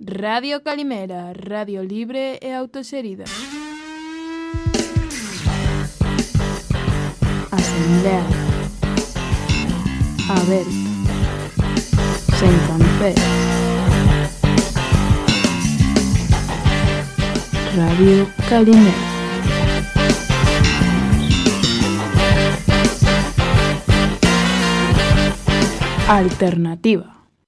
Radio Calimera, radio libre e autoserida. Asamblea. Aberto. Sencanpé. Radio Calimera. Alternativa.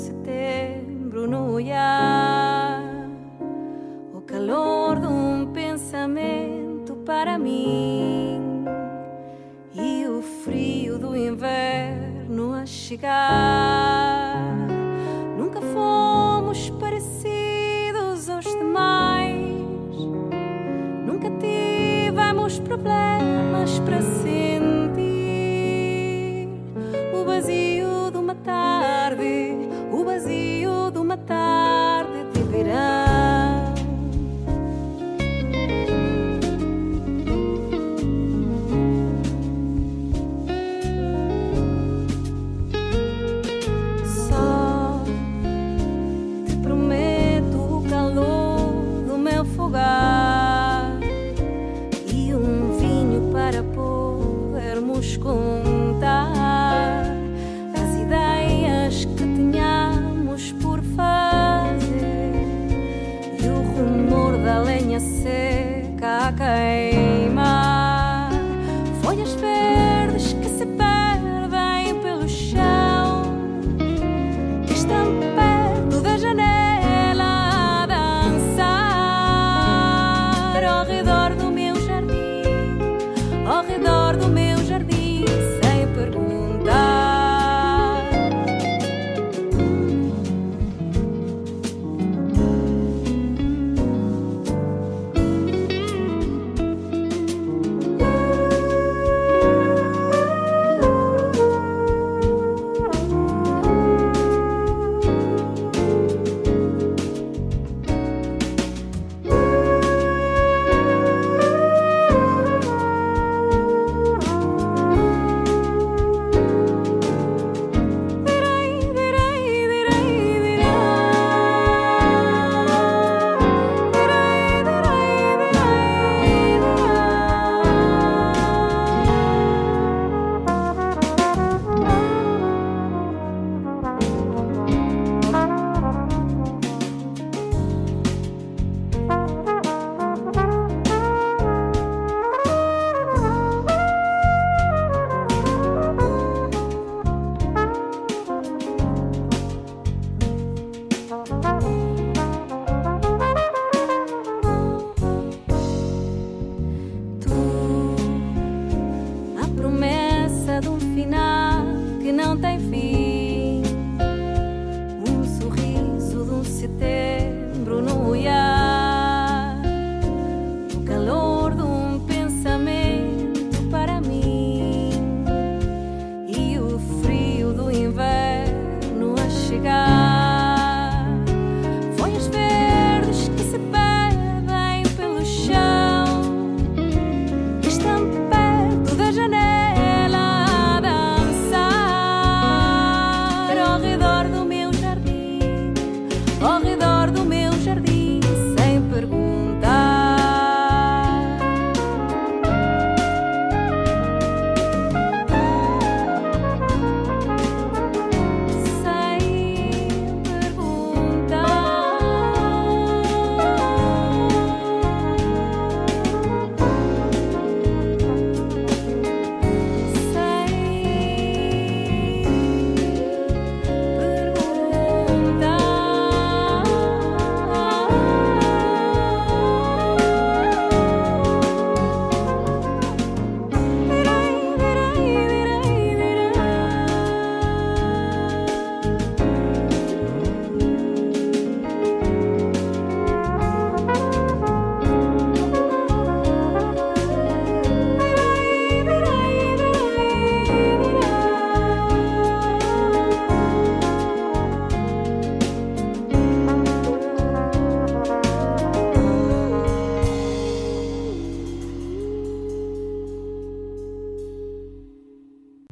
setembro no olhar, o calor de um pensamento para mim. E o frio do inverno a chegar. Nunca fomos parecidos aos demais, nunca tivemos problemas.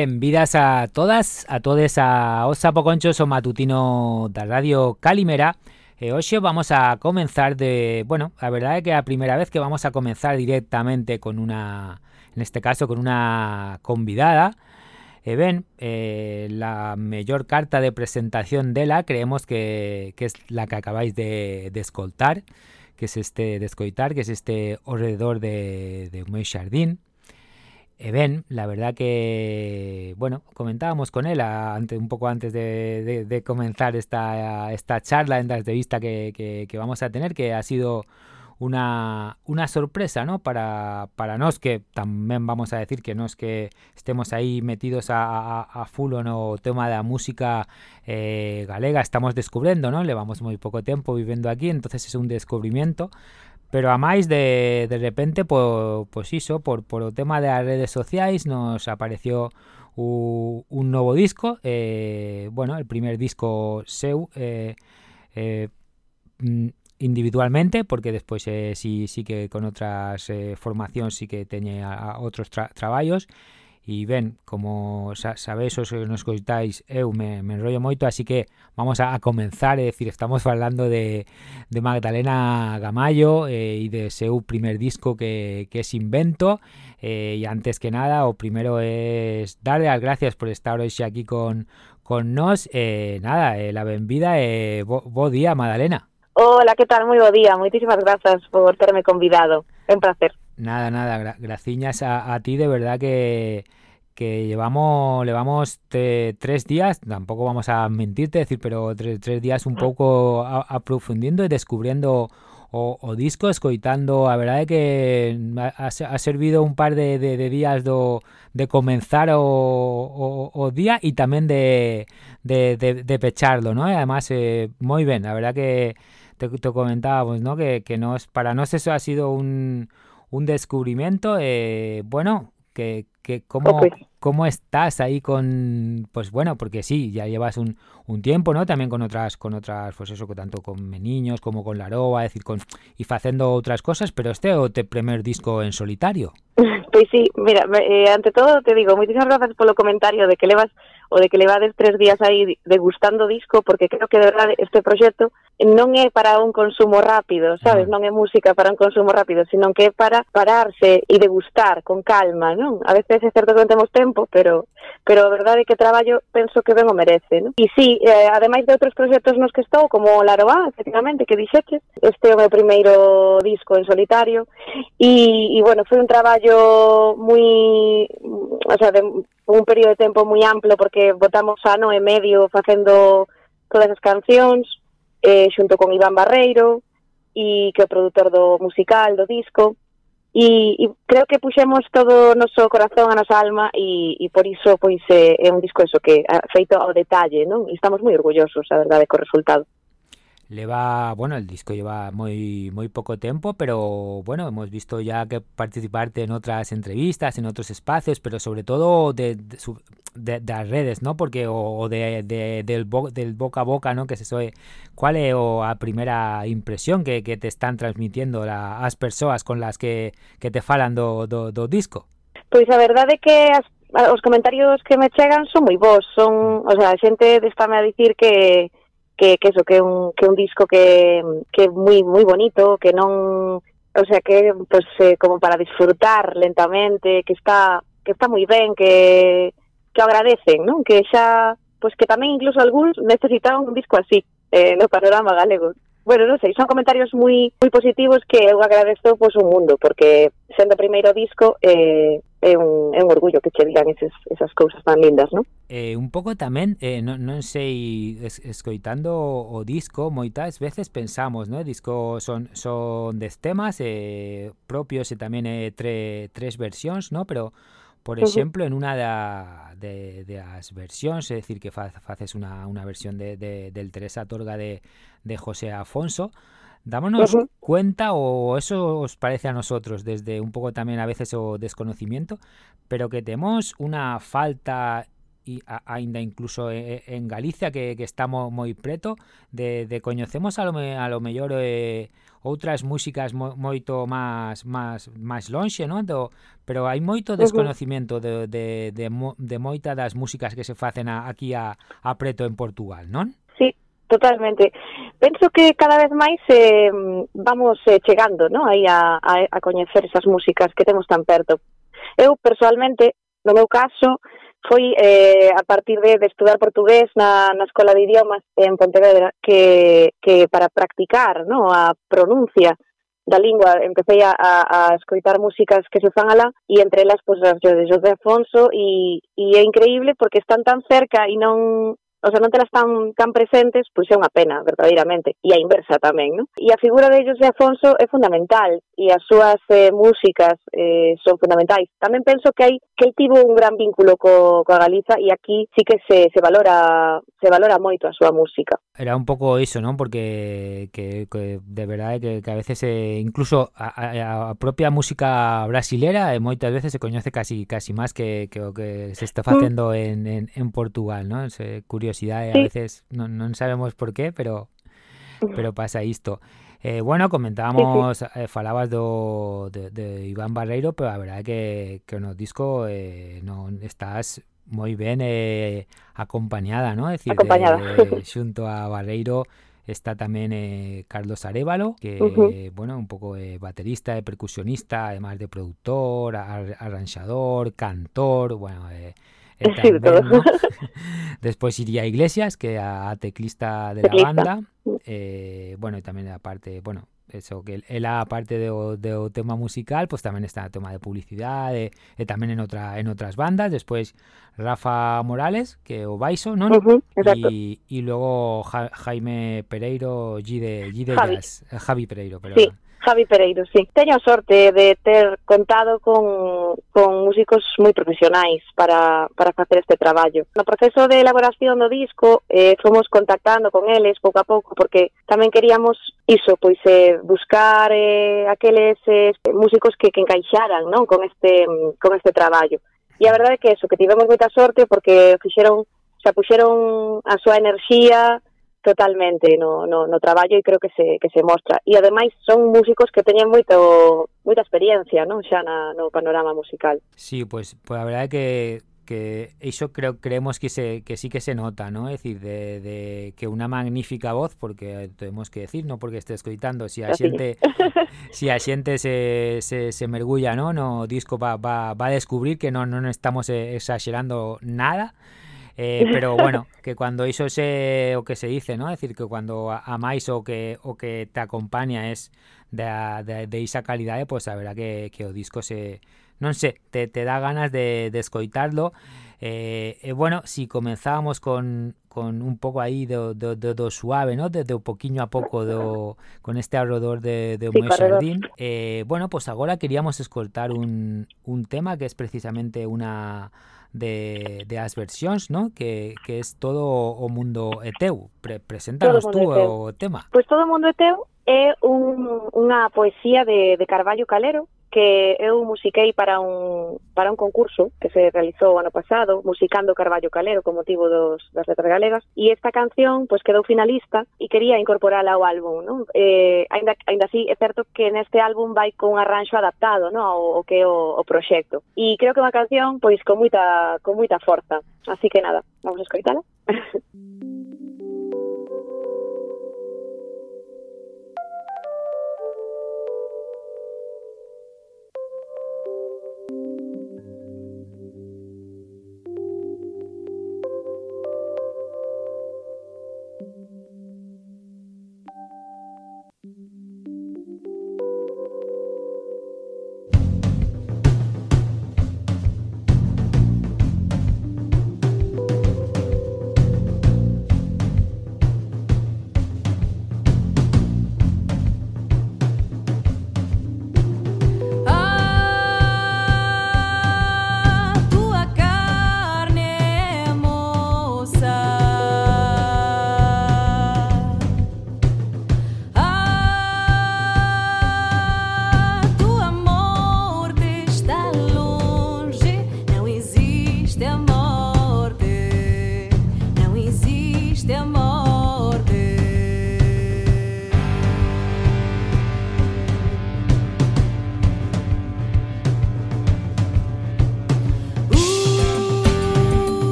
Benvidas a todas, a todos a Osa Poconchos o matutino da Radio Calimera. Eh, hoxe vamos a comenzar de, bueno, a verdade é que é a primeira vez que vamos a comenzar directamente con una, en este caso con una convidada. E la mellor carta de presentación dela creemos que, que es la que acabáis de, de escoltar, que es este de que es este alrededor de, de un E ben, la verdad que, bueno, comentábamos con él a, ante, un poco antes de, comenzar esta, esta charla, en la entrevista que, que, que, vamos a tener, que ha sido una, una sorpresa, ¿no? Para, para nos, que también vamos a decir que no es que estemos ahí metidos a, a, a full o no tema de la música eh, galega, estamos descubriendo, ¿no? Llevamos muy poco tiempo viviendo aquí, entonces es un descubrimiento, Pero a máis de, de repente, po, pois iso, por, por o tema das redes sociais, nos apareceu u, un novo disco, eh, bueno, el primer disco seu, eh, eh, mm, individualmente, porque despois eh, sí, sí que con outras eh, formacións sí que teñe a, a outros tra traballos, e E ben, como xa sabéis os que nos coitáis, eu me, me enrollo moito, así que vamos a, a comenzar, é dicir, estamos falando de, de Magdalena Gamallo eh, e de seu primer disco que, que es Invento, eh, e antes que nada, o primero es darle as gracias por estar hoxe aquí con, con nos, eh, nada, eh, la benvida, eh, bo, bo día, Magdalena. Hola, que tal? Moi bo día, moitísimas grazas por terme convidado, é un placer. Nada, nada, gra graciñas a, a, ti, de verdad que, que llevamos, llevamos te, tres días, tampoco vamos a mentirte, decir, pero tres, tres días un pouco aprofundindo e descubriendo o, o disco, escoitando, a verdade que ha, ha servido un par de, de, de días do, de comenzar o, o, o día e tamén de, de, de, de pecharlo, ¿no? E además, eh, moi ben, a verdade que te, te comentábamos, ¿no? Que, que nos, para nos eso ha sido un un descubrimiento, eh, bueno, que, que cómo, okay. cómo estás ahí con, pues bueno, porque sí, ya llevas un, un tiempo, ¿no? También con otras, con otras, pues eso, tanto con niños como con la Aroa, es decir, con, y haciendo otras cosas, pero este o te primer disco en solitario. Pois sí, mira, eh, ante todo te digo, moitísimas grazas polo comentario de que levas o de que levades tres días aí degustando disco, porque creo que de verdade este proxecto non é para un consumo rápido, sabes? Non é música para un consumo rápido, sino que é para pararse e degustar con calma, non? A veces é certo que non temos tempo, pero pero a verdade é que traballo penso que ben o merece, non? E sí, eh, ademais de outros proxectos nos que estou, como Laroa, efectivamente, que dixetes, este é o meu primeiro disco en solitario, e, e bueno, foi un traballo moi, o sea, de, un período de tempo moi amplo porque votamos ano e medio facendo todas as cancións eh, xunto con Iván Barreiro e que é o produtor do musical, do disco e, e creo que puxemos todo o noso corazón, a nosa alma e, e por iso pois é, é un disco eso que eh, feito ao detalle, non? E estamos moi orgullosos, a verdade, co resultado. Leva, bueno, el disco lleva muy muy poco tiempo, pero bueno, hemos visto ya que participarte en otras entrevistas, en otros espacios, pero sobre todo de, de, de, de las redes, ¿no? Porque o, de, de, del, bo, del boca a boca, ¿no? Que se soe, ¿cuál es o a primera impresión que, que te están transmitiendo la, as persoas con las que, que te falan do, do, do disco? Pois a verdade é que as, os comentarios que me chegan son moi bons, son, o sea, a xente estame a dicir que que, que eso, que un, que un disco que, que moi, moi bonito, que non... O sea, que pues, eh, como para disfrutar lentamente, que está que está moi ben, que, que agradecen, non? Que xa, pues que tamén incluso algúns necesitaban un disco así, eh, no panorama galego. Bueno, non sei, son comentarios moi moi positivos que eu agradezo pois pues, un mundo, porque sendo o primeiro disco, eh, é un, é un orgullo que che digan eses, esas cousas tan lindas, non? Eh, un pouco tamén, eh, non, non sei, es, escoitando o disco, moitas veces pensamos, non? Disco son son des temas eh, propios e tamén eh, tre, tres versións, non? Pero, por exemplo, uh -huh. en unha da, de, das versións, é dicir, que fa, faces unha, unha versión de, de, del Teresa Torga de, de José Afonso, Dámonos uh -huh. cuenta, o eso os parece a nosotros, desde un poco también a veces o desconocimiento, pero que tenemos una falta e ainda incluso eh, eh, en Galicia que, que estamos moi preto de, de coñecemos a lo, me, a lo mellor eh, outras músicas mo, moito máis máis máis lonxe, non? Do, pero hai moito desconocimiento de, de, de, de moita das músicas que se facen a, aquí a, a preto en Portugal, non? Totalmente. Penso que cada vez máis eh, vamos eh, chegando ¿no? aí a, a, a coñecer esas músicas que temos tan perto. Eu, personalmente, no meu caso, foi eh, a partir de, de estudar portugués na, na Escola de Idiomas en Pontevedra que, que para practicar ¿no? a pronuncia da lingua empecé a, a, a escoitar músicas que se fan alá e entre elas pues, as de José Afonso e, e é increíble porque están tan cerca e non o sea, non telas tan, tan presentes, pois é unha pena, verdadeiramente, e a inversa tamén, non? E a figura de José Afonso é fundamental, e as súas eh, músicas eh, son fundamentais. Tamén penso que hai que el tivo un gran vínculo co, coa Galiza e aquí sí que se, se valora se valora moito a súa música. Era un pouco iso, non? Porque que, que de verdade que, que a veces eh, incluso a, a, a propia música brasilera eh, moitas veces se coñece casi casi máis que, que o que se está mm. facendo mm. en, en, en Portugal, non? Se curioso curiosidade sí. a veces non, non sabemos por qué, pero pero pasa isto. Eh, bueno, comentábamos, sí, sí. Eh, falabas do, de, de Iván Barreiro, pero a verdade que, que no disco eh, non estás moi ben eh, acompañada, ¿no? Es decir, acompañada. Eh, xunto a Barreiro está tamén eh, Carlos Arevalo, que, uh -huh. bueno, un pouco eh, baterista e percusionista, además de productor, ar arranxador, cantor, bueno, eh, eh, Después iría Iglesias, que a teclista de la banda. Eh, bueno, y también aparte, bueno, eso, que él aparte de, de, tema musical, pues también está el tema de publicidad, de, también en otra en otras bandas. Después Rafa Morales, que o Bison, ¿no? Y, y, luego Jaime Pereiro, G de, G de Javi. Pereiro, pero. Javi Pereiro, sí. Teño a sorte de ter contado con, con músicos moi profesionais para, para facer este traballo. No proceso de elaboración do disco eh, fomos contactando con eles pouco a pouco porque tamén queríamos iso, pois eh, buscar eh, aqueles eh, músicos que, que encaixaran non con este, con este traballo. E a verdade é que eso, que tivemos moita sorte porque fixeron, xa puxeron a súa enerxía, totalmente no, no, no traballo e creo que se, que se mostra. E ademais son músicos que teñen moito moita experiencia non xa na, no panorama musical. Sí, pois, pues, pois pues a verdade é que que iso creo creemos que se que sí que se nota, ¿no? Es decir, de, de que una magnífica voz, porque tenemos que decir, no porque esté escoitando, si a xente ah, si a xente se, se, se mergulla, ¿no? No disco va, va, va a descubrir que no, no estamos exagerando nada. Eh, pero bueno, que cuando iso se o que se dice, ¿no? Es decir, que cuando amáis o que o que te acompaña es de, de, de esa calidad, eh, pues a verdad que, que o disco se non sé, te, te dá ganas de, de escoitarlo. Eh, eh, bueno, si comenzábamos con, con un pouco aí do, do, do, do suave, ¿no? De, do poquiño a pouco do, con este arrodor de, de Homero sí, Xardín, Eh, bueno, pues agora queríamos escoltar un, un tema que es precisamente unha de, de as versións, ¿no? que, que es todo o mundo eteu. teu. Pre, preséntanos tú o tema. Pois pues Todo o mundo eteu teu é un, unha poesía de, de Carballo Calero, que eu musiquei para un, para un concurso que se realizou ano pasado, musicando Carballo Calero con motivo dos, das letras galegas, e esta canción pois quedou finalista e quería incorporala ao álbum. Non? Eh, ainda, ainda así, é certo que neste álbum vai con un arranxo adaptado non? ao, o que é o, o proxecto. E creo que é unha canción pois con moita, con moita forza. Así que nada, vamos a escoitala.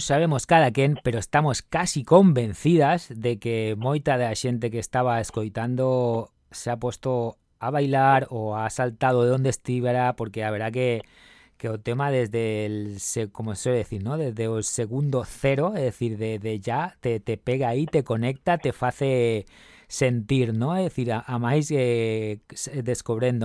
sabemos cada quen, pero estamos casi convencidas de que moita da xente que estaba escoitando se ha puesto a bailar ou ha saltado de onde estivera, porque a verdad que que o tema desde el, como se decir, ¿no? Desde el segundo cero, es decir, de, de ya, te, te pega aí, te conecta, te face sentir, ¿no? Es decir, a, a eh,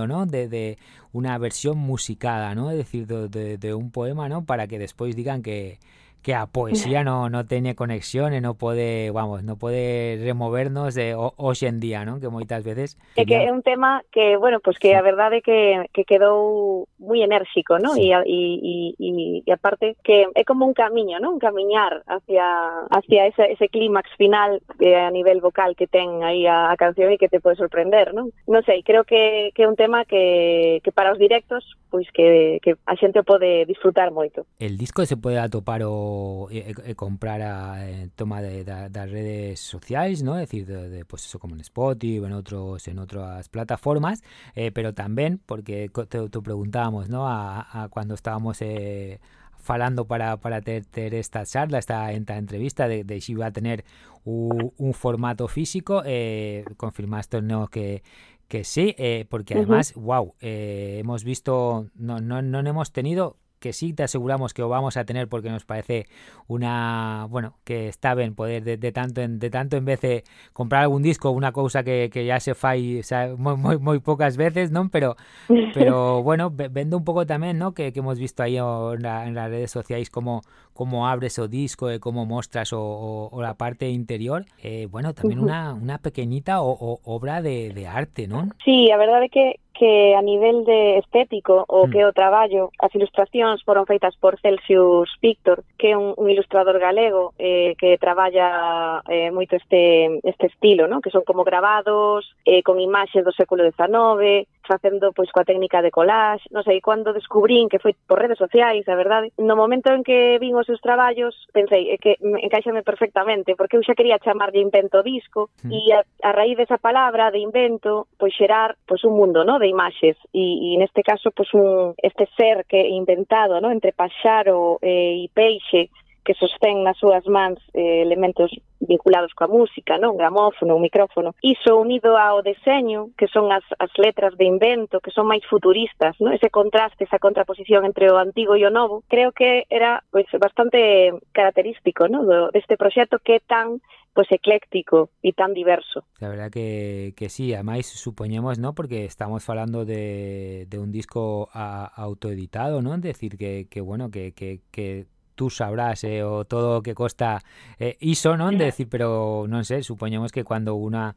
¿no? De, de unha versión musicada, ¿no? Es decir, de, de, de un poema, ¿no? Para que despois digan que que a poesía no, no teñe conexión e no pode, vamos, no pode removernos de hoxe en día, non? Que moitas veces... É que é un tema que, bueno, pois pues que a verdade é que, que quedou moi enérxico, non? Sí. E, e, e, e aparte que é como un camiño, non? Un camiñar hacia, hacia ese, ese clímax final que a nivel vocal que ten aí a, a canción e que te pode sorprender, non? Non sei, creo que, que é un tema que, que para os directos, pois que, que a xente pode disfrutar moito. El disco se pode atopar o e, e comprar a eh, toma de, redes sociais, ¿no? Es decir, de, de, pues eso como en Spotify, en outros en outras plataformas, eh, pero tamén porque te, te preguntábamos, ¿no? A, a cuando estábamos eh, falando para, para ter esta charla, esta, esta entrevista de, de si iba a tener un, un formato físico, eh, confirmaste no que que sí, eh, porque además, uh -huh. wow, eh, hemos visto, no, no, no hemos tenido que sí te aseguramos que lo vamos a tener porque nos parece una, bueno, que está bien poder de, de tanto en de tanto en vez de comprar algún disco, una cosa que, que ya se fai o sea, muy, muy, muy pocas veces, ¿no? Pero pero bueno, vendo un pouco tamén, ¿no? Que, que hemos visto aí en, la, en las redes sociais como como abres o disco, eh, e como mostras o, o, o la parte interior, eh, bueno, tamén una, una pequeñita o, o obra de, de arte, non? Sí, a verdade é que, que a nivel de estético o hmm. que o traballo, as ilustracións foron feitas por Celsius Pictor, que é un, un ilustrador galego eh, que traballa eh, moito este, este estilo, ¿no? que son como grabados, eh, con imaxes do século XIX, facendo pois coa técnica de collage, non sei, cando descubrín que foi por redes sociais, a verdade, no momento en que vin os seus traballos, pensei é que encaixame perfectamente, porque eu xa quería chamarlle invento disco, mm. e a, a raíz desa palabra de invento, pois xerar pois un mundo, no, de imaxes, e, e neste caso pois un este ser que inventado, no, entre paxaro eh, e peixe, que sostén nas súas mans eh, elementos vinculados coa música, non? Gramófono, micrófono. Iso unido ao deseño, que son as, as letras de invento, que son máis futuristas, non? Ese contraste, esa contraposición entre o antigo e o novo, creo que era pois, bastante característico, non? Do, deste proxecto que é tan pois ecléctico e tan diverso. La verdad que, que sí, ademais supoñemos, ¿no? porque estamos falando de, de un disco a, autoeditado, ¿no? decir que, que bueno, que, que, que tú sabrás eh, o todo que costa eh, ISO, ¿no? De decir, pero non sei, supoñemos que cando una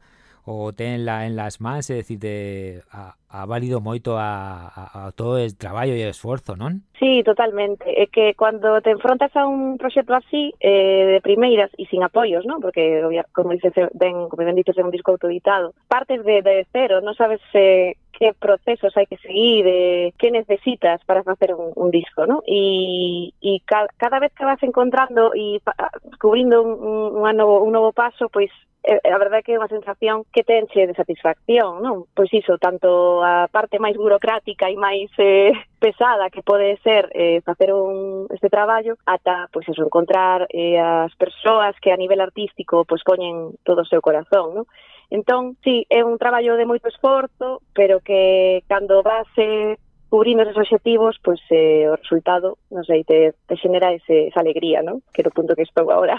o tenla en las mans, é dicir, de, a, a válido moito a, a, a todo o traballo e o esforzo, non? Sí, totalmente. É que cando te enfrontas a un proxecto así, eh, de primeiras e sin apoios, non? Porque, como dices, ben, como ben dices, é un disco autoeditado. Partes de, de cero, non sabes eh, que procesos hai que seguir, de que necesitas para facer un, un disco, ¿no? E, e ca, cada vez que vas encontrando e descubrindo un, un, un, novo, un novo paso, pois Eh, eh, a verdade é que é unha sensación que tenche de satisfacción, non? Pois iso, tanto a parte máis burocrática e máis eh, pesada que pode ser eh, facer un, este traballo, ata pois eso, encontrar eh, as persoas que a nivel artístico pois poñen todo o seu corazón, non? Entón, sí, é un traballo de moito esforzo, pero que cando vas eh, cubrindo os obxectivos, pois eh, o resultado, non sei, te, te xenera ese, esa alegría, non? Que no punto que estou agora.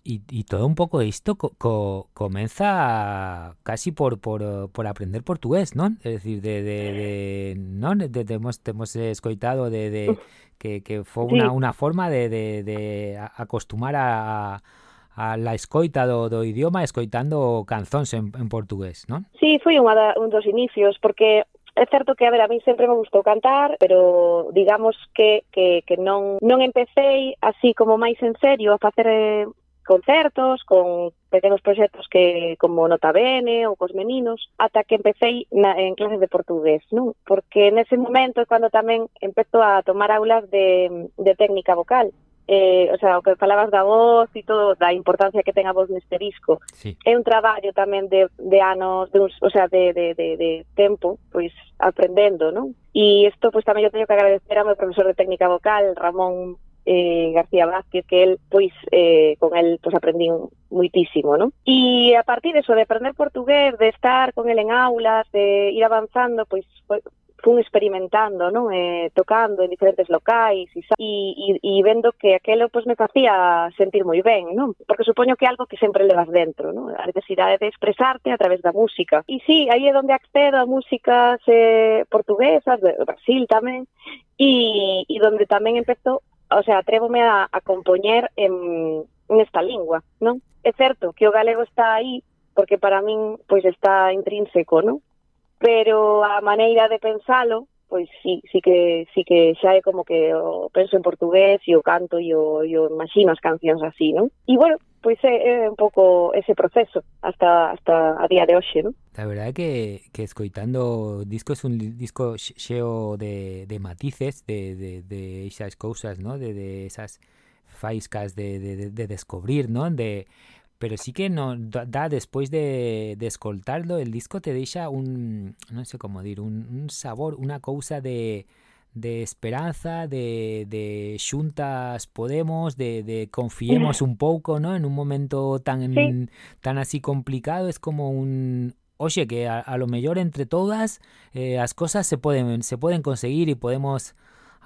E, e todo un pouco isto co, co, comeza casi por, por, por aprender portugués, non? É dicir, de, de, de, non? De, de, temos, temos escoitado de, de que, que foi unha, sí. unha forma de, de, de acostumar a, a la escoita do, do idioma escoitando canzóns en, en portugués, non? Sí, foi unha da, un dos inicios, porque É certo que, a ver, a mí sempre me gustou cantar, pero digamos que, que, que non, non empecéi así como máis en serio a facer eh, concertos, con pequenos proxectos que como Nota Bene ou cos meninos, ata que empecéi na, en clases de portugués, non? Porque nese momento é cando tamén empezo a tomar aulas de, de técnica vocal eh, o sea, o que falabas da voz e todo, da importancia que ten a voz neste disco. Sí. É un traballo tamén de, de anos, de uns, o sea, de, de, de, de tempo, pois aprendendo, non? E isto pois tamén eu teño que agradecer ao meu profesor de técnica vocal, Ramón eh, García Vázquez, que él, pois, eh, con él, pois, aprendín muitísimo, non? E a partir de eso, de aprender portugués, de estar con el en aulas, de ir avanzando, pois, fun experimentando, non? Eh, tocando en diferentes locais e, e, e vendo que aquelo pois, me facía sentir moi ben, non? Porque supoño que é algo que sempre levas dentro, non? A necesidade de expresarte a través da música. E sí, aí é onde accedo a músicas eh, portuguesas, de Brasil tamén, e, e donde tamén empezo, o sea, atrévome a, a compoñer en, nesta lingua, non? É certo que o galego está aí, porque para min pois está intrínseco, non? pero a maneira de pensalo pois sí, sí que sí que xa é como que o penso en portugués e o canto e o, e o imagino as cancións así, non? E bueno, pois é, é un pouco ese proceso hasta hasta a día de hoxe, non? A verdade que, que escoitando disco é un disco xeo de, de matices de, de, de esas cousas, non? De, de esas faiscas de, de, de descubrir, non? De, pero sí que no da después de, de escoltarlo el disco te deja un no sé cómo decir un, un sabor una cousa de de esperanza de, de xuntas podemos de, de confiemos un pouco ¿no? en un momento tan Sí. tan así complicado es como un oye que a, a lo mejor entre todas eh, as cosas se pueden se pueden conseguir y podemos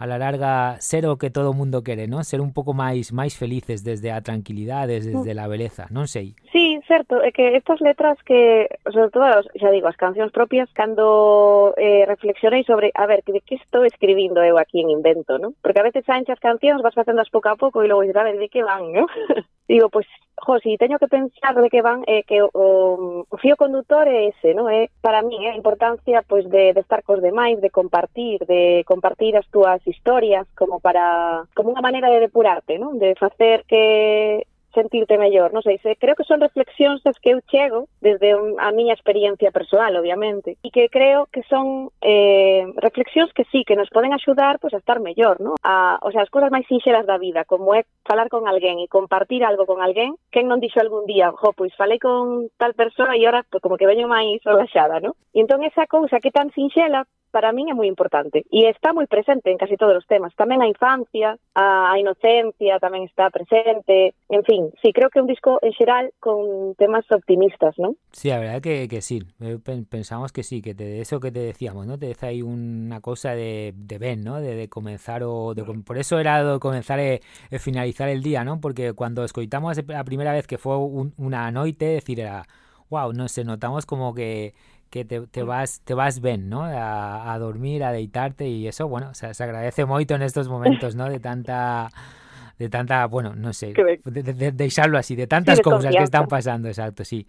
a la larga ser o que todo mundo quere, non? Ser un pouco máis máis felices desde a tranquilidade, desde mm. a beleza, non sei. Sí, certo, é que estas letras que, sobre todo, xa digo, as cancións propias, cando eh, reflexionei sobre, a ver, de que estou escribindo eu aquí en invento, non? Porque a veces anchas cancións vas facéndoas pouco a pouco e logo dices, a ver, de que van, non? digo, pois, jo, si teño que pensar de que van, eh, que o, o fío conductor é ese, non? É, para mí, é a importancia pois, de, de estar cos demais, de compartir, de compartir as túas historias como para como unha maneira de depurarte, non? De facer que sentirte mellor, non sei, se creo que son reflexións das que eu chego desde a miña experiencia persoal, obviamente, e que creo que son eh, reflexións que sí, que nos poden axudar pois, pues, a estar mellor, non? A, o sea, as cousas máis sinxelas da vida, como é falar con alguén e compartir algo con alguén, quen non dixo algún día, jo, pois falei con tal persoa e ahora pues, pois, como que veño máis relaxada, non? E entón esa cousa que tan sinxela para min é moi importante e está moi presente en casi todos os temas. Tamén a infancia, a, a inocencia tamén está presente. En fin, sí, creo que un disco en xeral con temas optimistas, ¿no? Sí, la verdad que, que sí. Eh, pen- Pensamos que sí, que te, eso que te decíamos, ¿no? Te deja ahí una cosa de, de ben, ¿no? De, de comenzar o... De, por eso era de comenzar e, e finalizar el día, ¿no? Porque cuando escoitamos a primeira vez que fue un, una noite, decir era, wow, no sé, notamos como que que te, te vas te vas ben, ¿no? A, a dormir, a deitarte y eso, bueno, se, se agradece moito en estos momentos, ¿no? De tanta de tanta, bueno, no sé, de, de, así, de tantas de cousas que están pasando, exacto, sí.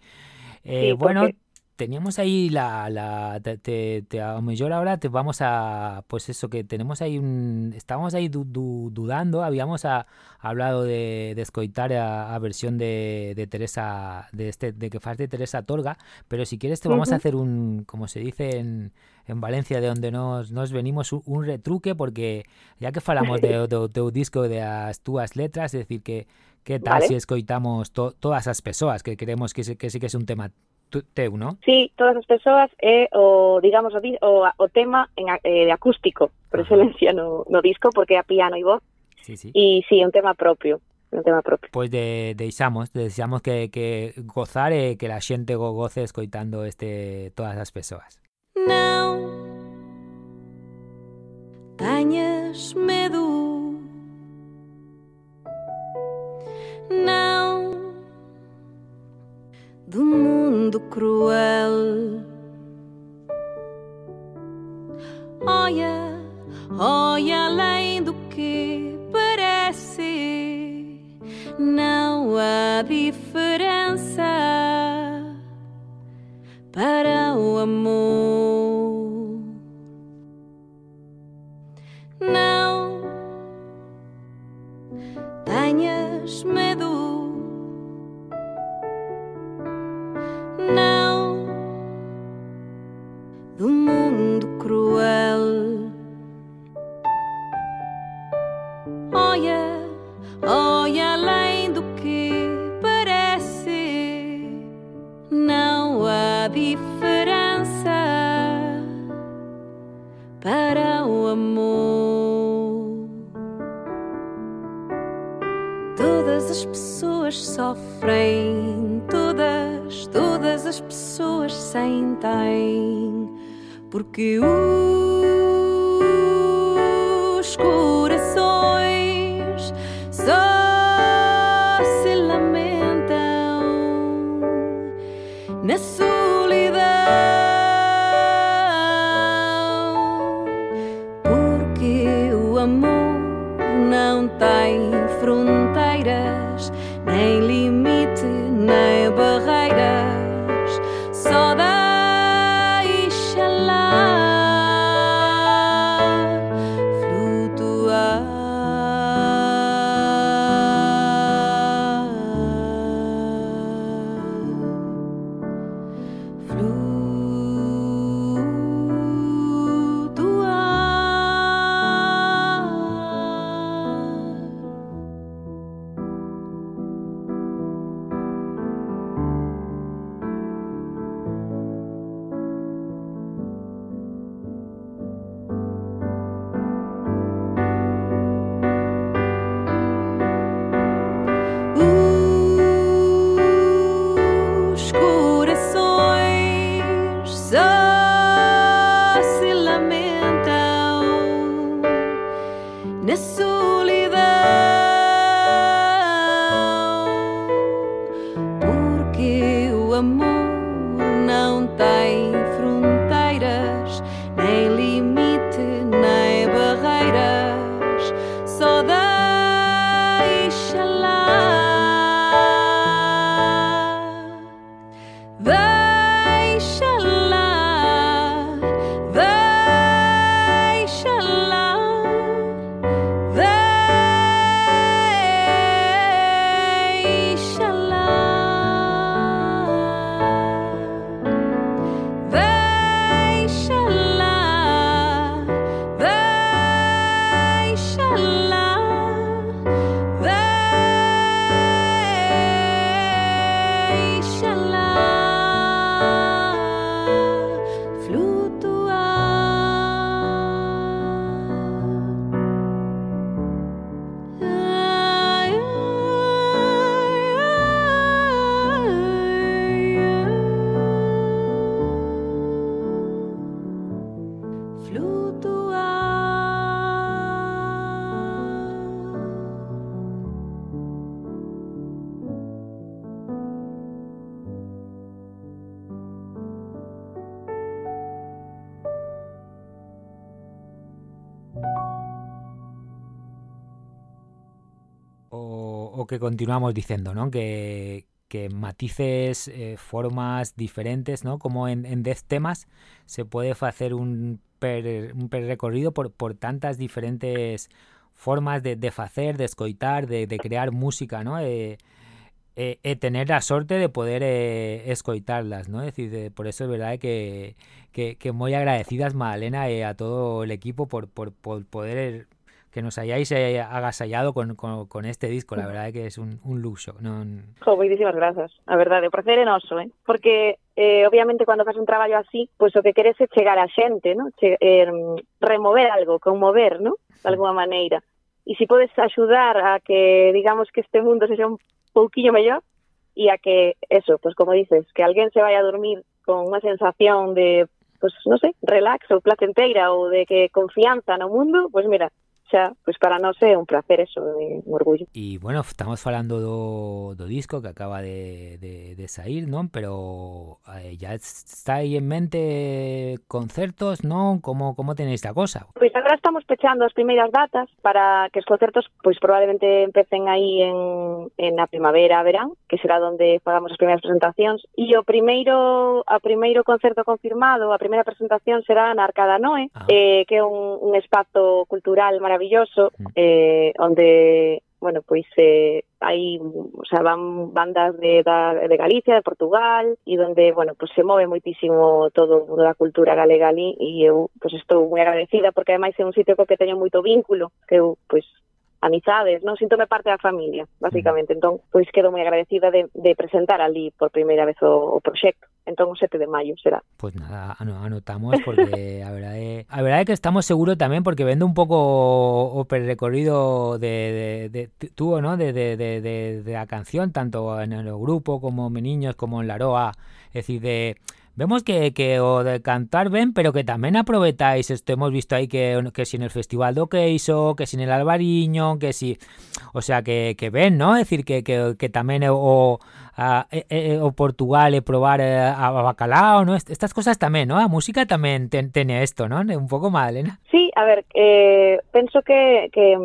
Eh, Sí, bueno, porque- teníamos ahí la, la te, te- te- a lo mejor ahora te vamos a, pues eso, que tenemos ahí un, estábamos ahí du- du- dudando, habíamos a- hablado de, de escoitar a, a versión de, de Teresa, de este, de que faz de Teresa Torga, pero si quieres te vamos a hacer un, como se dice en, en Valencia, de donde nos, nos venimos, un, un retruque, porque ya que falamos de, teu disco de as túas letras, es decir, que que tal Vale. si escoitamos to, todas as persoas, que creemos que, se- que sí que es un tema teu, non? Sí, todas as persoas é o, digamos, o, o, o tema en, eh, de acústico, por excelencia no, no disco, porque é piano e voz. Sí, sí. E sí, é un tema propio un tema propio. Pois de, deixamos, deixamos que, que gozar e que a xente go goce escoitando este todas as persoas. Non Teñes medo do mundo cruel. Olha, olha além do que parece. Não há diferença para o amor. Pessoas sofrem, todas, todas as pessoas sentem, porque os corações que continuamos diciendo, ¿no? Que, que matices, eh, formas diferentes, ¿no? Como en, en 10 temas se puede hacer un per, un per recorrido por, por tantas diferentes formas de, de facer, de escoitar, de, de crear música, ¿no? Eh, eh, eh, tener la sorte de poder eh, escoitarlas, ¿no? Es decir, de- por eso es verdad que, que, que muy agradecidas, Magdalena, eh, a todo el equipo por, por, por poder que nos hayáis eh, agasallado con, con, con este disco. La verdad que es un, un luxo. No, Jo, moitísimas grazas, a verdade, o prazer é noso, eh? Porque eh, obviamente cando fas un traballo así, pois o que queres é chegar a xente, ¿no? Che, eh, remover algo, conmover, ¿no? De alguma maneira. E se podes axudar a que, digamos, que este mundo sexa un pouquiño mellor e a que, eso, pues como dices, que alguén se vaya a dormir con unha sensación de, pues, non sei, relax ou placenteira ou de que confianza no mundo, pues mira, marcha, pois para nós é un placer eso, é un orgullo. E, bueno, estamos falando do, do disco que acaba de, de, de sair, non? Pero eh, ya está aí en mente concertos, non? Como, como tenéis esta cosa? Pois agora estamos pechando as primeiras datas para que os concertos pois probablemente empecen aí en, en a primavera, verán, que será onde fagamos as primeiras presentacións. E o primeiro, a primeiro concerto confirmado, a primeira presentación será na Arcada Noe, ah. eh, que é un, un espazo cultural maravilloso maravilloso mm. eh, onde bueno, pois eh, hai, o sea, van bandas de, da, de Galicia, de Portugal, e donde, bueno, pois se move moitísimo todo o mundo da cultura galega ali, e eu, pois estou moi agradecida, porque ademais é un sitio co que teño moito vínculo, que eu, pois, amizades, non? Síntome parte da familia, basicamente. Entón, pois quedo moi agradecida de, de presentar ali por primeira vez o, o proxecto. Entón, o 7 de maio será. Pues nada, anotamos porque a verdade, a verdade é que estamos seguros tamén porque vendo un pouco o percorrido de, de, de, de ¿no? De, de, de, de, de a canción, tanto en el grupo como en Niños, como en Laroa, é dicir, de vemos que, que o de cantar ben, pero que tamén aproveitáis isto, hemos visto aí que, que si en el Festival do Queixo, que si en el Albariño, que si, o sea, que, que ven, ¿no? É dicir, que, que, que tamén o, a, e, o Portugal e probar a, a bacalao, ¿no? Estas cosas tamén, ¿no? A música tamén ten, ten esto, ¿no? Un pouco mal, Elena. Sí, a ver, eh, penso que, que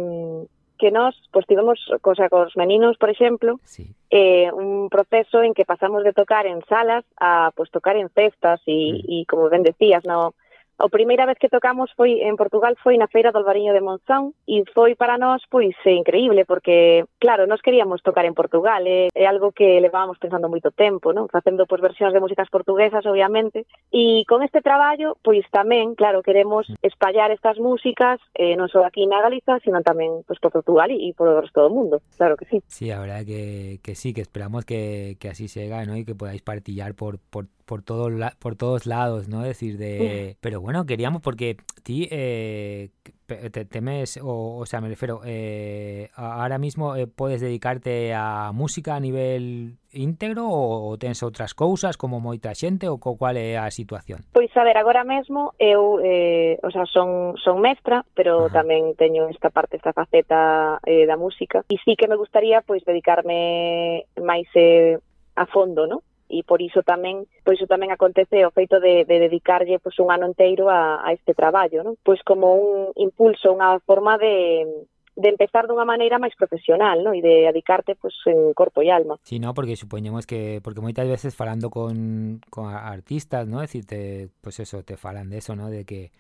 que nós pois tivemos cosa cos meninos, por exemplo, sí. eh, un proceso en que pasamos de tocar en salas a pois tocar en cestas e, mm. como ben decías, no A primeira vez que tocamos foi en Portugal foi na Feira do Albariño de Monzón e foi para nós pois é increíble porque claro, nós queríamos tocar en Portugal, é, é algo que levábamos pensando moito tempo, non? Facendo pois versións de músicas portuguesas, obviamente, e con este traballo pois tamén, claro, queremos espallar estas músicas eh, non só aquí na Galiza, sino tamén pois por Portugal e, e por o resto do mundo. Claro que sí. Sí, a verdad que, que sí, que esperamos que, que así se haga, ¿no? Y que podáis partillar por, por por, todo la, por todos lados, ¿no? Es decir, de... Pero bueno, queríamos porque ti eh, te, temes, o, o, sea, me refiero, eh, ahora mismo eh, puedes dedicarte a música a nivel íntegro ou, ou tens outras cousas como moita xente ou co cual é a situación? Pois a ver, agora mesmo eu eh, o sea, son, son mestra, pero Ajá. tamén teño esta parte, esta faceta eh, da música e sí que me gustaría pois dedicarme máis eh, a fondo, ¿no? E por iso tamén por iso tamén acontece o feito de, de dedicarlle pois, un ano inteiro a, a este traballo, non? Pois como un impulso, unha forma de, de empezar dunha maneira máis profesional, ¿no? E de dedicarte pues en corpo e alma. Sí, no, porque supoñemos que porque moitas veces falando con, con artistas, ¿no? Decirte, pues eso, te falan de eso, ¿no? De que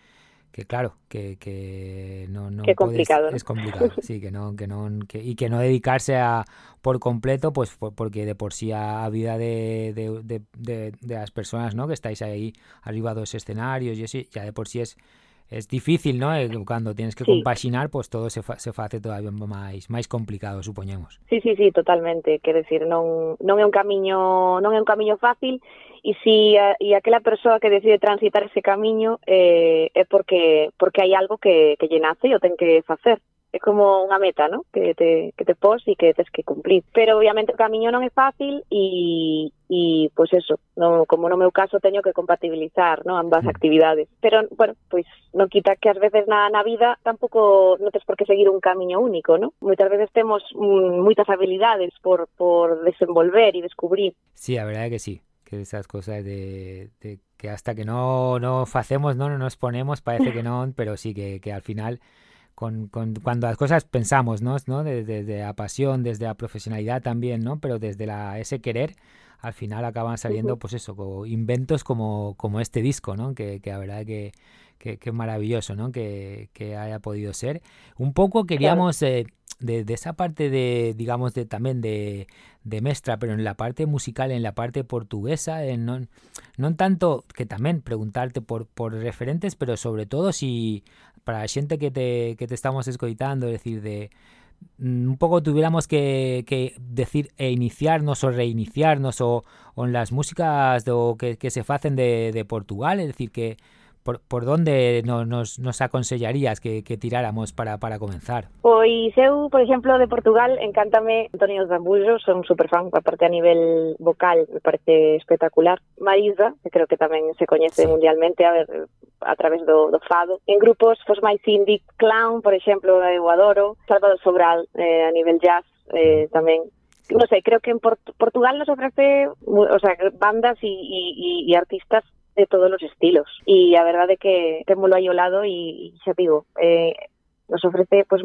que claro, que, que no, no Qué complicado, puedes, ¿no? es complicado, sí, que no, que no, que, y que no dedicarse a por completo, pues por, porque de por sí a vida de, de, de, de, de las personas, ¿no? Que estáis ahí arriba dos escenarios y eso, ya de por sí es es difícil, ¿no? Eh, cando tienes que sí. compaxinar, pues todo se, fa, se face todavía máis máis complicado, supoñemos. Sí, sí, sí, totalmente, quer decir, non non é un camiño, non é un camiño fácil e si eh, a, e aquela persoa que decide transitar ese camiño eh, é porque porque hai algo que, que lle nace e o ten que facer é como unha meta, ¿no? Que te, que te pos e que tes que cumplir. Pero obviamente o camiño non é fácil e, e pois eso, no, como no meu caso teño que compatibilizar ¿no? ambas mm. actividades. Pero, bueno, pois non quita que ás veces na, na vida tampouco non tes por que seguir un camiño único, ¿no? Moitas veces temos mm, moitas habilidades por, por desenvolver e descubrir. Sí, a verdade é que sí. Que esas cosas de, de que hasta que no, no facemos, no, no nos ponemos, parece que no, pero sí que, que al final con, con, cuando las cosas pensamos, ¿no? ¿no? Desde, desde, la pasión, desde la profesionalidad también, ¿no? Pero desde la, ese querer, al final acaban saliendo, pues eso, como inventos como, como este disco, ¿no? Que, que la verdad que, que, que maravilloso, ¿no? Que, que, haya podido ser. Un poco queríamos... Eh, de, de, esa parte de, digamos, de también de, de mestra, pero en la parte musical, en la parte portuguesa, en no, no tanto que también preguntarte por, por referentes, pero sobre todo si para a xente que te, que te estamos escoitando, es decir, de mm, un pouco tuviéramos que, que decir e iniciarnos ou reiniciarnos o, o en las músicas do que, que se facen de, de Portugal, es decir, que por, por onde nos, nos, nos aconsellarías que, que tiráramos para, para comenzar? Pois eu, por exemplo, de Portugal, encántame Antonio Zambullo, son superfan, aparte a nivel vocal, me parece espectacular. Marisa, que creo que tamén se coñece sí. mundialmente, a ver, a través do, do fado. En grupos, pois máis indie, Clown, por exemplo, eu adoro. Salvador Sobral, eh, a nivel jazz, eh, tamén no sé, creo que en Port Portugal nos ofrece o sea, bandas y, y, y artistas de todos los estilos. Y la verdad de que Temu lo ha y, y, ya digo, eh, nos ofrece pues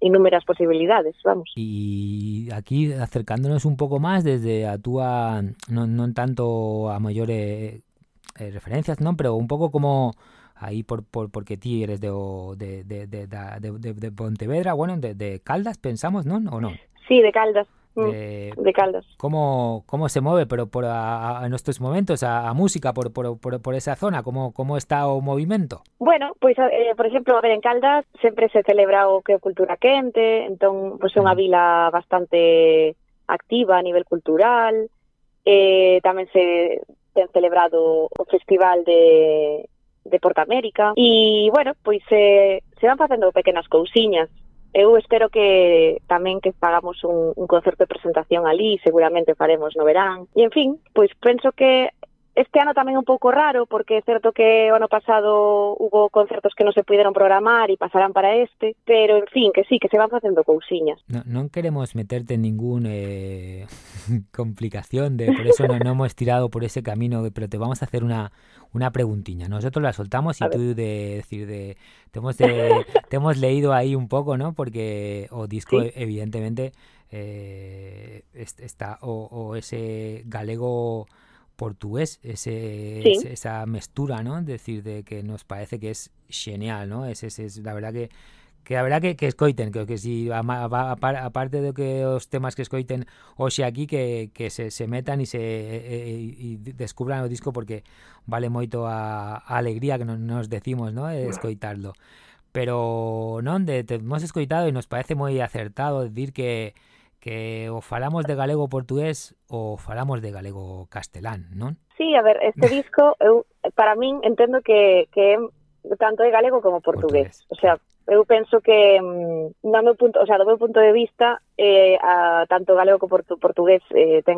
innumerables posibilidades, vamos. Y aquí acercándonos un poco más desde a tú no, no tanto a mayores eh, referencias, ¿no? Pero un poco como ahí por, por porque ti eres de, de, de, de Pontevedra, bueno, de, Caldas, pensamos, ¿no? ¿O no? Sí, de Caldas, de, de Caldas. Cómo, ¿Cómo se mueve pero por a, a, en estos momentos a, a música por, por, por, por, esa zona? como como está o movimento? Bueno, pois, pues, eh, por exemplo, a ver, en Caldas sempre se celebra o que é cultura quente, entón, pois pues, é unha vila bastante activa a nivel cultural, eh, tamén se ten celebrado o festival de, de Porta América, e, bueno, pois eh, se van facendo pequenas cousiñas, eu espero que tamén que pagamos un, un concerto de presentación ali, seguramente faremos no verán. E en fin, pois penso que este ano tamén un pouco raro, porque é certo que o ano pasado hubo concertos que non se puderon programar e pasarán para este, pero, en fin, que sí, que se van facendo cousiñas. No, non queremos meterte en ningún eh, complicación, de, por eso no, no hemos tirado por ese camino, pero te vamos a hacer una, una preguntiña. Nosotros la soltamos y tú de decir de te hemos de, te hemos leído ahí un poco, ¿no? Porque o disco Sí. evidentemente eh, est- está o, o ese galego portugués, ese, sí. ese, esa mestura ¿no? Es decir, de que nos parece que es genial, ¿no? Es, es, es la verdad que que a verdad que, que escoiten, creo que si aparte de que os temas que escoiten hoxe aquí que, que se, se metan e se e, e descubran o disco porque vale moito a, a alegría que nos, nos decimos, ¿no? Eh, escoitarlo. Pero non, de, te hemos escoitado e nos parece moi acertado decir que que o falamos de galego portugués ou falamos de galego castelán, non? Sí, a ver, este disco eu para min entendo que que é tanto é galego como portugués. portugués. O sea, eu penso que mm, no meu punto, o sea, do meu punto de vista, eh, a, tanto galego como portu, portugués eh, ten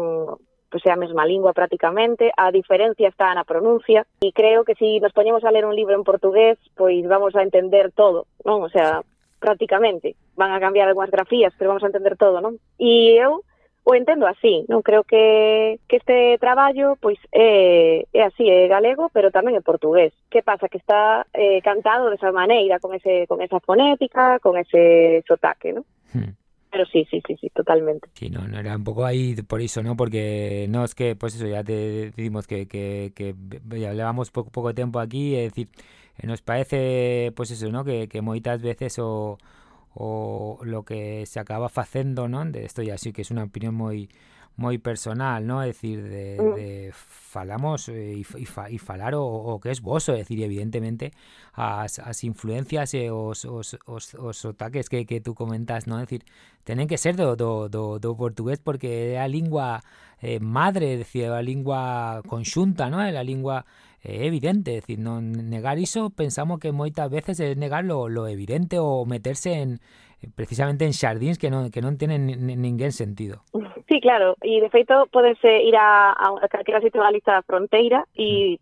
pues, é a mesma lingua prácticamente, a diferencia está na pronuncia, e creo que se si nos poñemos a ler un libro en portugués, pois vamos a entender todo, non? O sea, sí. Prácticamente. Van a cambiar algunhas grafías, pero vamos a entender todo, non? E eu o entendo así, non creo que, que este traballo pois é, é así, é galego, pero tamén é portugués. Que pasa? Que está eh, cantado desa maneira, con ese con esa fonética, con ese sotaque, non? Hmm. Pero sí, sí, sí, sí, totalmente. Sí, no, no era un poco ahí por eso, ¿no? Porque no es que, pues eso, ya te decimos que, que, que ya llevamos poco, poco tiempo aquí, es decir, E nos parece, pois eso, no? que, que moitas veces o, o lo que se acaba facendo, ¿no? De isto así que es unha opinión moi moi personal, ¿no? Es decir, de, mm. de falamos eh, e, e, fa, e falar o, o que es vos, é dicir, evidentemente as, as influencias e os, os, os, os ataques que, que tú comentas, ¿no? Es decir, tenen que ser do, do, do, do portugués porque é a lingua eh, madre, é dicir, a lingua conxunta, ¿no? É a lingua é evidente, é dicir, non negar iso pensamos que moitas veces é negar lo, lo evidente ou meterse en precisamente en xardíns que non que non tenen ni- ni- ninguén sentido. Sí, claro, e de feito podense ir a, a calquera sitio da lista da fronteira e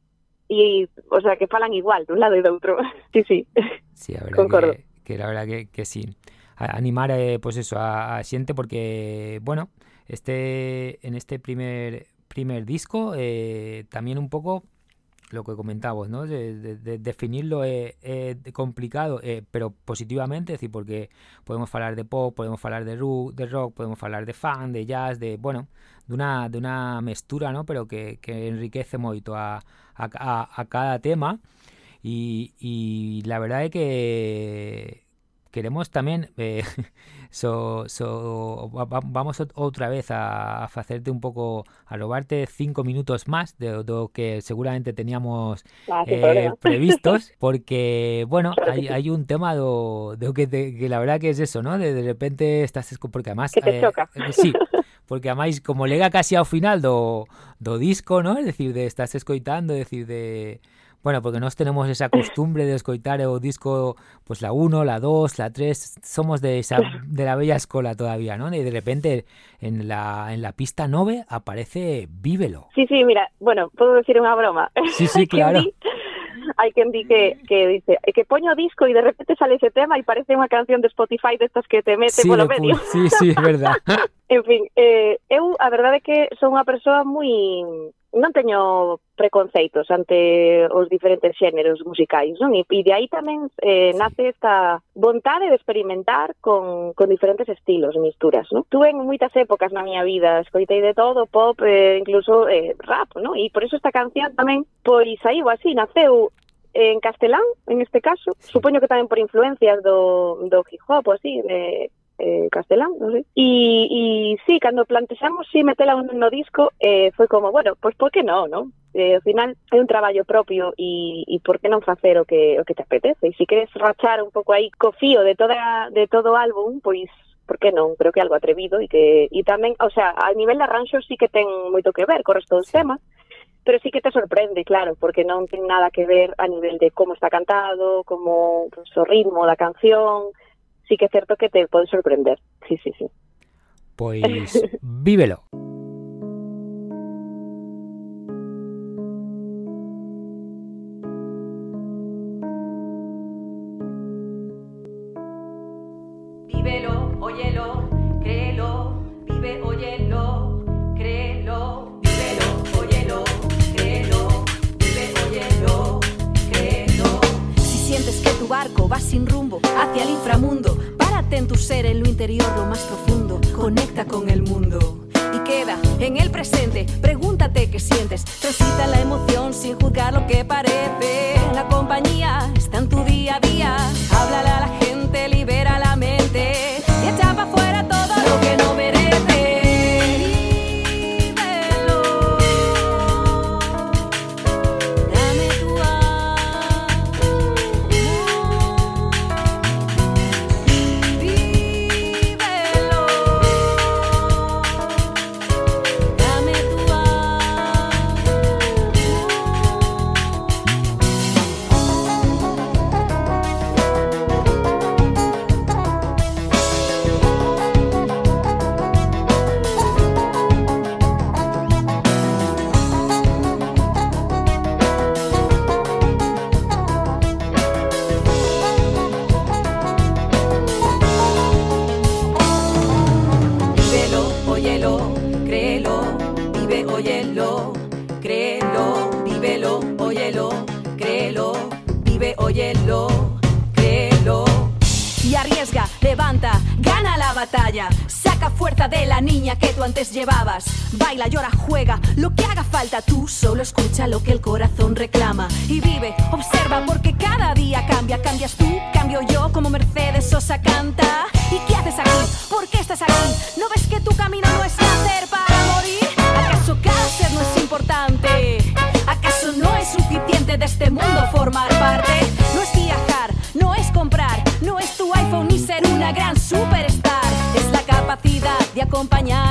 e, o sea, que falan igual dun lado e do outro. Sí, sí. Sí, a Concordo. que, que la verdad que, que sí. A- animar eh, pues eso a, a xente porque bueno, este en este primer primer disco eh, también un poco lo que comentábamos, ¿no? De, de- de definirlo es complicado, eh, pero positivamente, es decir, porque podemos hablar de pop, podemos hablar de, rock, podemos hablar de fan, de jazz, de, bueno, de una, de una mestura, ¿no? Pero que, que enriquece a, a, a, a cada tema y, y la verdad es que queremos también eh, so, so, va- va- vamos ot- outra vez a, a facerte un pouco a robarte cinco minutos máis do, do que seguramente teníamos Ah, eh, previstos porque bueno hay, un tema do, do que, te- que la verdad que es eso no de, de repente estás porque además Que te choca. eh, sí porque además como lega casi ao final do, do disco no es decir de estás escoitando es decir de bueno, porque nos tenemos esa costumbre de escoitar o disco, pues la 1, la 2, la 3, somos de esa de la bella escola todavía, ¿no? Y de repente en la en la pista 9 aparece Vívelo. Sí, sí, mira, bueno, podo decir unha broma. Sí, sí, claro. di- Hai quen di que, dice "É que poño disco e de repente sale ese tema e parece unha canción de Spotify destas que te mete Sí, polo lo medio. pu- sí, sí, es verdad. En fin, eh, eu a verdade é que son unha persoa moi non teño preconceitos ante os diferentes xéneros musicais, non? E, e de aí tamén eh, nace esta vontade de experimentar con, con diferentes estilos, misturas, non? Tuve en moitas épocas na miña vida, escoitei de todo, pop, eh, incluso eh, rap, non? E por eso esta canción tamén, pois, saiu así, naceu en castelán, en este caso, supoño que tamén por influencias do, do hip hop ou así, eh, eh, castelán, non sei. E, e sí, cando plantexamos si sí, metela no disco, eh, foi como, bueno, pois pues, por que non, non? Eh, ao final é un traballo propio e, e por que non facer o que, o que te apetece? E se queres rachar un pouco aí co fío de, toda, de todo o álbum, pois por que non? Creo que é algo atrevido e que e tamén, o sea, a nivel de arranxo sí que ten moito que ver co resto dos temas, pero sí que te sorprende, claro, porque non ten nada que ver a nivel de como está cantado, como pues, o ritmo da canción, sí que é certo que te pode sorprender. Sí, sí, sí. Pois vívelo. Vívelo, óyelo, créelo, vive, óyelo, barco va sin rumbo hacia el inframundo, párate en tu ser, en lo interior, lo más profundo, conecta con el mundo. Y queda en el presente, pregúntate qué sientes, transita la emoción sin juzgar lo que parece. La compañía está en tu día a día, háblale a la gente, antes llevabas. Baila, llora, juega, lo que haga falta. Tú solo escucha lo que el corazón reclama. Y vive, observa, porque cada día cambia. Cambias tú, cambio yo, como Mercedes Sosa canta. ¿Y qué haces aquí? ¿Por qué estás aquí? ¿No ves que tu camino no es nacer para morir? ¿Acaso ser no es importante? ¿Acaso no es suficiente de este mundo formar parte? No es viajar, no es comprar, no es tu iPhone ni ser una gran superstar. Es la capacidad de acompañar,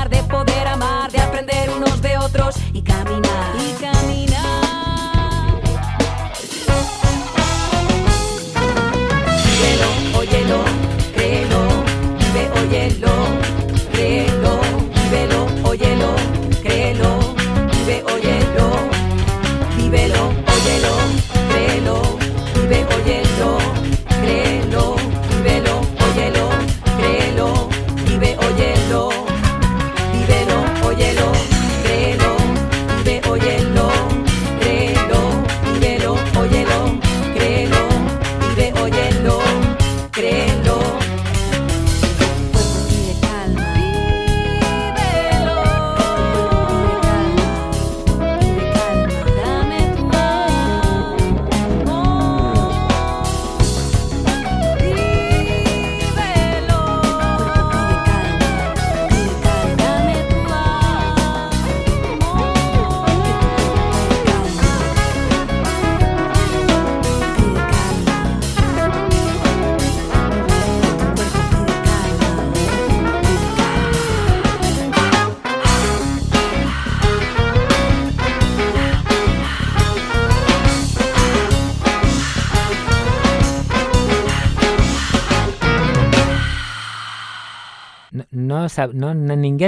No,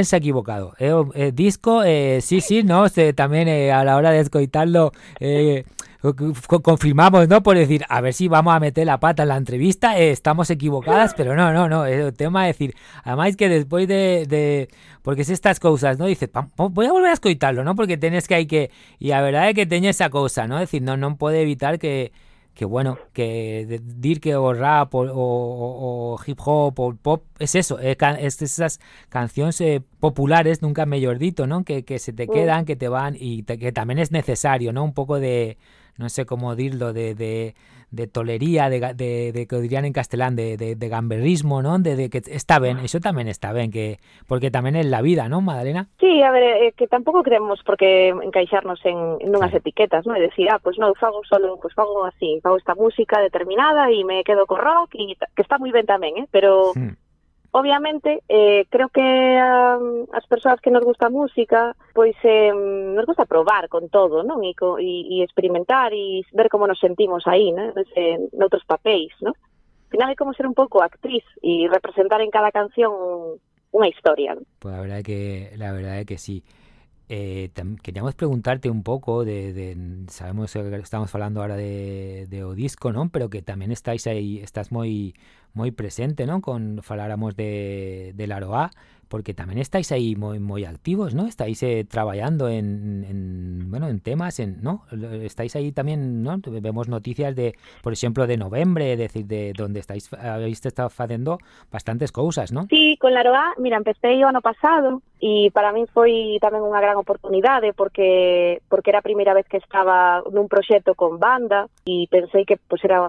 se ha equivocado. Eh, eh, disco, eh, sí, sí, no, también eh, a la hora de escoitarlo co- confirmamos, ¿no? Por decir, a ver si vamos a meter la pata en la entrevista, estamos equivocadas, pero no, no, no, es el tema de decir, además que después de, porque es estas cosas, ¿no? Dices, "Pam, pam, voy a volver a escoitarlo, ¿no? Porque tenés que hay que, y la verdad es que teñe esa cosa, ¿no? Es decir, no, no puede evitar que, que bueno, que de- dir que o rap o, o- o hip hop o pop es eso, es, esas canciones eh, populares, nunca mejor dito, ¿no? Que, que se te Mm. quedan, que te van y te- que también es necesario, ¿no? Un poco de non sei como dirlo, de, de, de tolería, de, de, de que dirían en castelán, de, de, de gamberrismo, ¿no? De, de, que está ben eso tamén está ben, que porque tamén é la vida, ¿no, Madalena? Sí, a ver, eh, que tampouco queremos porque encaixarnos en, en unhas etiquetas, ¿no? E decir, ah, pois pues non, fago solo, pois pues fago así, fago esta música determinada e me quedo co rock, e que está moi ben tamén, eh? Pero... Sí obviamente, eh, creo que um, as persoas que nos gusta música, pois eh, nos gusta probar con todo, non? E, co, experimentar e ver como nos sentimos aí, non? Nese, noutros papéis, non? Al final é como ser un pouco actriz e representar en cada canción unha historia. Pues la verdad que la verdad que sí. Eh, queríamos preguntarte un poco de, de, sabemos que estamos hablando ahora de, de Odisco, ¿no? Pero que también estáis ahí, estás muy moi presente, non? Con faláramos de, de Laroa, porque tamén estáis aí moi moi activos, ¿no? Estáis eh, traballando en, en bueno, en temas, en, ¿no? Estáis aí tamén, ¿no? Vemos noticias de, por exemplo, de novembre, é decir, de donde estáis habéis estado facendo bastantes cousas, ¿no? Sí, con Laroa, mira, empecé o ano pasado e para min foi tamén unha gran oportunidade porque porque era a primeira vez que estaba nun proxecto con banda e pensei que pues, era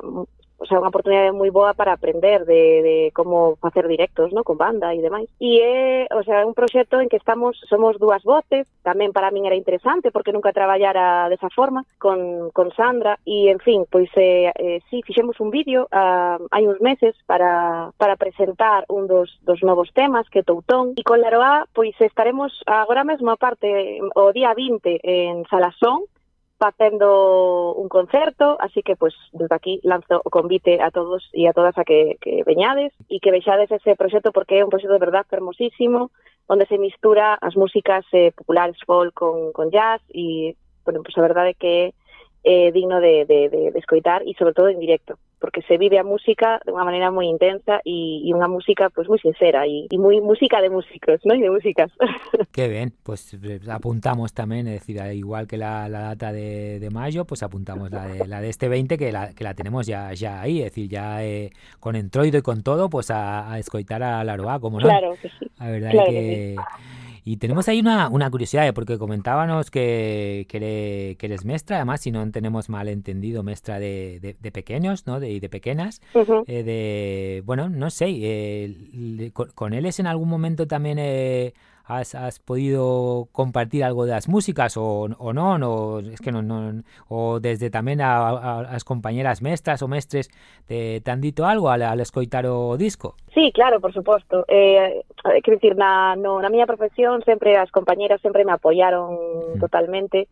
o sea, unha oportunidade moi boa para aprender de, de como facer directos, no, con banda e demais. E é, o sea, un proxecto en que estamos, somos dúas voces, tamén para min era interesante porque nunca traballara desa forma con, con Sandra e, en fin, pois eh, eh, sí, fixemos un vídeo uh, hai uns meses para, para presentar un dos, dos novos temas que Toutón e con Laroa, pois estaremos agora mesmo a parte o día 20 en Salasón facendo un concerto, así que pois pues, desde aquí lanzo o convite a todos e a todas a que, que veñades e que vexades ese proxecto porque é un proxecto de verdad fermosísimo onde se mistura as músicas eh, populares folk con, con jazz e, bueno, pois pues, a verdade que é digno de, de, de, de escoitar e sobre todo en directo porque se vive a música de unha maneira moi intensa e, e unha música pois moi sincera e, e moi música de músicos, non? E de músicas. Que ben, pues apuntamos tamén, é dicir, igual que la, la data de, de mayo, pues apuntamos la de, la de este 20 que la, que la tenemos ya ya aí, é dicir, ya eh, con entroido e con todo, pues a, a escoitar a Laroa, como non? Claro que sí. A verdade claro que, que sí. Y tenemos ahí una, una curiosidad, porque comentábamos que, que, eres, que eres mestra, además, si no tenemos mal entendido, mestra de, de, de pequeños, ¿no? De, de pequeñas. Uh -huh. eh, de, bueno, no sé, eh, con, con él es en algún momento también... Eh, has, has podido compartir algo de las músicas o, o non, no, es que non, non, o desde tamén a, a, as compañeras mestras ou mestres te, te han dito algo al, al escoitar o disco? Sí, claro, por suposto. Eh, quero dicir, na, no, na miña profesión sempre as compañeras sempre me apoiaron mm. totalmente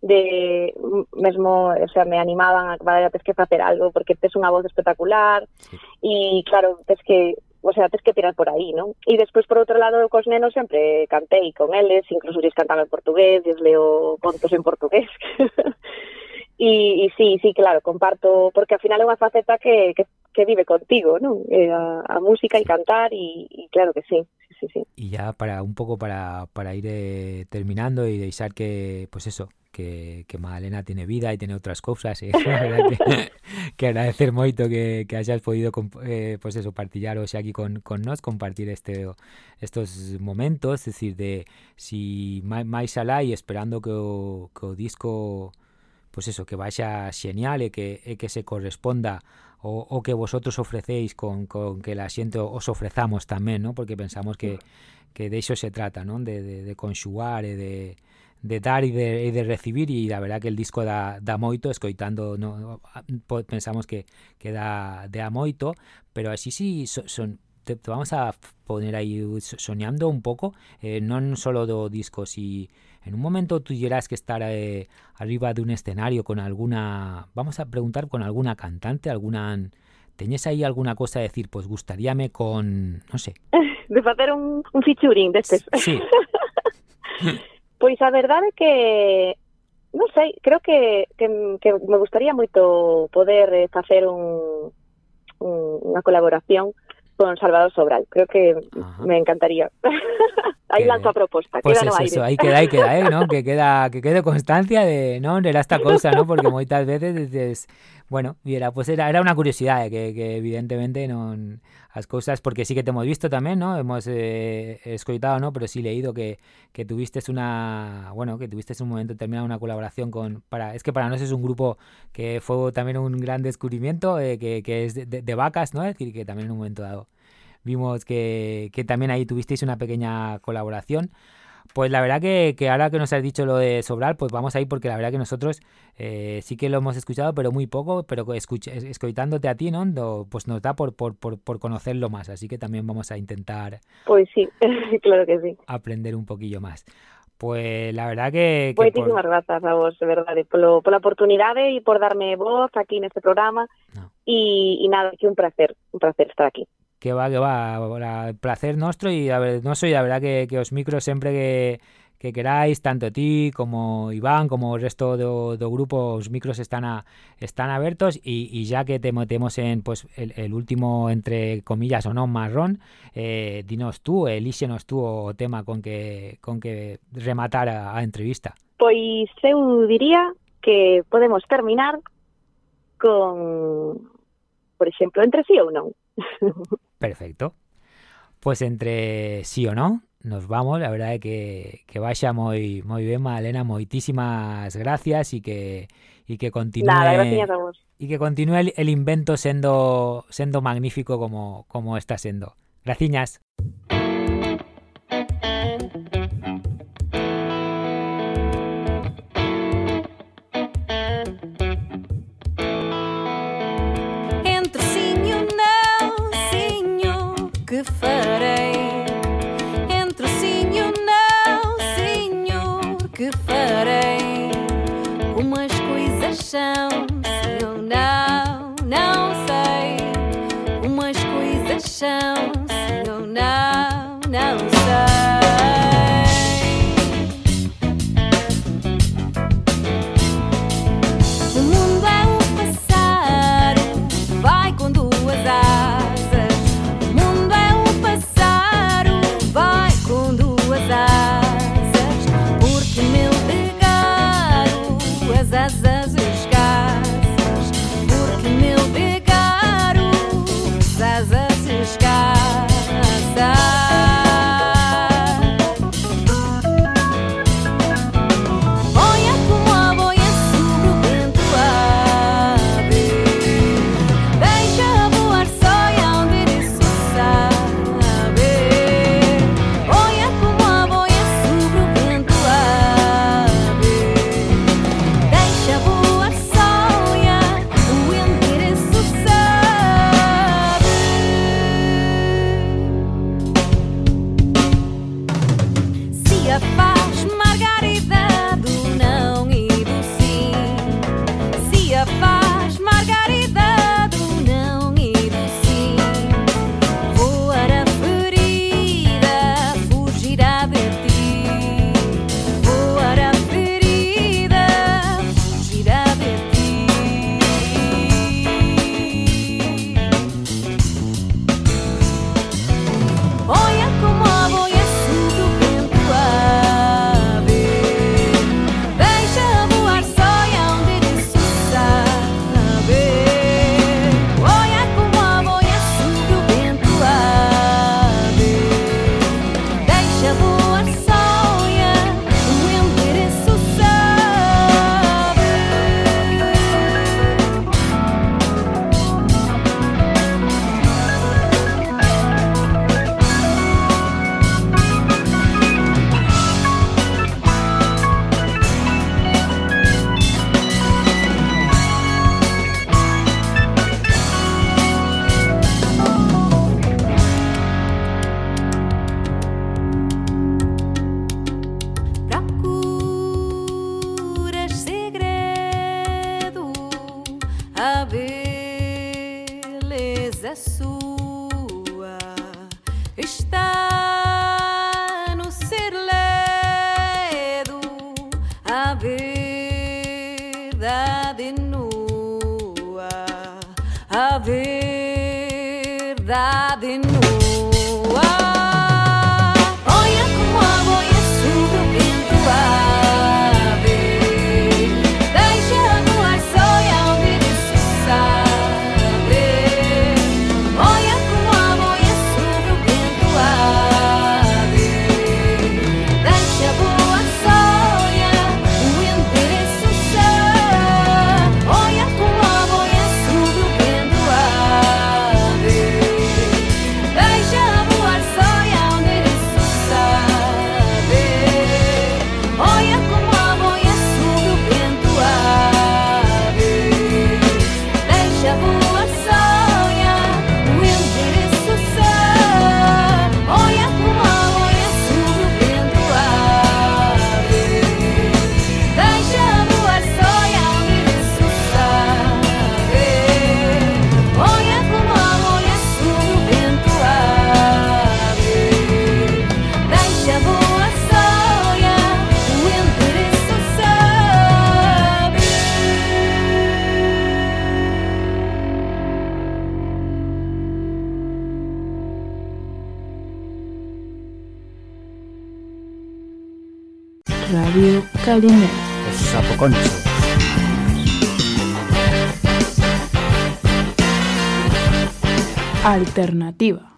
de mesmo, o sea, me animaban a, vale, tes que facer algo porque tes unha voz espectacular sí. e claro, tes que o sea, tes que tirar por aí, non? E despois, por outro lado, cos nenos sempre cantei con eles, incluso eles cantaban en portugués, eles leo contos en portugués. e, e sí, sí, claro, comparto, porque ao final é unha faceta que, que, vive contigo, non? Eh, a, música e cantar, e, e claro que sí. Sí, sí. Y ya para un poco para, para ir eh, terminando y deixar que, pues eso, que, que Magdalena tiene vida e tiene outras cousas e ¿eh? que, que agradecer moito que, que hayas podido eh, pues eso, partillar hoxe aquí con, con nós compartir este estos momentos es decir, de si máis alá e esperando que o, que o disco pues eso, que vaya genial e que, e que se corresponda o, o que vosotros ofrecéis con, con que la xente os ofrezamos tamén, ¿no? porque pensamos que, que de iso se trata, ¿no? de, de, de conxugar e de, de dar e de, de recibir e la verdad que el disco da, da moito escoitando no, pensamos que, que da, da moito pero así sí son, son te, te vamos a poner aí soñando un pouco eh, non solo do disco si en un momento tuvieras que estar eh, arriba de un escenario con alguna vamos a preguntar con alguna cantante alguna teñes aí alguna cosa a decir pues gustaríame con no sé. De facer un, un featuring destes sí Pois a verdade é que non sei, creo que, que, que me gustaría moito poder eh, facer un, un, unha colaboración con Salvador Sobral. Creo que Ajá. me encantaría. Aí lanzo a proposta, pues queda no eso, aí queda, aí queda, eh, ¿no? Que queda que quede constancia de non era esta cousa, ¿no? Porque moitas veces dices, bueno, viera, pues era, era unha curiosidade que, que evidentemente non as cousas, porque sí que te hemos visto tamén, ¿no? Hemos eh, ¿no? Pero sí leído que, que tuviste una, bueno, que tuviste un momento determinado una colaboración con, para, es que para nosotros es un grupo que fue también un gran descubrimiento, eh, que, que, es de, de, de vacas, ¿no? Es decir, que también en un momento dado vimos que, que, también ahí tuvisteis una pequeña colaboración. Pues la verdad que, que, ahora que nos has dicho lo de Sobral, pues vamos ahí porque la verdad que nosotros eh, sí que lo hemos escuchado, pero muy poco, pero escuch escoitándote a ti, ¿no? Pues nos da por, por, por, por, conocerlo más, así que también vamos a intentar... Pues sí, claro que sí. Aprender un poquillo más. Pues la verdad que... por... grazas a vos, de verdade, polo, pola oportunidade e por darme voz aquí neste programa. No. E, e nada, que un placer, un placer estar aquí. que va, que va, el placer nuestro y a ver, no soy la verdad que, que os micros siempre que, que queráis, tanto ti como Iván, como el resto do, do grupo, os micros están a, están abiertos y, y ya que te metemos en pues, el, el último, entre comillas o no, marrón, eh, dinos tú, elíxenos tú o tema con que, con que rematar a, a entrevista. Pois eu diría que podemos terminar con, por exemplo, entre sí ou non. Perfecto. Pues entre sí o no, nos vamos. La verdad es que, que vaya muy, muy bien, Magdalena. Muchísimas gracias y que, y que continúe. Nada. Y que continúe el, el invento siendo, siendo magnífico como, como está siendo. Gracias.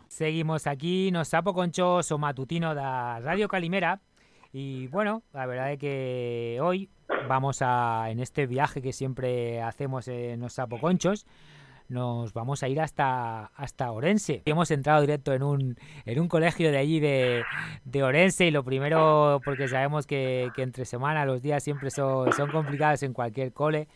Seguimos aquí nos Sapo Conchos o matutino da Radio Calimera y bueno, la verdad es que hoy vamos a, en este viaje que siempre hacemos en los Sapo Conchos, nos vamos a ir hasta, hasta Orense. Hemos entrado directo en un, en un colegio de allí de, de Orense y lo primero, porque sabemos que, que entre semana los días siempre son, son complicados en cualquier cole.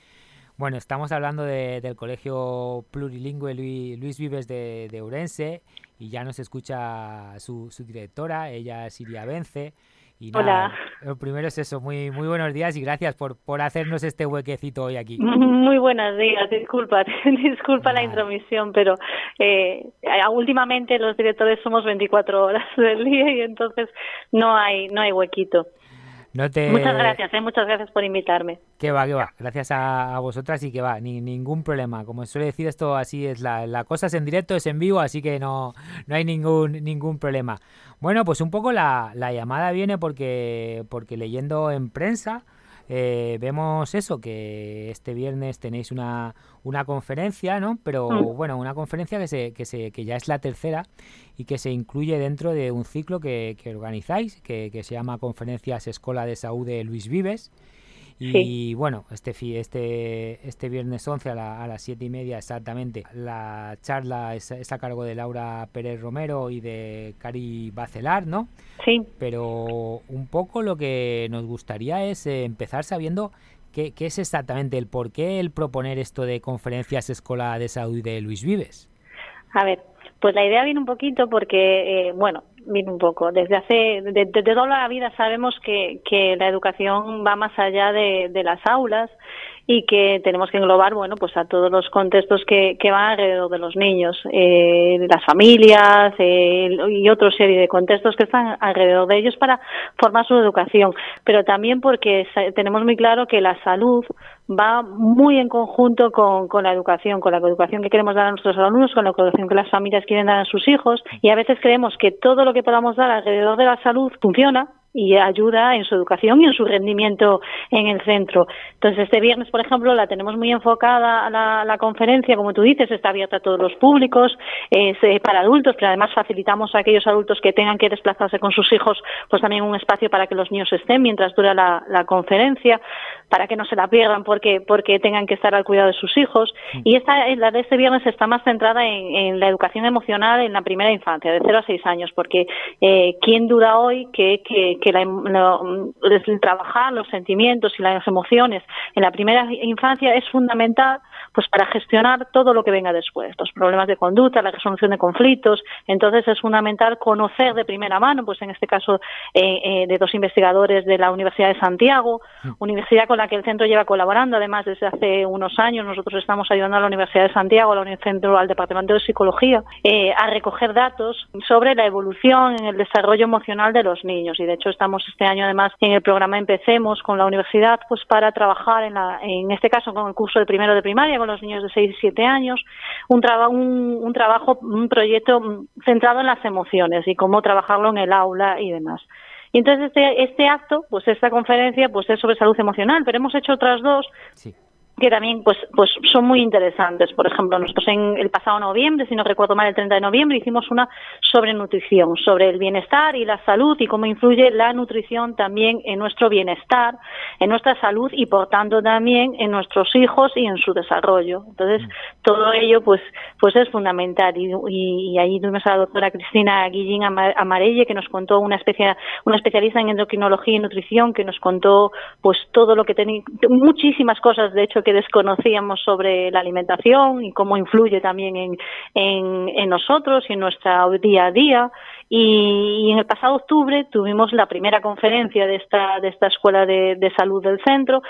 Bueno, estamos hablando de, del colegio plurilingüe Luis, Luis Vives de, de, Urense y ya nos escucha su, su directora, ella es Siria Vence. Y nada, Hola. Lo primero es eso, muy, muy buenos días y gracias por, por hacernos este huequecito hoy aquí. Muy buenos días, disculpa, disculpa la intromisión, pero eh, últimamente los directores somos 24 horas del día y entonces no hay no hay huequito. No te... Muchas gracias, eh, muchas gracias por invitarme. Que va, que va. Gracias a, a vosotras y que va, ni, ningún problema. Como suele decir esto, así es la, la cosa es en directo, es en vivo, así que no, no hay ningún, ningún problema. Bueno, pues un poco la, la llamada viene porque, porque leyendo en prensa eh, vemos eso, que este viernes tenéis una, una conferencia, ¿no? Pero Mm. bueno, una conferencia que, se, que, se, que ya es la tercera y que se incluye dentro de un ciclo que, que organizáis, que, que se llama Conferencias Escola de Saúl de Luis Vives. Y Sí. bueno, este, este, este viernes 11 a, la- a las 7 y media exactamente, la charla es, es a cargo de Laura Pérez Romero y de Cari Bacelar, ¿no? Sí, Pero un poco lo que nos gustaría es eh, empezar sabiendo qué, qué es exactamente el por qué el proponer esto de conferencias Escola de Salud de Luis Vives. a ver, pues la idea viene un poquito porque, eh, bueno, viene un poco. Desde hace, de- desde toda la vida sabemos que, que la educación va más allá de, de las aulas y que tenemos que englobar, bueno, pues a todos los contextos que, que van alrededor de los niños, eh, las familias eh, y otra serie de contextos que están alrededor de ellos para formar su educación. Pero también porque tenemos muy claro que la salud va muy en conjunto con, con la educación, con la educación que queremos dar a nuestros alumnos, con la educación que las familias quieren dar a sus hijos y a veces creemos que todo lo que podamos dar alrededor de la salud funciona y ayuda en su educación y en su rendimiento en el centro. Entonces, este viernes, por ejemplo, la tenemos muy enfocada a la, conferencia, como tú dices, está abierta a todos los públicos, es eh, para adultos, pero además facilitamos a aquellos adultos que tengan que desplazarse con sus hijos, pues también un espacio para que los niños estén mientras dura la conferencia, para que no se la pierdan porque, porque tengan que estar al cuidado de sus hijos. Y esta, la de este viernes está más centrada en, en la educación emocional en la primera infancia, de 0 a 6 años, porque eh, ¿quién duda hoy que, que, que la, lo- el trabajar los sentimientos y las emociones en la primera infancia es fundamental pues para gestionar todo lo que venga después, los problemas de conducta, la resolución de conflictos. Entonces es fundamental conocer de primera mano, pues en este caso eh, eh, de dos investigadores de la Universidad de Santiago, universidad con la que el centro lleva colaborando además desde hace unos años. Nosotros estamos ayudando a la Universidad de Santiago, a la centro, al Departamento de Psicología, eh, a recoger datos sobre la evolución en el desarrollo emocional de los niños. Y de hecho estamos este año además en el programa Empecemos con la universidad, pues para trabajar en, la, en este caso con el curso de primero de primaria, los niños de 6 y 7 años, un, traba- un, un trabajo, un proyecto centrado en las emociones y cómo trabajarlo en el aula y demás. Y entonces este, este acto, pues esta conferencia, pues es sobre salud emocional, pero hemos hecho otras dos Sí. Que también pues pues son muy interesantes. Por ejemplo, nosotros en el pasado noviembre, si no recuerdo mal, el 30 de noviembre, hicimos una sobre nutrición, sobre el bienestar y la salud y cómo influye la nutrición también en nuestro bienestar, en nuestra salud y por tanto también en nuestros hijos y en su desarrollo. Entonces, todo ello pues pues es fundamental y, y, y ahí tuvimos a la doctora Cristina Guillín Ama- Amarelle que nos contó una especia, una especialista en endocrinología y nutrición que nos contó pues todo lo que tenía muchísimas cosas de hecho que desconocíamos sobre la alimentación y cómo influye también en, en, en nosotros y en nuestra día a día. Y, y en el pasado octubre tuvimos la primera conferencia de esta de esta escuela de, de salud del centro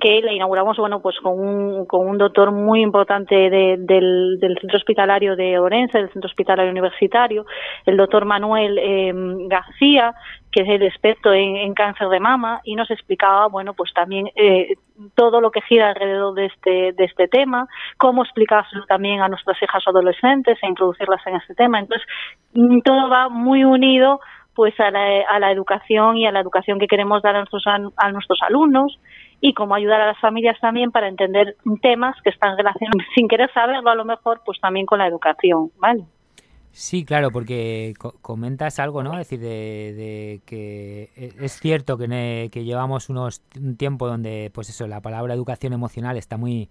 que la inauguramos bueno pues con un, con un doctor muy importante de- del, del centro hospitalario de Orense, del centro hospitalario universitario, el doctor Manuel eh, García, que es el experto en, en cáncer de mama, y nos explicaba, bueno, pues también eh, todo lo que gira alrededor de este, de este tema, cómo explicárselo también a nuestras hijas adolescentes e introducirlas en este tema. Entonces, mm, todo va muy unido pues a la, educación y a la educación que queremos dar a nuestros, a nuestros alumnos y cómo ayudar a las familias también para entender temas que están relacionados, sin querer saberlo a lo mejor, pues también con la educación, ¿vale? Sí, claro, porque comentas algo, ¿no? Es decir, de, que e, es cierto que, que, llevamos unos un tiempo donde, pues eso, la palabra educación emocional está muy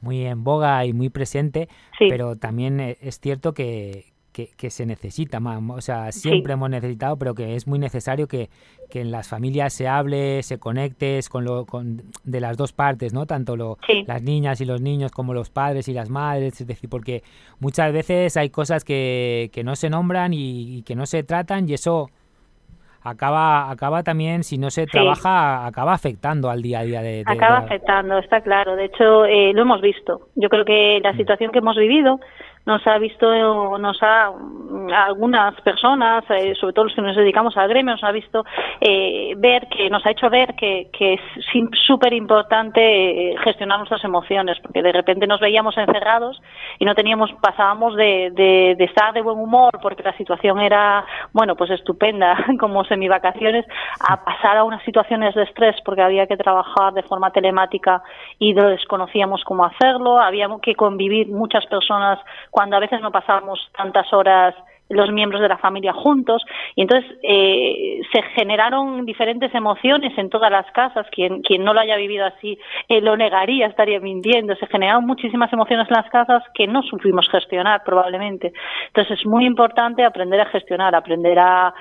muy en boga y muy presente, pero también e, es cierto que, que, se necesita más, o sea, siempre hemos necesitado, pero que es muy necesario que, que, en las familias se hable, se conecte con lo con, de las dos partes, ¿no? Tanto lo, las niñas y los niños como los padres y las madres, es decir, porque muchas veces hay cosas que, que no se nombran y, que no se tratan y eso acaba acaba también si no se trabaja acaba afectando al día a día de, acaba afectando está claro. De hecho eh, lo hemos visto. Yo creo que la mm. situación que hemos vivido nos ha visto, nos ha, algunas personas, eh, sobre todo los que nos dedicamos al gremio, nos ha visto eh, ver que, nos ha hecho ver que, que es súper importante eh, gestionar nuestras emociones, porque de repente nos veíamos encerrados y no teníamos, pasábamos de, de, de estar de buen humor porque la situación era, bueno, pues estupenda, como semivacaciones, a pasar a unas situaciones de estrés porque había que trabajar de forma telemática y desconocíamos cómo hacerlo, habíamos que convivir muchas personas cuando a veces no pasábamos tantas horas los miembros de la familia juntos. Y entonces eh, se generaron diferentes emociones en todas las casas. Quien quien no lo haya vivido así eh, lo negaría estaría mintiendo. Se generaron muchísimas emociones en las casas que no supimos gestionar probablemente. Entonces es muy importante aprender a gestionar aprender a,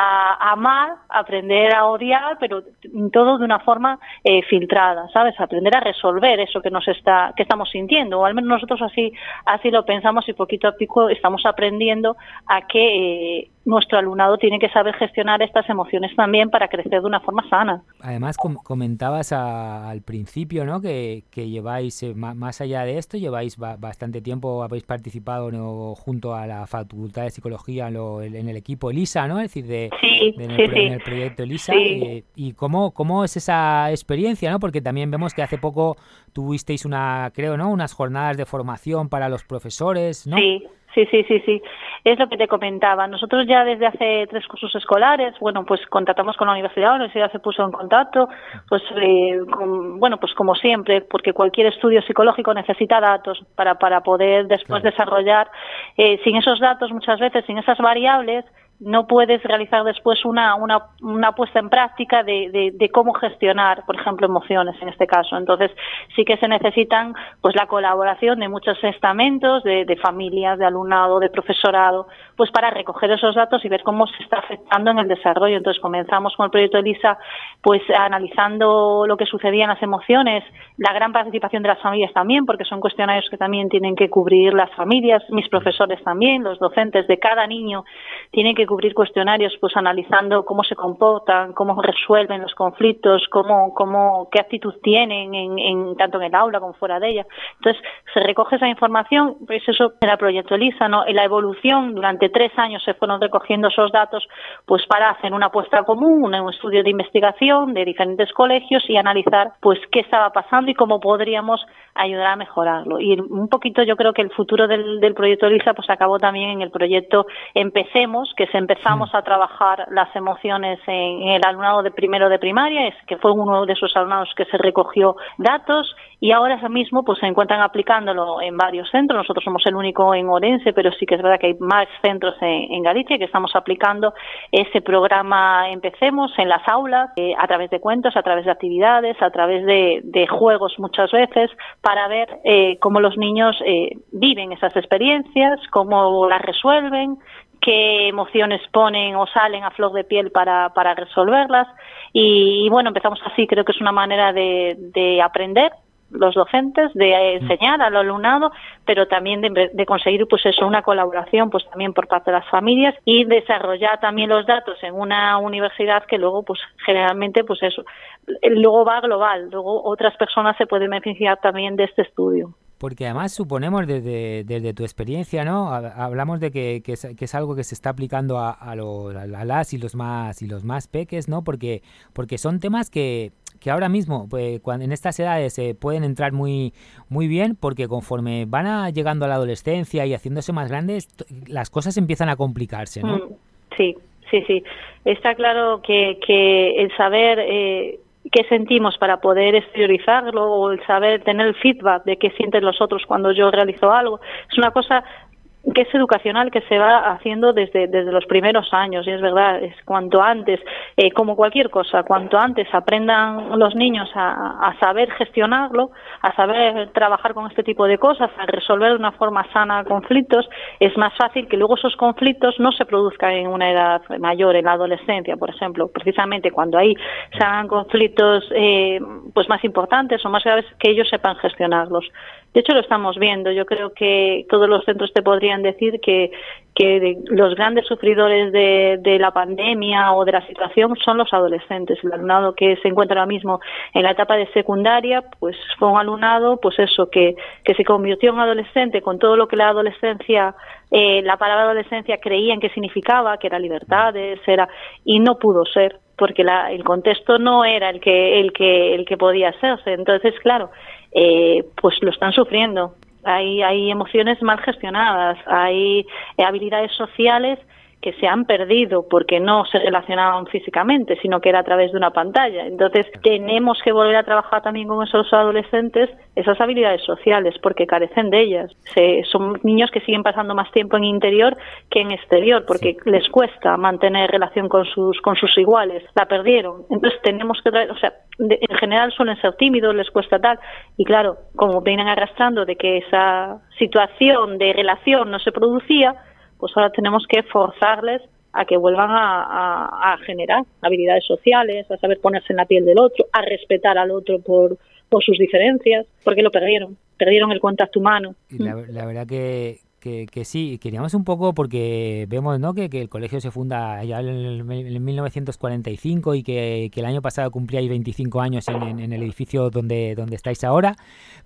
a amar aprender a odiar pero todo de una forma eh, filtrada sabes aprender a resolver eso que nos está que estamos sintiendo o al menos nosotros así así lo pensamos y poquito a poco estamos aprendiendo a que eh, nuestro alumnado tiene que saber gestionar estas emociones también para crecer de una forma sana. Además, comentabas al principio ¿no? que, lleváis, eh, más allá de esto, lleváis bastante tiempo, habéis participado junto a la Facultad de Psicología en, el equipo ELISA, ¿no? es decir, de, en, el, proyecto ELISA. Eh, ¿Y cómo, cómo es esa experiencia? ¿no? Porque también vemos que hace poco tuvisteis una, creo, ¿no? unas jornadas de formación para los profesores, ¿no? Sí. Sí, sí, sí, sí. Es lo que te comentaba. Nosotros ya desde hace tres cursos escolares, bueno, pues contratamos con la universidad, la universidad se puso en contacto, pues, eh, bueno, pues como siempre, porque cualquier estudio psicológico necesita datos para, para poder después desarrollar. Eh, sin esos datos, muchas veces, sin esas variables, no puedes realizar después una, una, una puesta en práctica de, de, cómo gestionar, por ejemplo, emociones en este caso. Entonces, sí que se necesitan pues la colaboración de muchos estamentos, de, de familias, de alumnado, de profesorado, pues para recoger esos datos y ver cómo se está afectando en el desarrollo. Entonces, comenzamos con el proyecto ELISA, pues analizando lo que sucedía en las emociones, la gran participación de las familias también, porque son cuestionarios que también tienen que cubrir las familias, mis profesores también, los docentes de cada niño tienen que cubrir cuestionarios, pues analizando cómo se comportan, cómo resuelven los conflictos, cómo, cómo, qué actitud tienen en, tanto en el aula como fuera de ella. Entonces, se recoge esa información, pues eso era el proyecto ELISA, ¿no? En la evolución, durante tres años se fueron recogiendo esos datos, pues para hacer una apuesta común, un estudio de investigación de diferentes colegios y analizar, pues, qué estaba pasando y cómo podríamos ayudar a mejorarlo. Y un poquito yo creo que el futuro del, del proyecto ELISA, pues acabó también en el proyecto Empecemos, que se empezamos a trabajar las emociones en, el alumnado de primero de primaria, es que fue uno de esos alumnados que se recogió datos y ahora mismo pues se encuentran aplicándolo en varios centros. Nosotros somos el único en Orense, pero sí que es verdad que hay más centros en, Galicia que estamos aplicando ese programa Empecemos en las aulas eh, a través de cuentos, a través de actividades, a través de, juegos muchas veces para ver eh, cómo los niños eh, viven esas experiencias, cómo las resuelven, qué emociones ponen o salen a flor de piel para, para resolverlas. Y, bueno, empezamos así, creo que es una manera de, de aprender los docentes de enseñar al alumnado, pero también de, conseguir pues eso una colaboración pues también por parte de las familias y desarrollar también los datos en una universidad que luego pues generalmente pues eso luego va global, luego otras personas se pueden beneficiar también de este estudio. Porque además suponemos desde, desde tu experiencia, ¿no? Hablamos de que, que, es, algo que se está aplicando a, a, las y los más y los más peques, ¿no? Porque, porque son temas que, que ahora mismo, pues, cuando, en estas edades se pueden entrar muy, muy bien, porque conforme van a, llegando a la adolescencia y haciéndose más grandes, las cosas empiezan a complicarse, ¿no? Mm, sí, sí, sí. Está claro que, que el saber eh, qué sentimos para poder exteriorizarlo o el saber tener el feedback de qué sienten los otros cuando yo realizo algo, es una cosa que es educacional que se va haciendo desde, desde los primeros años y es verdad, es cuanto antes, eh, como cualquier cosa, cuanto antes aprendan los niños a, a, saber gestionarlo, a saber trabajar con este tipo de cosas, a resolver de una forma sana conflictos, es más fácil que luego esos conflictos no se produzcan en una edad mayor, en la adolescencia, por ejemplo, precisamente cuando ahí se hagan conflictos eh, pues más importantes o más graves, que ellos sepan gestionarlos. De hecho, lo estamos viendo. Yo creo que todos los centros te podrían decir que, los grandes sufridores de, de, la pandemia o de la situación son los adolescentes. El alumnado que se encuentra ahora mismo en la etapa de secundaria, pues fue un alumnado, pues eso, que, que se convirtió en adolescente con todo lo que la adolescencia, eh, la palabra adolescencia creían que significaba, que era libertades, era, y no pudo ser porque la, el contexto no era el que el que el que podía serse entonces claro eh, pues lo están sufriendo. Hay, hay emociones mal gestionadas, hay habilidades sociales que se han perdido porque no se relacionaban físicamente, sino que era a través de una pantalla. Entonces, tenemos que volver a trabajar también con esos adolescentes esas habilidades sociales porque carecen de ellas. Se, son niños que siguen pasando más tiempo en interior que en exterior porque les cuesta mantener relación con sus con sus iguales. La perdieron. Entonces, tenemos que traer, o sea, en general suelen ser tímidos, les cuesta tal y claro, como vienen arrastrando de que esa situación de relación no se producía, pues ahora tenemos que forzarles a que vuelvan a, generar habilidades sociales, a saber ponerse en la piel del otro, a respetar al otro por, por sus diferencias, porque lo perdieron, perdieron el contacto humano. la, verdad que, que, sí, queríamos un poco porque vemos ¿no? que, el colegio se funda ya en, 1945 y que, el año pasado cumplíais 25 años en, el edificio donde, donde estáis ahora,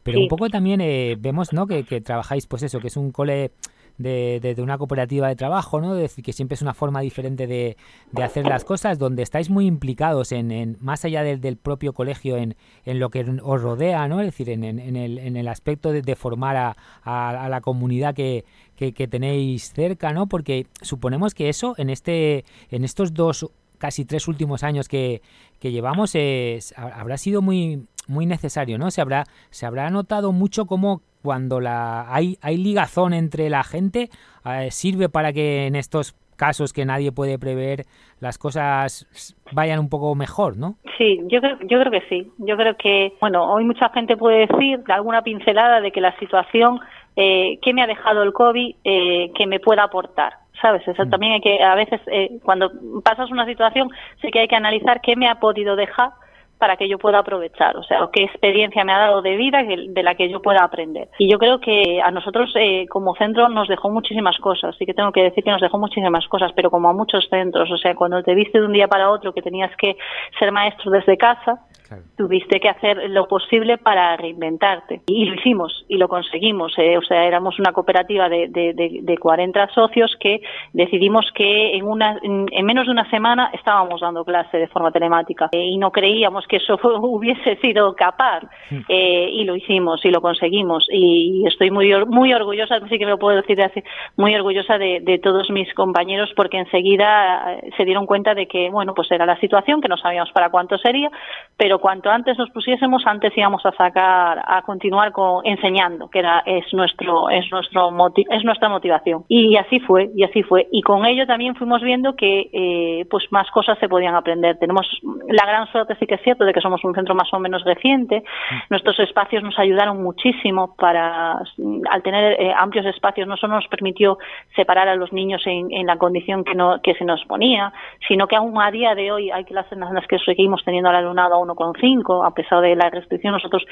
pero un poco también eh, vemos ¿no? que, que trabajáis, pues eso, que es un cole de, una cooperativa de trabajo, ¿no? De decir que siempre es una forma diferente de, hacer las cosas, donde estáis muy implicados en, más allá del, propio colegio, en, en, lo que os rodea, ¿no? Decir, en, el, en el aspecto de, formar a, a, la comunidad que, que, tenéis cerca, ¿no? Porque suponemos que eso en este, en estos dos casi tres últimos años que, que llevamos es, habrá sido muy muy necesario, ¿no? Se habrá se habrá notado mucho cómo cuando la hay, hay ligazón entre la gente, eh, sirve para que en estos casos que nadie puede prever las cosas vayan un poco mejor, ¿no? Sí, yo creo, yo creo que sí. Yo creo que, bueno, hoy mucha gente puede decir alguna pincelada de que la situación eh, que me ha dejado el COVID eh, que me pueda aportar. ¿Sabes? Eso mm. también hay que, a veces, eh, cuando pasas una situación, sí que hay que analizar qué me ha podido dejar para que yo pueda aprovechar, o sea, qué experiencia me ha dado de vida de la que yo pueda aprender. Y yo creo que a nosotros eh, como centro nos dejó muchísimas cosas, sí que tengo que decir que nos dejó muchísimas cosas, pero como a muchos centros, o sea, cuando te viste de un día para otro que tenías que ser maestro desde casa, tuviste que hacer lo posible para reinventarte. Y lo hicimos y lo conseguimos. Eh, o sea, éramos una cooperativa de, de, de, 40 socios que decidimos que en, una, en, menos de una semana estábamos dando clase de forma telemática eh, y no creíamos que eso hubiese sido capaz. Eh, y lo hicimos y lo conseguimos. Y, estoy muy, muy orgullosa, sí que me lo puedo decir así, muy orgullosa de, de todos mis compañeros porque enseguida se dieron cuenta de que, bueno, pues era la situación, que no sabíamos para cuánto sería, pero cuanto antes nos pusiésemos, antes íbamos a sacar, a continuar con, enseñando, que era, es nuestro, es nuestro es nuestra motivación. Y así fue, y así fue. Y con ello también fuimos viendo que, eh, pues más cosas se podían aprender. Tenemos la gran suerte, sí que es cierto, de que somos un centro más o menos reciente. Nuestros espacios nos ayudaron muchísimo para, al tener eh, amplios espacios, no solo nos permitió separar a los niños en, en la condición que, no, que se nos ponía, sino que aún a día de hoy hay clases en las que seguimos teniendo al alumnado a uno con cinco, a pesar de la restricción, nosotros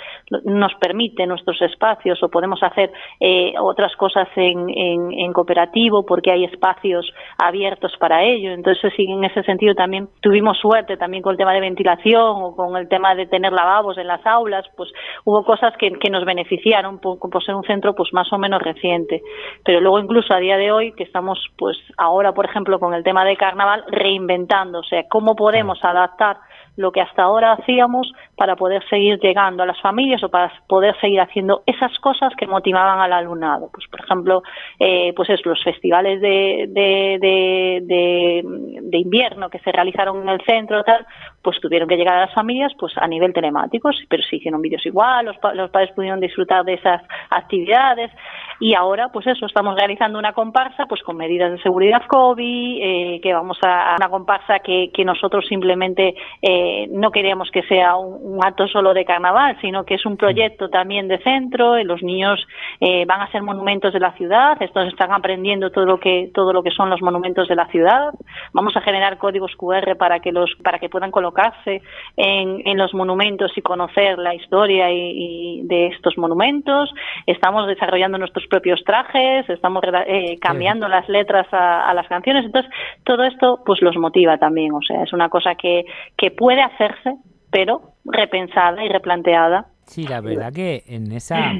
nos permite nuestros espacios o podemos hacer eh, otras cosas en, en, cooperativo porque hay espacios abiertos para ello. Entonces, sí, en ese sentido también tuvimos suerte también con el tema de ventilación con el tema de tener lavabos en las aulas, pues hubo cosas que, que nos beneficiaron por, por ser un centro pues más o menos reciente. Pero luego incluso a día de hoy que estamos pues ahora, por ejemplo, con el tema de carnaval reinventando, o sea, cómo podemos adaptar lo que hasta ahora hacíamos para poder seguir llegando a las familias o para poder seguir haciendo esas cosas que motivaban al alumnado. Pues, por ejemplo, eh, pues es los festivales de, de, de, de, invierno que se realizaron en el centro, tal, pues tuvieron que llegar a las familias pues a nivel telemáticos, pero se hicieron vídeos igual, los, los padres pudieron disfrutar de esas actividades y ahora pues eso, estamos realizando una comparsa pues con medidas de seguridad COVID, eh, que vamos a, una comparsa que, que nosotros simplemente eh, no queríamos que sea un, un, acto solo de carnaval, sino que es un proyecto también de centro, y los niños eh, van a ser monumentos de la ciudad, estos están aprendiendo todo lo que todo lo que son los monumentos de la ciudad, vamos a generar códigos QR para que los para que puedan colocarse en, en los monumentos y conocer la historia y, y de estos monumentos, estamos desarrollando nuestros propios trajes, estamos eh, cambiando sí. las letras a, a, las canciones. Entonces, todo esto pues los motiva también. O sea, es una cosa que, que puede hacerse, pero repensada y replanteada. Sí, la verdad que en esa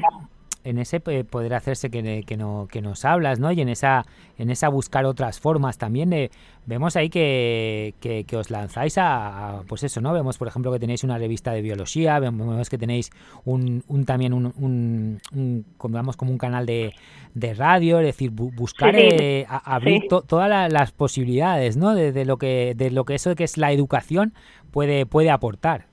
en ese poder hacerse que, que, no, que nos hablas, ¿no? Y en esa, en esa buscar otras formas también de, vemos ahí que, que, que os lanzáis a, a, pues eso, ¿no? Vemos, por ejemplo, que tenéis una revista de biología, vemos que tenéis un, un también un, un, un, digamos, como un canal de, de radio, es decir, bu buscar sí, eh, a, abrir sí. to, todas la, las posibilidades, ¿no? De, de, lo que, de lo que eso que es la educación puede, puede aportar.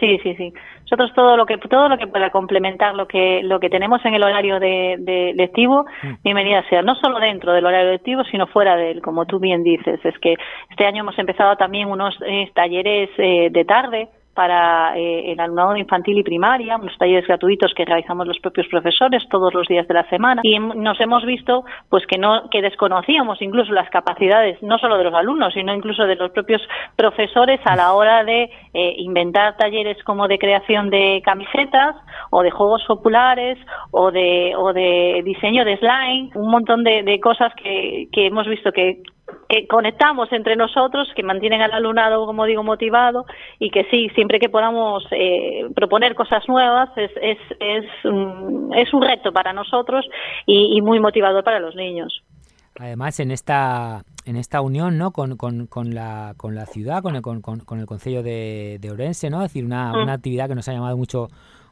Sí, sí, sí. Nosotros todo lo que todo lo que pueda complementar lo que lo que tenemos en el horario de, de lectivo, mm. bienvenida sea, no solo dentro del horario lectivo, sino fuera de él, como tú bien dices. Es que este año hemos empezado también unos eh, talleres eh, de tarde para eh, el alumnado infantil y primaria, unos talleres gratuitos que realizamos los propios profesores todos los días de la semana. Y nos hemos visto pues que no que desconocíamos incluso las capacidades no solo de los alumnos sino incluso de los propios profesores a la hora de eh, inventar talleres como de creación de camisetas o de juegos populares o de o de diseño de slime un montón de, de cosas que, que hemos visto que que conectamos entre nosotros, que mantienen al alumnado, como digo, motivado y que sí, siempre que podamos eh, proponer cosas nuevas es, es, es, un, es un reto para nosotros y, y muy motivador para los niños. Además, en esta en esta unión ¿no? con, con, con, la, con la ciudad, con el, con, con el Consejo de, de Orense, ¿no? es decir, una, mm. una actividad que nos ha llamado mucho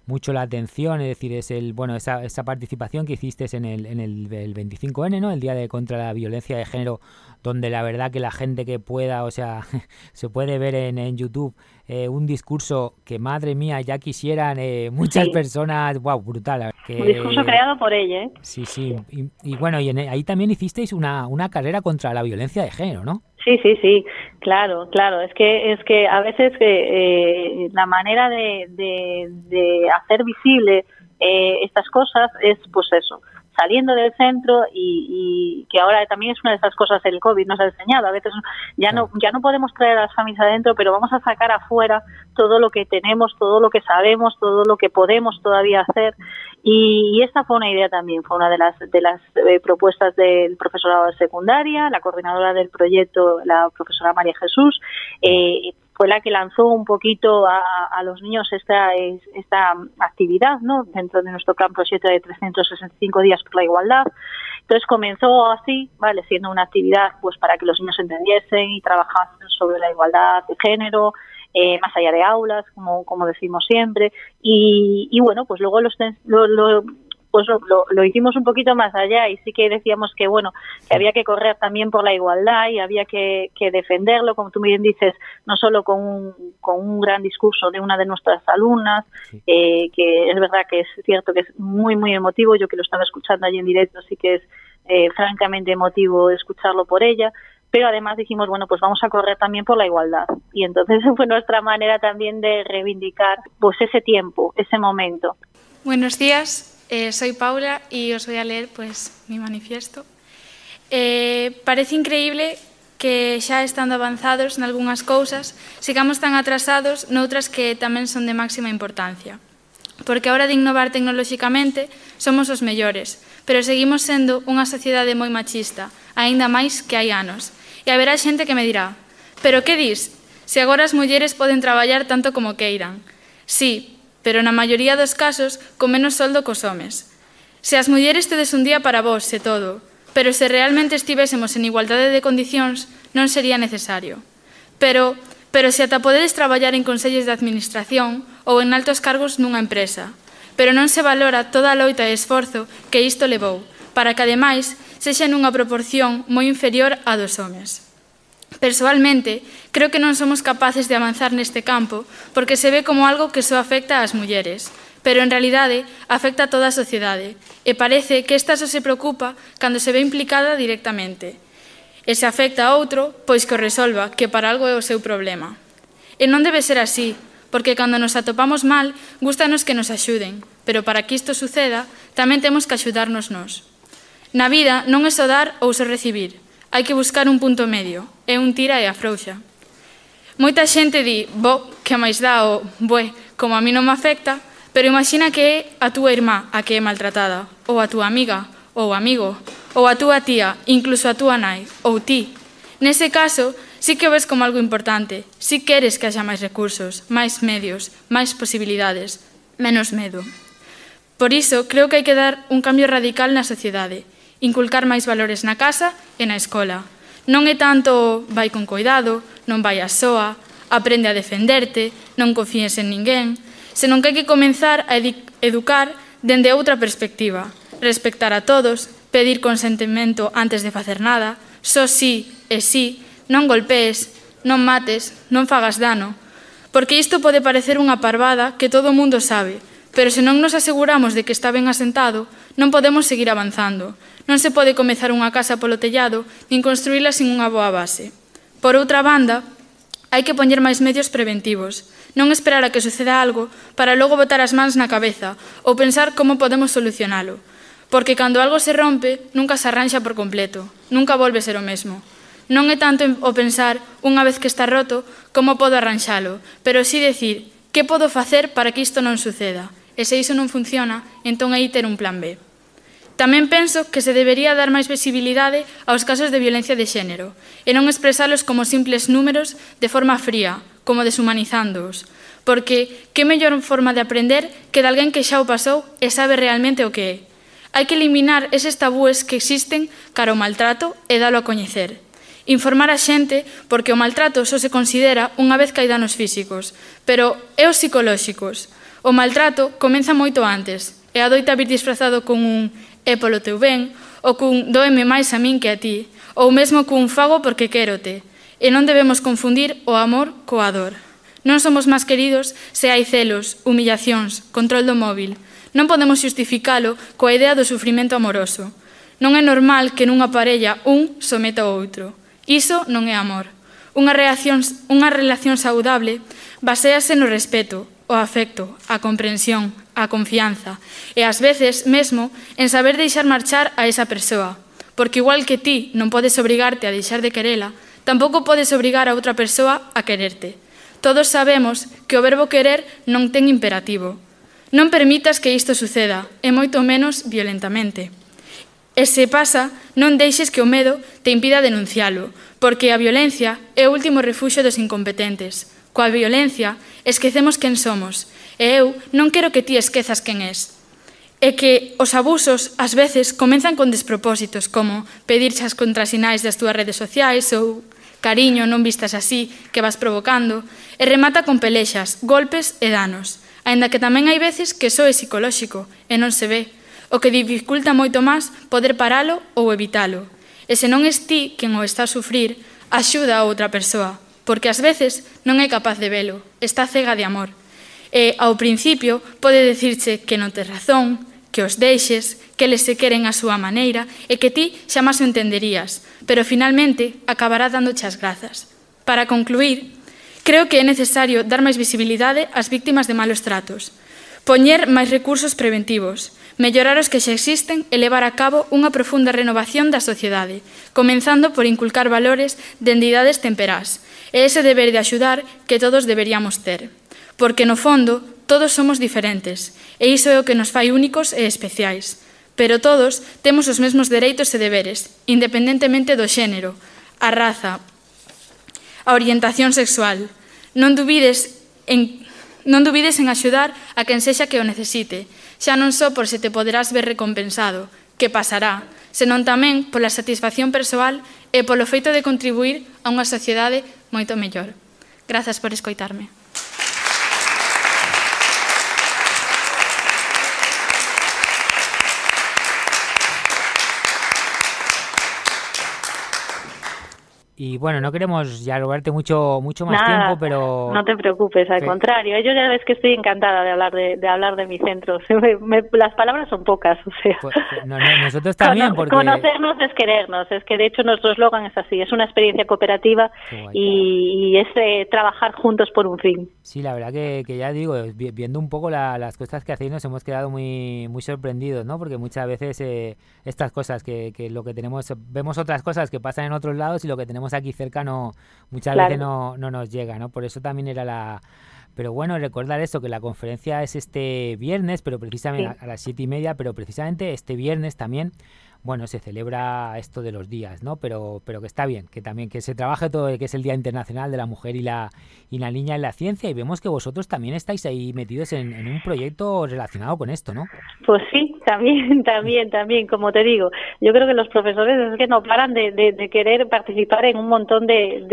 mucho la atención, es decir, es el bueno esa, esa participación que hiciste en el, en el, el 25N, ¿no? El día de contra la violencia de género, donde la verdad que la gente que pueda, o sea, se puede ver en, en YouTube eh, un discurso que madre mía ya quisieran eh, muchas sí. personas, wow, brutal. Que, un discurso creado por ella, ¿eh? Sí, sí. Y, y bueno, y en, ahí también hicisteis una, una carrera contra la violencia de género, ¿no? Sí, sí, sí, claro, claro. Es que es que a veces eh, la manera de, de, de hacer visible eh, estas cosas es pues eso, saliendo del centro y, y, que ahora también es una de esas cosas el COVID nos ha enseñado. A veces ya no, ya no podemos traer a las familias adentro, pero vamos a sacar afuera todo lo que tenemos, todo lo que sabemos, todo lo que podemos todavía hacer. Y, y esta fue una idea también, fue una de las, de las eh, propuestas del profesorado de secundaria, la coordinadora del proyecto, la profesora María Jesús. Eh, fue la que lanzó un poquito a, a los niños esta, esta actividad ¿no? dentro de nuestro plan proyecto de 365 días por la igualdad. Entonces comenzó así, vale, siendo una actividad pues para que los niños entendiesen y trabajasen sobre la igualdad de género, eh, más allá de aulas, como, como decimos siempre. Y, y bueno, pues luego los, lo, lo, pues lo, hicimos un poquito más allá y sí que decíamos que bueno que había que correr también por la igualdad y había que, que defenderlo como tú bien dices no solo con un, con un gran discurso de una de nuestras alumnas sí. eh, que es verdad que es cierto que es muy muy emotivo yo que lo estaba escuchando allí en directo sí que es eh, francamente emotivo escucharlo por ella pero además dijimos, bueno, pues vamos a correr también por la igualdad. Y entonces fue nuestra manera también de reivindicar pues ese tiempo, ese momento. Buenos días, Eh, soy Paula y os voy a leer pues, mi manifiesto. Eh, parece increíble que xa estando avanzados en algunhas cousas, sigamos tan atrasados noutras que tamén son de máxima importancia. Porque a hora de innovar tecnolóxicamente somos os mellores, pero seguimos sendo unha sociedade moi machista, aínda máis que hai anos. E haberá xente que me dirá, pero que dis? Se agora as mulleres poden traballar tanto como queiran. Sí, pero na maioría dos casos con menos soldo cos homes. Se as mulleres tedes un día para vos e todo, pero se realmente estivésemos en igualdade de condicións non sería necesario. Pero, pero se ata podedes traballar en consellos de administración ou en altos cargos nunha empresa, pero non se valora toda a loita e esforzo que isto levou, para que ademais sexa nunha proporción moi inferior á dos homes. Persoalmente, creo que non somos capaces de avanzar neste campo porque se ve como algo que só afecta ás mulleres, pero en realidade afecta a toda a sociedade e parece que esta só se preocupa cando se ve implicada directamente. E se afecta a outro, pois que o resolva, que para algo é o seu problema. E non debe ser así, porque cando nos atopamos mal, gustanos que nos axuden, pero para que isto suceda, tamén temos que axudarnos nós. Na vida non é só dar ou só recibir, hai que buscar un punto medio, é un tira e afrouxa. Moita xente di, bo, que máis dá o bue, como a mí non me afecta, pero imagina que é a túa irmá a que é maltratada, ou a túa amiga, ou amigo, ou a túa tía, incluso a túa nai, ou ti. Nese caso, sí que o ves como algo importante, sí queres que haxa máis recursos, máis medios, máis posibilidades, menos medo. Por iso, creo que hai que dar un cambio radical na sociedade, inculcar máis valores na casa e na escola. Non é tanto vai con cuidado, non vai a soa, aprende a defenderte, non confíes en ninguén, senón que hai que comenzar a educar dende outra perspectiva, respectar a todos, pedir consentimento antes de facer nada, só sí e sí, non golpees, non mates, non fagas dano, porque isto pode parecer unha parvada que todo o mundo sabe, pero se non nos aseguramos de que está ben asentado, non podemos seguir avanzando, Non se pode comezar unha casa polo tellado nin construíla sin unha boa base. Por outra banda, hai que poñer máis medios preventivos, non esperar a que suceda algo para logo botar as mans na cabeza ou pensar como podemos solucionalo, porque cando algo se rompe nunca se arranxa por completo, nunca volve ser o mesmo. Non é tanto o pensar, unha vez que está roto, como podo arranxalo, pero sí decir, que podo facer para que isto non suceda? E se iso non funciona, entón aí ter un plan B. Tamén penso que se debería dar máis visibilidade aos casos de violencia de xénero e non expresalos como simples números de forma fría, como deshumanizándoos, porque que mellor forma de aprender que de alguén que xa o pasou e sabe realmente o que é. Hai que eliminar eses tabúes que existen cara ao maltrato e dalo a coñecer. Informar a xente porque o maltrato só se considera unha vez que hai danos físicos, pero é os psicolóxicos. O maltrato comeza moito antes e adoita vir disfrazado con un é polo teu ben, ou cun doeme máis a min que a ti, ou mesmo cun fago porque quérote, e non debemos confundir o amor coa dor. Non somos máis queridos se hai celos, humillacións, control do móvil. Non podemos justificalo coa idea do sufrimento amoroso. Non é normal que nunha parella un someta ao outro. Iso non é amor. Unha relación, unha relación saudable baséase no respeto, o afecto, a comprensión, a confianza e ás veces mesmo en saber deixar marchar a esa persoa, porque igual que ti non podes obrigarte a deixar de querela, tampouco podes obrigar a outra persoa a quererte. Todos sabemos que o verbo querer non ten imperativo. Non permitas que isto suceda, e moito menos violentamente. E se pasa, non deixes que o medo te impida denuncialo, porque a violencia é o último refuxo dos incompetentes. Coa violencia esquecemos quen somos E eu non quero que ti esquezas quen és. E que os abusos, ás veces, comenzan con despropósitos, como pedirche as contrasinais das túas redes sociais ou cariño, non vistas así, que vas provocando, e remata con pelexas, golpes e danos, aínda que tamén hai veces que só é psicolóxico e non se ve, o que dificulta moito máis poder paralo ou evitalo. E se non es ti quen o está a sufrir, axuda a outra persoa, porque ás veces non é capaz de velo, está cega de amor. E ao principio pode decirche que non tes razón, que os deixes, que eles se queren a súa maneira e que ti xa máis o entenderías, pero finalmente acabará dándoche as grazas. Para concluir, creo que é necesario dar máis visibilidade ás víctimas de malos tratos, poñer máis recursos preventivos, mellorar os que xa existen e levar a cabo unha profunda renovación da sociedade, comenzando por inculcar valores de entidades temperás, e ese deber de axudar que todos deberíamos ter porque no fondo todos somos diferentes, e iso é o que nos fai únicos e especiais. Pero todos temos os mesmos dereitos e deberes, independentemente do xénero, a raza, a orientación sexual. Non dubides en, non dubides en axudar a quen sexa que o necesite, xa non só por se te poderás ver recompensado, que pasará, senón tamén pola satisfacción persoal e polo feito de contribuir a unha sociedade moito mellor. Grazas por escoitarme. Y bueno, no queremos ya robarte mucho mucho más tiempo, pero no te preocupes, al contrario. Yo ya ves que estoy encantada de hablar de, de hablar de mi centro. las palabras son pocas, o sea. Pues, nosotros también, porque conocernos es querernos. Es que de hecho nuestro eslogan es así. Es una experiencia cooperativa y, es eh, trabajar juntos por un fin. Sí, la verdad que, que ya digo, viendo un poco las cosas que hacéis, nos hemos quedado muy muy sorprendidos, ¿no? Porque muchas veces eh, estas cosas que, que lo que tenemos vemos otras cosas que pasan en otros lados y lo que tenemos aquí cerca no muchas veces no, no nos llega, ¿no? Por eso también era la... Pero bueno, recordar eso, que la conferencia es este viernes, pero precisamente a las siete y media, pero precisamente este viernes también bueno, se celebra esto de los días, ¿no? Pero, pero que está bien, que también que se trabaje todo, que es el Día Internacional de la Mujer y la, y la Niña en la Ciencia, y vemos que vosotros también estáis ahí metidos en, un proyecto relacionado con esto, ¿no? Pues sí, también, también, también, como te digo, yo creo que los profesores es que no paran de, querer participar en un montón de,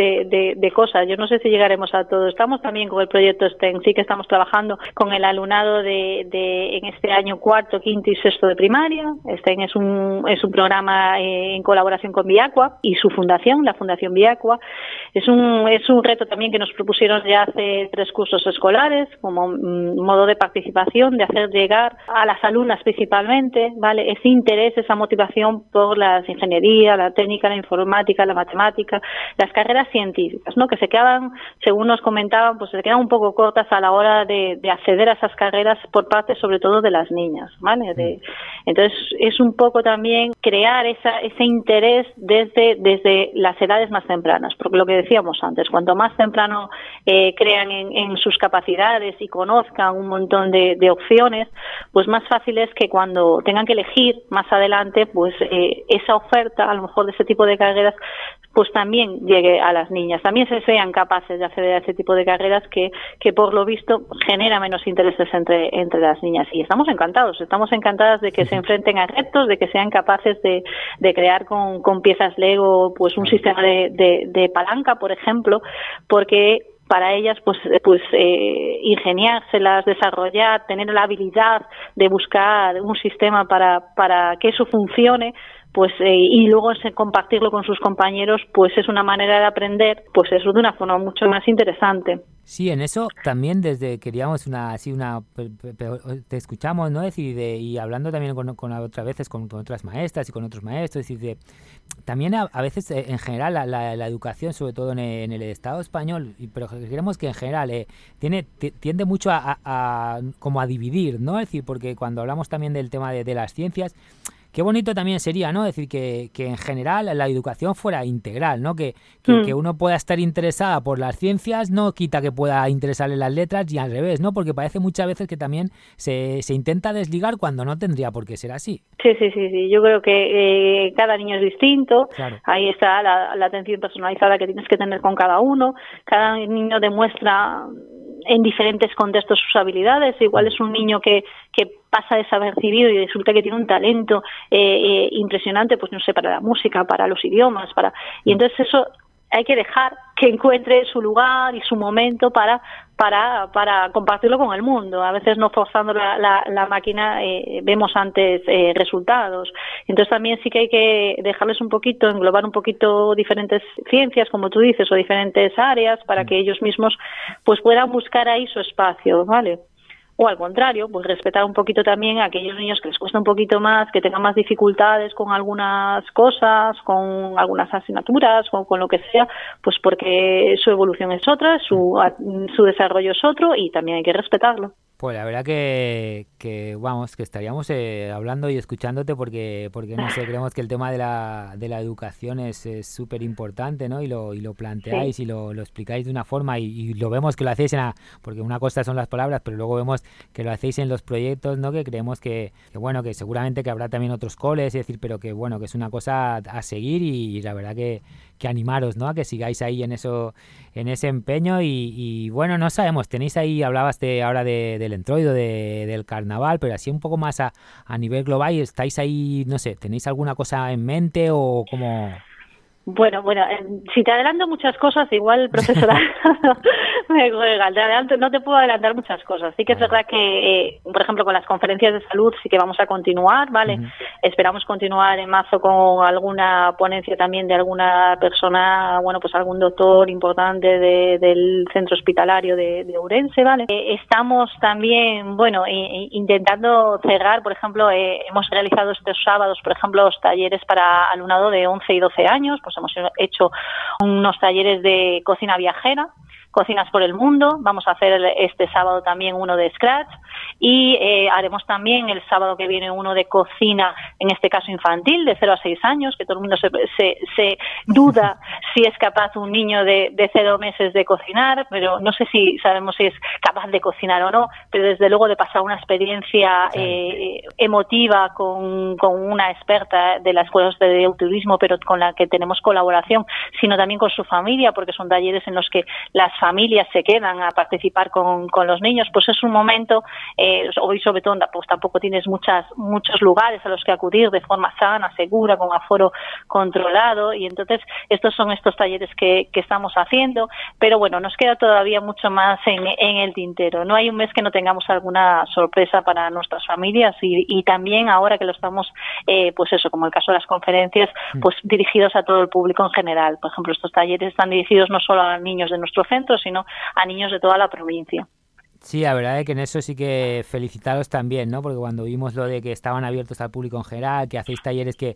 de, cosas. Yo no sé si llegaremos a todo. Estamos también con el proyecto STEM, sí que estamos trabajando con el alumnado de, en este año cuarto, quinto y sexto de primaria. STEM es un, es un programa eh, en colaboración con Viacua y su fundación, la Fundación Viacua. Es un, es un reto también que nos propusieron ya hace tres cursos escolares como mm, modo de participación, de hacer llegar a las alumnas principalmente, ¿vale? Ese interés, esa motivación por las ingeniería, la técnica, la informática, la matemática, las carreras científicas, ¿no? Que se quedaban, según nos comentaban, pues se quedan un poco cortas a la hora de, acceder a esas carreras por parte sobre todo de las niñas, ¿vale? De, entonces es un poco también crear esa, ese interés desde, desde las edades más tempranas, porque lo que decíamos antes, cuanto más temprano eh, crean en, sus capacidades y conozcan un montón de, opciones, pues más fácil es que cuando tengan que elegir más adelante, pues eh, esa oferta, a lo mejor de ese tipo de carreras, pues también llegue a las niñas, también se sean capaces de acceder a ese tipo de carreras que, que por lo visto genera menos intereses entre, entre las niñas. Y estamos encantados, estamos encantadas de que se enfrenten a retos, de que sean capaces de, de crear con, con, piezas Lego pues un sistema de, de, de palanca, por ejemplo, porque para ellas pues pues eh, ingeniárselas desarrollar tener la habilidad de buscar un sistema para para que eso funcione pues eh, y luego compartirlo con sus compañeros pues es una manera de aprender pues eso de una forma mucho más interesante. Sí en eso también desde queríamos una así una te escuchamos no decir de, y hablando también con, con otras veces con, otras maestras y con otros maestros decir de, también a, veces eh, en general la, la, educación sobre todo en el, Estado español pero creemos que en general eh, tiene tiende mucho a, como a dividir no es decir porque cuando hablamos también del tema de, de las ciencias Qué bonito también sería, ¿no? Decir que, que en general la educación fuera integral, ¿no? Que, que, mm. uno pueda estar interesada por las ciencias no quita que pueda interesarle las letras y al revés, ¿no? Porque parece muchas veces que también se, se intenta desligar cuando no tendría por qué ser así. Sí, sí, sí, sí. Yo creo que eh, cada niño es distinto. Ahí está la, la atención personalizada que tienes que tener con cada uno. Cada niño demuestra en diferentes contextos sus habilidades. Igual es un niño que, que pasa desapercibido y resulta que tiene un talento eh, eh, impresionante, pues no sé, para la música, para los idiomas, para y entonces eso hay que dejar que encuentre su lugar y su momento para para, para compartirlo con el mundo. A veces no forzando la, la, máquina eh, vemos antes eh, resultados. Entonces también sí que hay que dejarles un poquito, englobar un poquito diferentes ciencias, como tú dices, o diferentes áreas para que ellos mismos pues puedan buscar ahí su espacio, ¿vale? O al contrario, pues respetar un poquito también a aquellos niños que les cuesta un poquito más, que tengan más dificultades con algunas cosas, con algunas asignaturas, con, lo que sea, pues porque su evolución es otra, su, su desarrollo es otro y también hay que respetarlo. Pues la verdad que, que vamos, que estaríamos eh, hablando y escuchándote porque, porque no sé, creemos que el tema de la, de la educación es súper importante, ¿no? Y lo, y lo planteáis y lo, lo, explicáis de una forma y, lo vemos que lo hacéis en la, porque una cosa son las palabras, pero luego vemos que lo hacéis en los proyectos, ¿no? Que creemos que, que bueno, que seguramente que habrá también otros coles, es decir, pero que bueno, que es una cosa a seguir y la verdad que, que animaros, ¿no? A que sigáis ahí en eso, en ese empeño y, bueno, no sabemos, tenéis ahí, hablabas de, ahora de, del entroido, de, del carnaval, pero así un poco más a, a nivel global, ¿estáis ahí, no sé, tenéis alguna cosa en mente o como... Bueno, bueno, eh, si te adelanto muchas cosas, igual profesora me Te no te puedo adelantar muchas cosas. Sí que es verdad que, eh, por ejemplo, con las conferencias de salud sí que vamos a continuar, ¿vale? Esperamos continuar en marzo con alguna ponencia también de alguna persona, bueno, pues algún doctor importante del centro hospitalario de, de Urense, ¿vale? Eh, estamos también, bueno, intentando cerrar, por ejemplo, hemos realizado estos sábados, por ejemplo, los talleres para alumnado de 11 y 12 años, pues hemos hecho unos talleres de cocina viajera Cocinas por el Mundo. Vamos a hacer este sábado también uno de Scratch y eh, haremos también el sábado que viene uno de cocina, en este caso infantil, de 0 a 6 años, que todo el mundo se, se, duda si es capaz un niño de, de 0 meses de cocinar, pero no sé si sabemos si es capaz de cocinar o no, pero desde luego de pasar una experiencia eh, emotiva con, con, una experta de las escuelas de turismo, pero con la que tenemos colaboración, sino también con su familia, porque son talleres en los que las familias se quedan a participar con, con los niños, pues es un momento, eh, hoy sobre todo pues tampoco tienes muchas, muchos lugares a los que acudir de forma sana, segura, con aforo controlado y entonces estos son estos talleres que, que estamos haciendo, pero bueno, nos queda todavía mucho más en, en el tintero. No hay un mes que no tengamos alguna sorpresa para nuestras familias y, y también ahora que lo estamos, eh, pues eso, como el caso de las conferencias, mm. pues dirigidos a todo el público en general. Por ejemplo, estos talleres están dirigidos no solo a niños de nuestro centro, sino a niños de toda la provincia. Sí, la verdad es que en eso sí que felicitaros también, ¿no? Porque cuando vimos lo de que estaban abiertos al público en general, que hacéis talleres que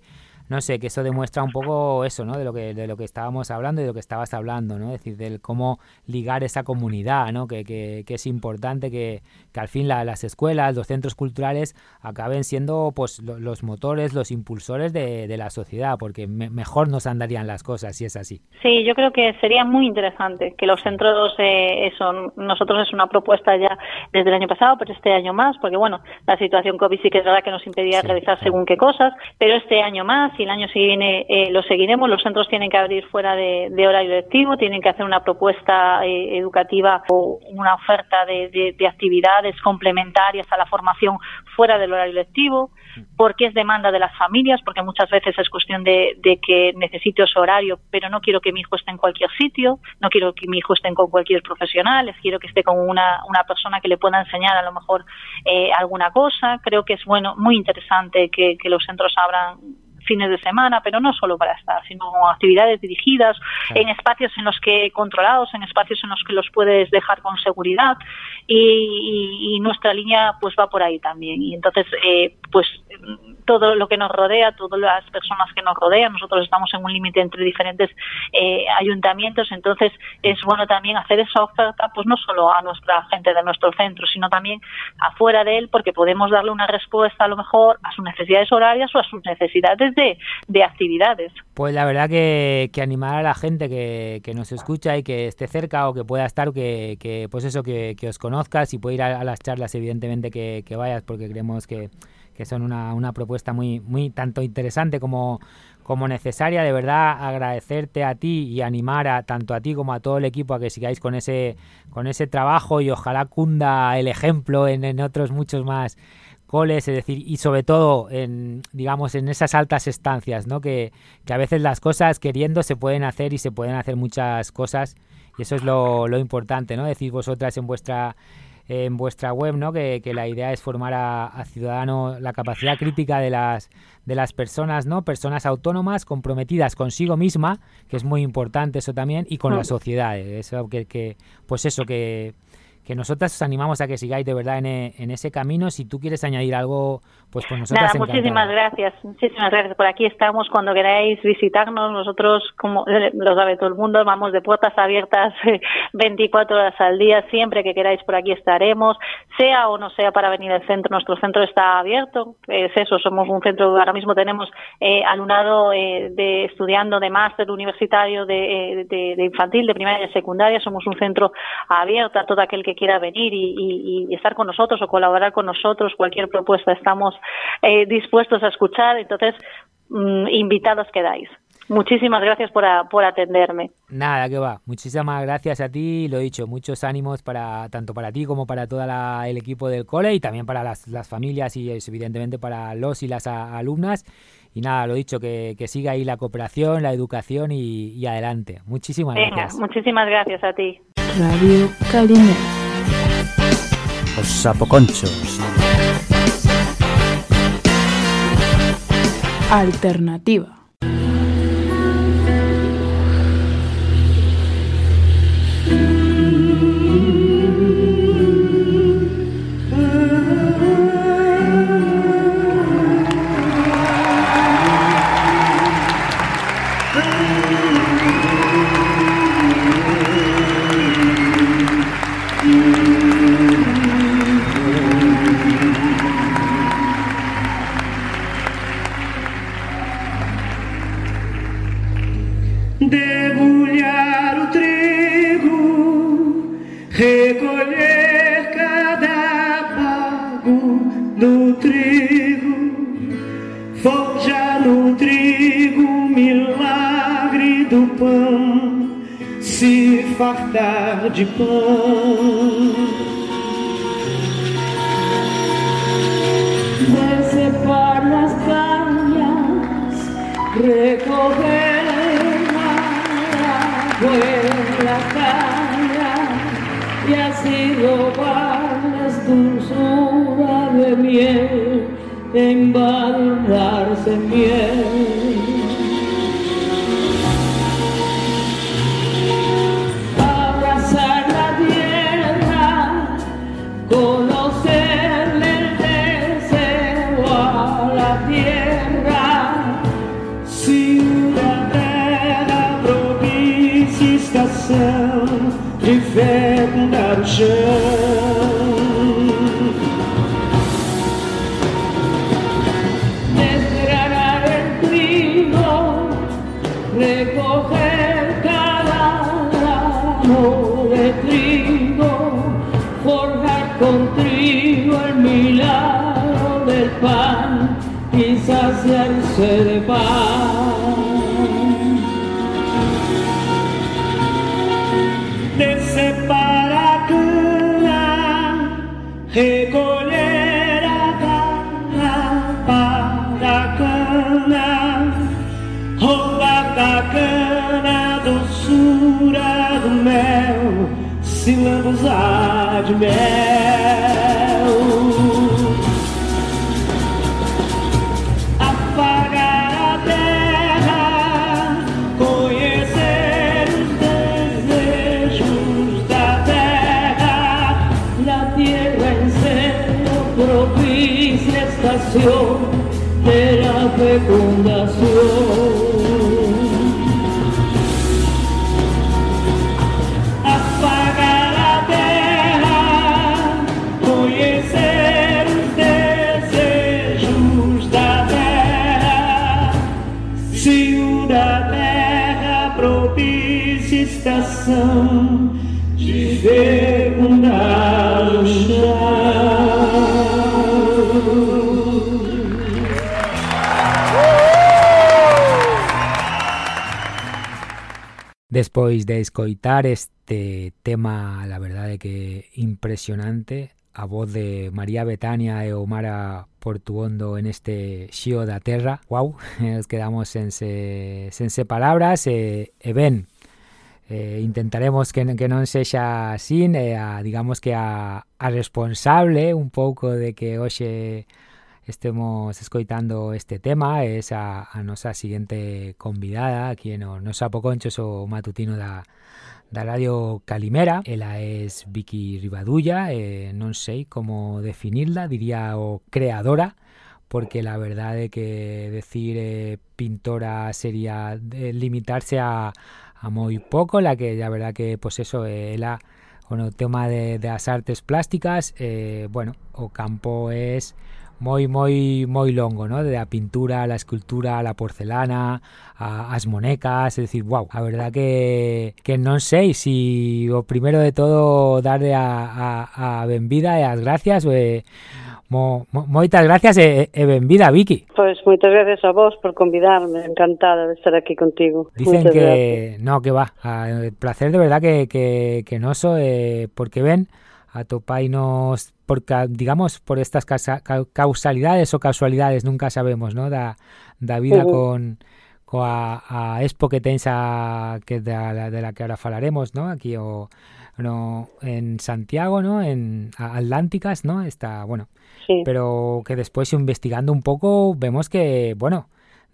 no sé, que eso demuestra un poco eso, ¿no? De lo que, de lo que estábamos hablando y de lo que estabas hablando, ¿no? Es decir, del cómo ligar esa comunidad, ¿no? Que, que, que es importante que, que al fin las escuelas, los centros culturales acaben siendo pues los motores, los impulsores de, de la sociedad, porque mejor nos andarían las cosas si es así. Sí, yo creo que sería muy interesante que los centros, eh, eso, nosotros es una propuesta ya desde el año pasado, pero este año más, porque bueno, la situación COVID sí que es verdad que nos impedía realizar según qué cosas, pero este año más y el año siguiente eh, lo seguiremos. Los centros tienen que abrir fuera de, horario lectivo, tienen que hacer una propuesta eh, educativa o una oferta de, actividades complementarias a la formación fuera del horario lectivo, porque es demanda de las familias, porque muchas veces es cuestión de, que necesito ese horario, pero no quiero que mi hijo esté en cualquier sitio, no quiero que mi hijo esté con cualquier profesional, quiero que esté con una, una persona que le pueda enseñar a lo mejor eh, alguna cosa. Creo que es bueno, muy interesante que, que los centros abran fines de semana, pero no solo para estar, sino actividades dirigidas en espacios en los que controlados, en espacios en los que los puedes dejar con seguridad y, nuestra línea pues va por ahí también y entonces eh, pues todo lo que nos rodea, todas las personas que nos rodean. Nosotros estamos en un límite entre diferentes eh, ayuntamientos, entonces es bueno también hacer esa oferta, pues no solo a nuestra gente de nuestro centro, sino también afuera de él, porque podemos darle una respuesta a lo mejor a sus necesidades horarias o a sus necesidades de, de actividades. Pues la verdad que, que animar a la gente que, que, nos escucha y que esté cerca o que pueda estar, que, pues eso, que, os conozcas y puede ir a, las charlas, evidentemente que, vayas, porque creemos que que son una, una propuesta muy, muy tanto interesante como, como necesaria. De verdad, agradecerte a ti y animar a tanto a ti como a todo el equipo a que sigáis con ese, con ese trabajo y ojalá cunda el ejemplo en, en otros muchos más coles, es decir, y sobre todo en, digamos, en esas altas estancias, ¿no? Que, que, a veces las cosas queriendo se pueden hacer y se pueden hacer muchas cosas y eso es lo, lo importante, ¿no? Decís vosotras en vuestra en vuestra web, ¿no? Que, la idea es formar a, ciudadanos la capacidad crítica de las de las personas, ¿no? Personas autónomas comprometidas consigo misma, que es muy importante eso también, y con la mm. sociedad. Eso que, que pues eso que que nosotras os animamos a que sigáis de verdad en, en, ese camino. Si tú quieres añadir algo, pues con nosotros. Nada, muchísimas gracias, muchísimas gracias. Por aquí estamos cuando queráis visitarnos. Nosotros, como lo sabe todo el mundo, vamos de puertas abiertas 24 horas al día. Siempre que queráis por aquí estaremos, sea o no sea para venir al centro. Nuestro centro está abierto. Es eso, somos un centro. Ahora mismo tenemos eh, alumnado eh, de estudiando de máster universitario de, de, de infantil, de primaria y secundaria. Somos un centro abierto a todo aquel que quiera venir y, estar con nosotros o colaborar con nosotros, cualquier propuesta estamos eh, dispuestos a escuchar. Entonces, mm, invitados quedáis. Muchísimas gracias por, por, atenderme. Nada, que va. Muchísimas gracias a ti. Lo he dicho, muchos ánimos para tanto para ti como para todo el equipo del cole y también para las, las familias y evidentemente para los y las alumnas. Y nada, lo dicho, que, que siga ahí la cooperación, la educación y, y adelante. Muchísimas Venga, gracias. muchísimas gracias a ti. Radio Calimera. Os sapoconchos. Alternativa. Pão, se fartar de pão. Decepar las cañas, recoger la caña y así robarles dulzura de miel, embadurnarse en miel. Y saciarse de pan. Decepar a cana, recolher a cana para a cana, roubar da cana doçura do mel, se lambuzar de mel. Estación de la fecundación. apagar a terra, conhecer os desejos da terra, se o da terra propicia estação de fecundar Despois de escoitar este tema, la verdade que impresionante, a voz de María Betania e Omara Portuondo en este xío da terra, wow, nos quedamos sense, sense palabras e, e ben, eh, intentaremos que, que non sexa así, eh, a, digamos que a, a responsable un pouco de que hoxe estemos escoitando este tema es a, a nosa seguinte convidada aquí no, nos apoconchos o matutino da, Radio Calimera. Ela es Vicky Rivadulla eh, non sei como definirla diría o creadora porque la verdade que decir eh, pintora sería limitarse a, moi pouco la que la verdad que pues eso eh, ela con o tema de, de as artes plásticas eh, bueno o campo es moi moi moi longo, ¿no? De a pintura, a la escultura, a la porcelana, a, as monecas, é dicir, wow, a verdad que que non sei si o primeiro de todo darle a, a, a benvida e as gracias e, Mo, mo, moitas gracias eh, eh, e, e benvida, Vicky. Pois moitas gracias a vos por convidarme, encantada de estar aquí contigo. Dicen moitas que gracias. no, que va, a, placer de verdad que que que noso eh porque ven atopainos por digamos, por estas causalidades o casualidades, nunca sabemos, ¿no? Da, da vida uh -huh. con coa a expo que tens a, que de, la, de la que ahora falaremos, ¿no? Aquí o no, en Santiago, ¿no? En Atlánticas, ¿no? Está, bueno, sí. pero que después investigando un poco vemos que, bueno,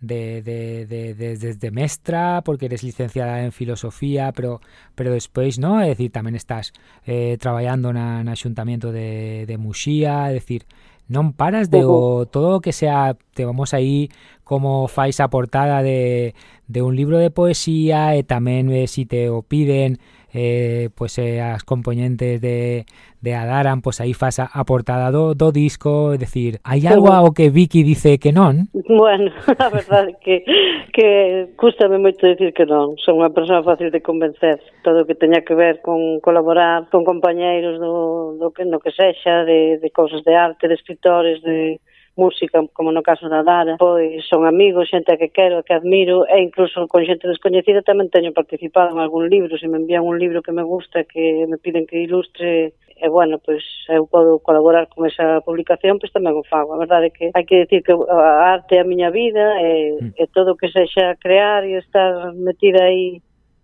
de, de, de, de, desde mestra, porque eres licenciada en filosofía, pero, pero despois, no? É dicir, tamén estás eh, traballando na, na xuntamento de, de Muxía, é dicir, non paras de o, todo o que sea, te vamos aí como fais a portada de, de un libro de poesía e tamén eh, si te o piden eh, pues eh, as componentes de, de Adaran, pues aí faz a, a portada do, do disco, é dicir, hai algo ao que Vicky dice que non? Bueno, a verdade que, que custame moito dicir que non, son unha persoa fácil de convencer, todo o que teña que ver con colaborar con compañeiros do, do que, no que sexa, de, de cousas de arte, de escritores, de, música, como no caso da Dara, pois son amigos, xente que quero, que admiro, e incluso con xente descoñecida tamén teño participado en algún libro, se me envían un libro que me gusta, que me piden que ilustre, e bueno, pois eu podo colaborar con esa publicación, pois tamén o fago. A verdade é que hai que decir que a arte é a miña vida e, mm. e todo o que sexa crear e estar metida aí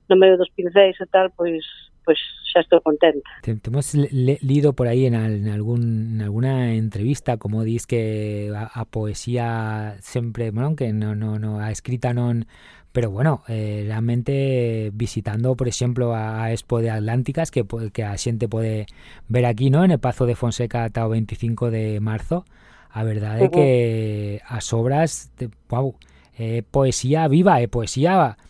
no medio dos pincéis e tal, pois pues xa estou contenta. Te, te hemos le, lido por aí en, al, en, algún, en alguna entrevista como dis que a, a poesía sempre, bueno, que no, no, no a escrita non pero bueno, eh, realmente visitando, por exemplo, a, a Expo de Atlánticas que, que a xente pode ver aquí, ¿no? En el Pazo de Fonseca ata o 25 de marzo. A verdade é uh -huh. que as obras, de, wow, eh, poesía viva, eh, poesía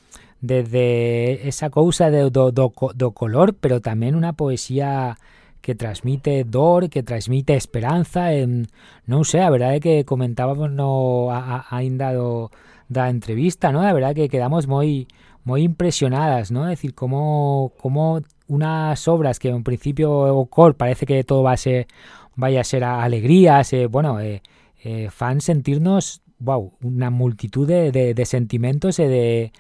desde esa cousa de, do, do, do color, pero tamén unha poesía que transmite dor, que transmite esperanza, en, non sei, a verdade é que comentábamos no a, a, ainda do, da entrevista, ¿no? A verdade que quedamos moi moi impresionadas, ¿no? Es decir, como como unas obras que en principio o cor parece que todo va a ser vaya a ser a alegrías, eh, bueno, eh, eh, fan sentirnos, wow, una multitud de, de, de sentimentos e de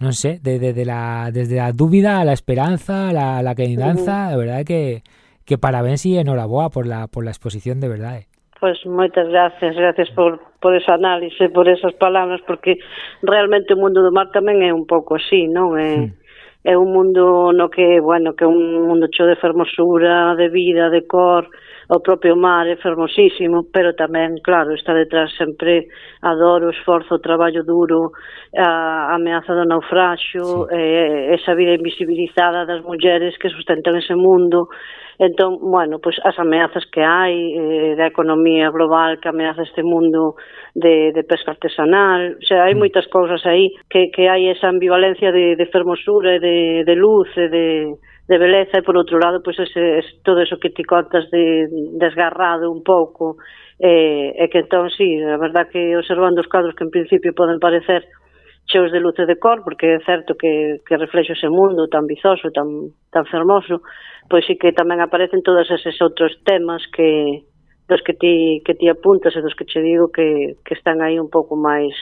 non sé, de, de, de la, desde a dúbida a la esperanza, a la, a la quedanza, uh -huh. de verdade que, que parabéns e enhoraboa por la, por la exposición, de verdade. Eh. Pois pues moitas gracias, gracias por, por ese análise, por esas palabras, porque realmente o mundo do mar tamén é un pouco así, non? É, mm. é un mundo no que, bueno, que é un mundo cheo de fermosura, de vida, de cor, o propio mar é fermosísimo, pero tamén, claro, está detrás sempre a dor, o esforzo, o traballo duro, a ameaza do naufraxo, sí. eh, esa vida invisibilizada das mulleres que sustentan ese mundo, Entón, bueno, pois as ameazas que hai eh, da economía global que ameaza este mundo de, de pesca artesanal, o sea, hai mm. moitas cousas aí que, que hai esa ambivalencia de, de fermosura e de, de luz e de, de beleza e por outro lado pois ese, ese, todo eso que ti contas de desgarrado un pouco eh, e que entón sí, a verdad que observando os cadros que en principio poden parecer cheos de luz e de cor, porque é certo que, que reflexo ese mundo tan vizoso, tan, tan fermoso, pois sí que tamén aparecen todos eses outros temas que, dos que ti, que ti apuntas e dos que che digo que, que están aí un pouco máis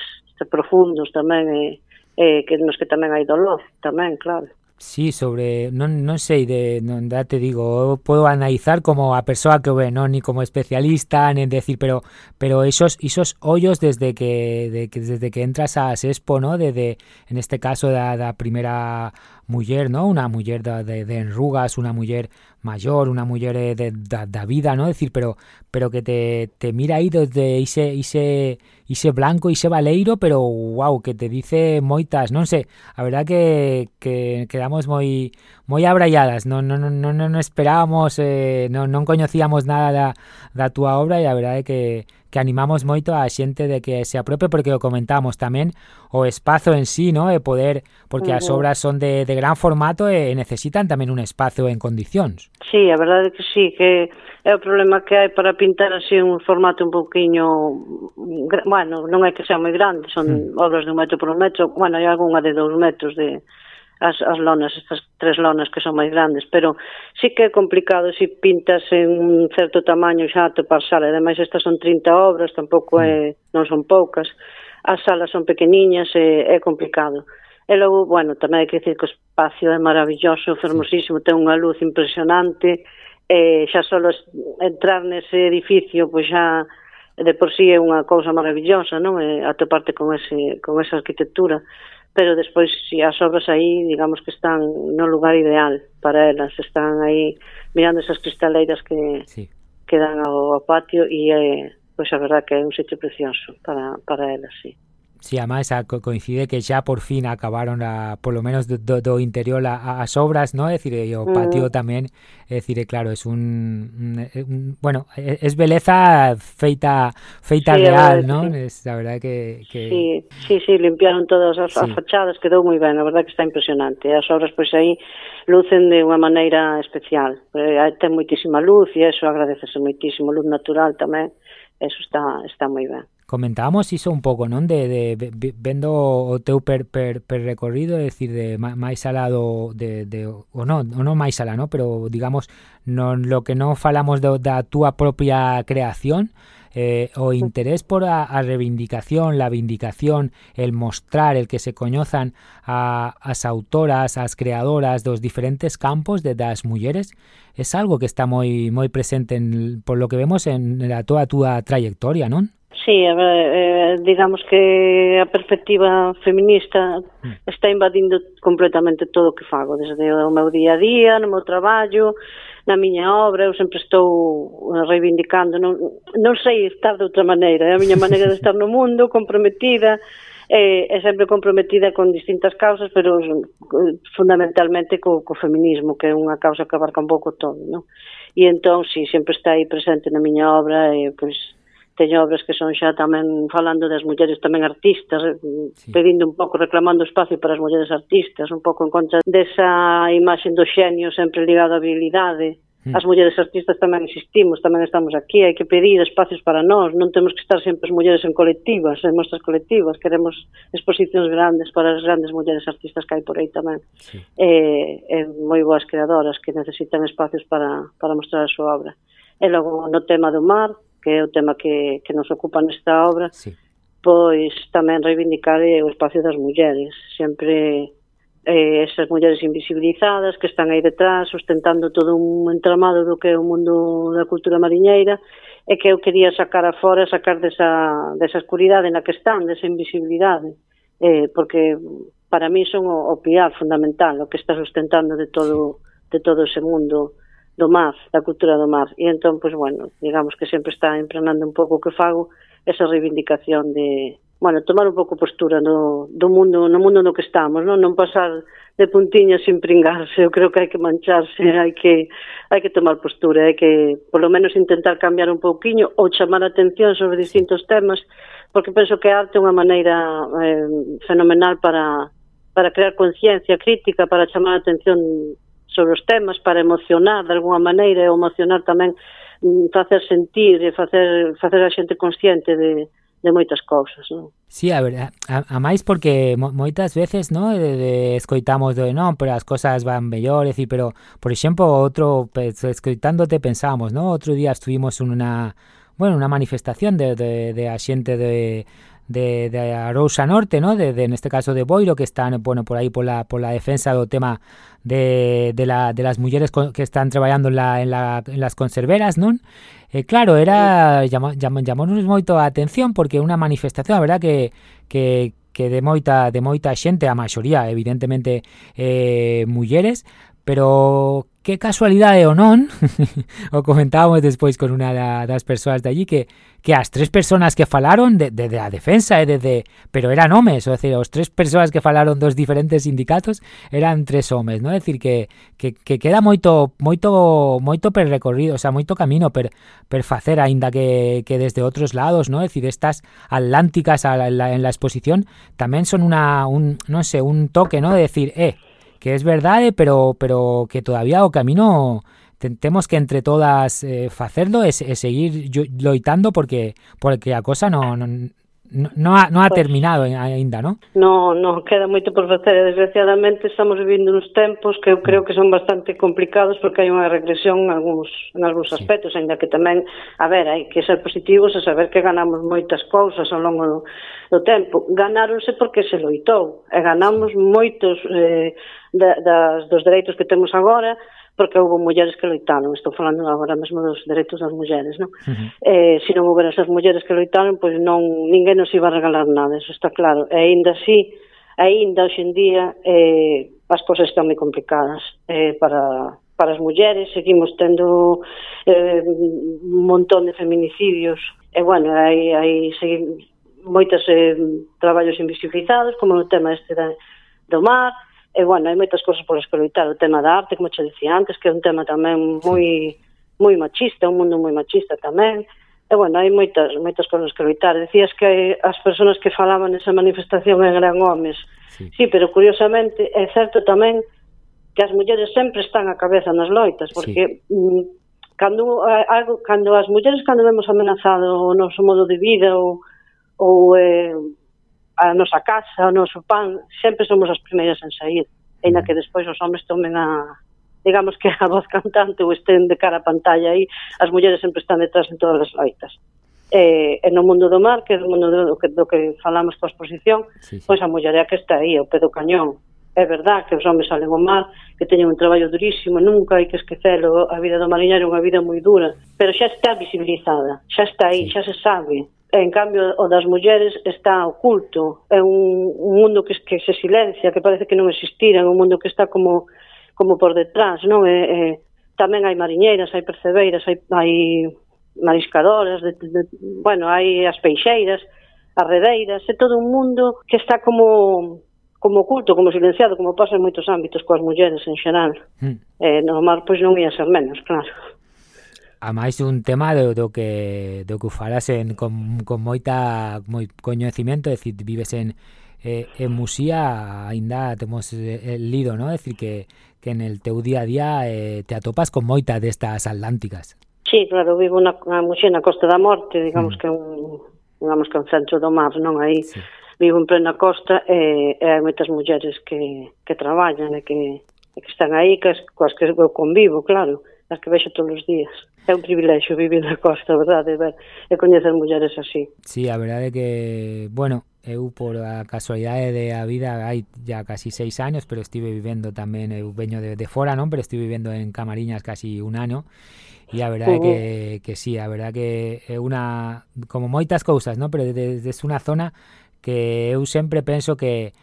profundos tamén e, e que nos que tamén hai dolor tamén, claro. Sí, sobre, non, non sei, de, non, da te digo, podo analizar como a persoa que ve, non ni como especialista, nen decir, pero pero esos esos ollos desde que, de, desde que entras a Sespo, ¿no? Desde en este caso da, da primeira muller, ¿no? Una muller de, de, de enrugas, una muller maior, una muller eh, de, de, de vida, ¿no? Es decir, pero pero que te, te mira aí desde ese, ese, ese blanco, ese valeiro, pero wow, que te dice moitas, non sei, a verdad que, que quedamos moi moi abralladas, non non non non, non esperábamos, eh, non non coñecíamos nada da, da túa obra e a verdade que que animamos moito a xente de que se aprope porque o comentamos tamén o espazo en sí, no? E poder, porque uh -huh. as obras son de, de gran formato e necesitan tamén un espazo en condicións. Sí, a verdade que sí, que é o problema que hai para pintar así un formato un poquinho bueno, non é que sea moi grande, son -huh. obras de un metro por un metro, bueno, hai algunha de dous metros de, as, as lonas, estas tres lonas que son máis grandes, pero sí que é complicado se si pintas en un certo tamaño xa te pasar, ademais estas son 30 obras, tampouco é, mm. non son poucas, as salas son pequeniñas e é complicado. E logo, bueno, tamén hai que dicir que o espacio é maravilloso, fermosísimo, ten unha luz impresionante, e xa só entrar nese edificio, pois xa de por sí é unha cousa maravillosa, non? E atoparte con ese con esa arquitectura pero despois si as obras aí, digamos que están no lugar ideal para elas, están aí mirando esas cristaleiras que sí. que dan ao, ao patio e é, pois a verdad que é un sitio precioso para, para elas, sí. Si, sí, ademais coincide que xa por fin acabaron a, por lo menos do, do, interior a, as obras, ¿no? É dicir, e o mm. patio mm. tamén, é dicir, eh, claro, es un, un, eh, bueno, es beleza feita feita sí, real, ¿no? Sí. Es la verdad que, que... Sí, sí, sí, limpiaron todas as, sí. as fachadas, quedou moi ben, a verdad que está impresionante. As obras pois aí lucen de unha maneira especial. Eh, ten moitísima luz e eso agradecese moitísimo, luz natural tamén. Eso está está moi ben comentábamos iso un pouco, non? De, de vendo o teu per, per, per recorrido, é dicir, de máis alá do de, de o non, o non máis alá, non? Pero digamos, non lo que non falamos do, da túa propia creación, eh, o interés por a, a reivindicación, la vindicación, el mostrar, el que se coñozan a, as autoras, as creadoras dos diferentes campos de das mulleres, es algo que está moi moi presente en, por lo que vemos en, en a toda a túa trayectoria, non? Sí, eh, digamos que a perspectiva feminista hmm. está invadindo completamente todo o que fago, desde o meu día a día, no meu traballo, na miña obra, eu sempre estou eh, reivindicando, non, non sei estar de outra maneira, é a miña maneira de estar no mundo, comprometida, eh, é sempre comprometida con distintas causas, pero eh, fundamentalmente co, co feminismo, que é unha causa que abarca un pouco todo, non? E entón, si sempre está aí presente na miña obra, e, pois, teño obras que son xa tamén falando das mulleres tamén artistas, eh, sí. pedindo un pouco, reclamando espacio para as mulleres artistas, un pouco en contra desa imaxe do xenio sempre ligado á habilidade. Mm. As mulleres artistas tamén existimos, tamén estamos aquí, hai que pedir espacios para nós, non temos que estar sempre as mulleres en colectivas, en mostras colectivas, queremos exposicións grandes para as grandes mulleres artistas que hai por aí tamén. Sí. Eh, e moi boas creadoras que necesitan espacios para, para mostrar a súa obra. E logo no tema do mar, que é o tema que, que nos ocupa nesta obra, sí. pois tamén reivindicar eh, o espacio das mulleres, sempre eh, esas mulleres invisibilizadas que están aí detrás sustentando todo un entramado do que é o mundo da cultura mariñeira e que eu quería sacar a fora, sacar desa, desa escuridade na que están, desa invisibilidade, eh, porque para mí son o, o pilar fundamental, o que está sustentando de todo, de todo ese mundo do mar, da cultura do mar. E entón, pois, bueno, digamos que sempre está emprenando un pouco o que fago esa reivindicación de, bueno, tomar un pouco postura no, do mundo, no mundo no que estamos, non, non pasar de puntiña sin pringarse, eu creo que hai que mancharse, hai que hai que tomar postura, hai que polo menos intentar cambiar un pouquiño ou chamar a atención sobre distintos temas, porque penso que a arte é unha maneira eh, fenomenal para para crear conciencia crítica, para chamar a atención sobre os temas para emocionar de alguna maneira e emocionar tamén mm, facer sentir e facer, facer a xente consciente de, de moitas cousas, non? Sí, a ver, a, a máis porque moitas veces, ¿no? De, de, escoitamos de non, pero as cousas van mellor, decir, pero por exemplo, outro escoitándote pensamos, ¿no? Outro día estuvimos en una bueno, una manifestación de, de, de a xente de de, de Arousa Norte, ¿no? De, de, en este caso de Boiro, que están, bueno, por aí pola, pola defensa do tema de, de, la, de las mulleres que están traballando en, la, en, la, en las conserveras, non? Eh, claro, era llamou, llamou, moito a atención porque unha manifestación, a verdad que, que, que de moita de moita xente, a maioría evidentemente eh mulleres, pero que casualidade ou non, o comentábamos despois con unha das persoas de allí que que as tres personas que falaron de, de, de a defensa e de, pero eran homes, ou decir, os tres persoas que falaron dos diferentes sindicatos eran tres homes, ¿no? É dicir que, que, que queda moito moito moito per recorrido, o sea, moito camino per, per facer aínda que, que desde outros lados, ¿no? É dicir, estas atlánticas a la, en la exposición tamén son una un non sé, un toque, ¿no? De decir, eh, que es verdade, pero pero que todavía o camino temos que entre todas eh, facerlo e, e seguir loitando porque porque a cosa non, non No, no ha, no ha pues, terminado aínda, non? No, no, queda moito por facer. Desgraciadamente estamos vivindo uns tempos que eu creo que son bastante complicados porque hai unha regresión en algúns, en algúns sí. aspectos, aínda que tamén, a ver, hai que ser positivos e saber que ganamos moitas cousas ao longo do, do tempo. Ganáronse porque se loitou e ganamos moitos eh, da, das, dos dereitos que temos agora, porque houve mulleres que loitaron, estou falando agora mesmo dos dereitos das mulleres, non? Uh -huh. Eh, se non houbera esas mulleres que loitaron, pois non ninguén nos iba a regalar nada, eso está claro. E aínda así, aínda hoxe en día eh, as cousas están moi complicadas eh, para para as mulleres, seguimos tendo eh, un montón de feminicidios, e bueno, hai, hai seguimos, moitos eh, traballos invisibilizados, como no tema este da, do mar, E, bueno, hai moitas cousas por escoitar. O tema da arte, como che dicía antes, que é un tema tamén moi moi machista, un mundo moi machista tamén. E, bueno, hai moitas, moitas cousas que loitar. Decías que as persoas que falaban nesa manifestación eran homes. Sí. sí, pero curiosamente é certo tamén que as mulleres sempre están a cabeza nas loitas, porque sí. cando, algo, cando as mulleres cando vemos amenazado o noso modo de vida ou, ou eh, a nosa casa, o noso pan, sempre somos as primeiras en sair, ainda que despois os homens tomen a digamos que a voz cantante ou estén de cara a pantalla aí, as mulleres sempre están detrás en todas as loitas. E, e no mundo do mar, que é o mundo do, do, que, do que falamos coa exposición, sí, sí. pois a muller é a que está aí, o pedo cañón. É verdad que os homens salen ao mar, que teñen un traballo durísimo, nunca hai que esquecelo, a vida do mariñeiro é unha vida moi dura, pero xa está visibilizada, xa está aí, sí. xa se sabe, En cambio, o das mulleres está oculto. É un, un mundo que, que se silencia, que parece que non existira, é un mundo que está como como por detrás, non? É, é, tamén hai mariñeiras, hai percebeiras, hai, hai mariscadoras, de, de, bueno, hai as peixeiras, as redeiras, é todo un mundo que está como como oculto, como silenciado, como pasa en moitos ámbitos coas mulleres en xeral. Mm. Eh, no mar, pois non ia ser menos, claro a máis un tema do, do que do que falasen con, con moita moi coñecemento, é dicir, vives en eh, en Muxía aínda temos eh, lido, no? É dicir que que en el teu día a día eh, te atopas con moita destas atlánticas. Sí, claro, vivo na, na Muxía na Costa da Morte, digamos mm. que un digamos que un centro do mar, non aí. Sí. Vivo en plena costa e, e hai moitas mulleres que, que traballan e que, e que están aí, que, coas que eu convivo, claro as que vexo todos os días. É un privilexio vivir na costa, verdade, ver, e coñecer mulleres así. Sí, a verdade é que, bueno, eu por a casualidade de a vida hai ya casi seis anos, pero estive vivendo tamén, eu veño de, de fora, non? Pero estive vivendo en Camariñas casi un ano, E a verdade uh -huh. que, que sí, a verdade que é unha... Como moitas cousas, non? Pero desde de, de unha zona que eu sempre penso que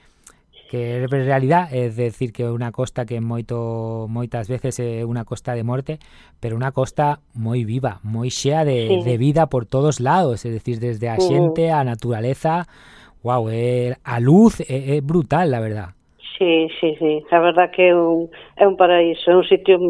que é realidad, é decir que é unha costa que moito moitas veces é unha costa de morte, pero unha costa moi viva, moi xea de, sí. de vida por todos lados, é decir, desde a xente, a naturaleza, wow, é, eh, a luz é, é brutal, la verdad. Sí, sí, sí, a verdad que é un, é un paraíso, é un sitio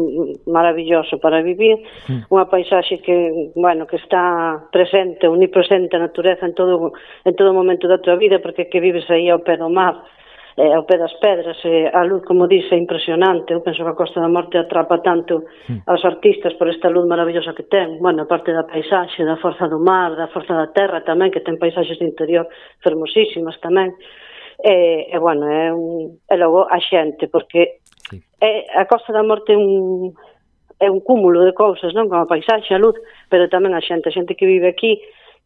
maravilloso para vivir, mm. unha paisaxe que, bueno, que está presente, unipresente a natureza en todo en todo momento da tua vida, porque que vives aí ao pé do mar, eh, ao pé das pedras, eh, a luz, como dice, é impresionante. Eu penso que a Costa da Morte atrapa tanto mm. aos artistas por esta luz maravillosa que ten. Bueno, parte da paisaxe, da forza do mar, da forza da terra tamén, que ten paisaxes de interior fermosísimas tamén. E, e bueno, é un, e logo a xente, porque sí. é, a Costa da Morte é un, é un cúmulo de cousas, non? Como a paisaxe, a luz, pero tamén a xente, a xente que vive aquí,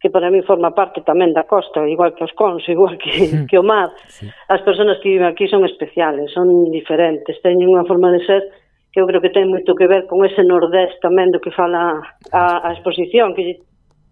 que para mí forma parte tamén da costa, igual que os cons, igual que, que o mar. Sí. As persoas que viven aquí son especiales, son diferentes, teñen unha forma de ser que eu creo que ten moito que ver con ese nordés tamén do que fala a, a exposición, que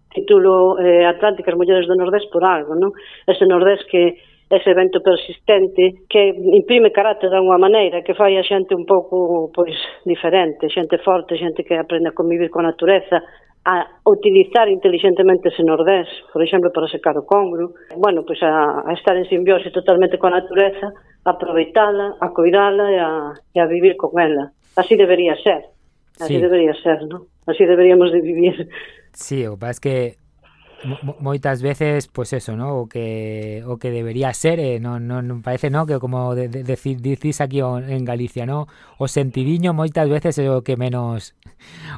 titulo eh, Atlánticas Mulleres do Nordés por algo, non? Ese nordés que ese vento persistente que imprime carácter de unha maneira que fai a xente un pouco pois diferente, xente forte, xente que aprende a convivir coa natureza, a utilizar inteligentemente ese nordés, por exemplo, para secar o congro, bueno, pois a, a estar en simbiose totalmente coa natureza, a aproveitala, a cuidala e a, e a vivir con ela. Así debería ser, así sí. debería ser, non? Así deberíamos de vivir. Sí, o que pasa es que moitas veces pois pues eso, ¿no? O que o que debería ser, eh? non, non, no parece, ¿no? Que como de, de, dicís aquí en Galicia, ¿no? O sentidiño moitas veces é o que menos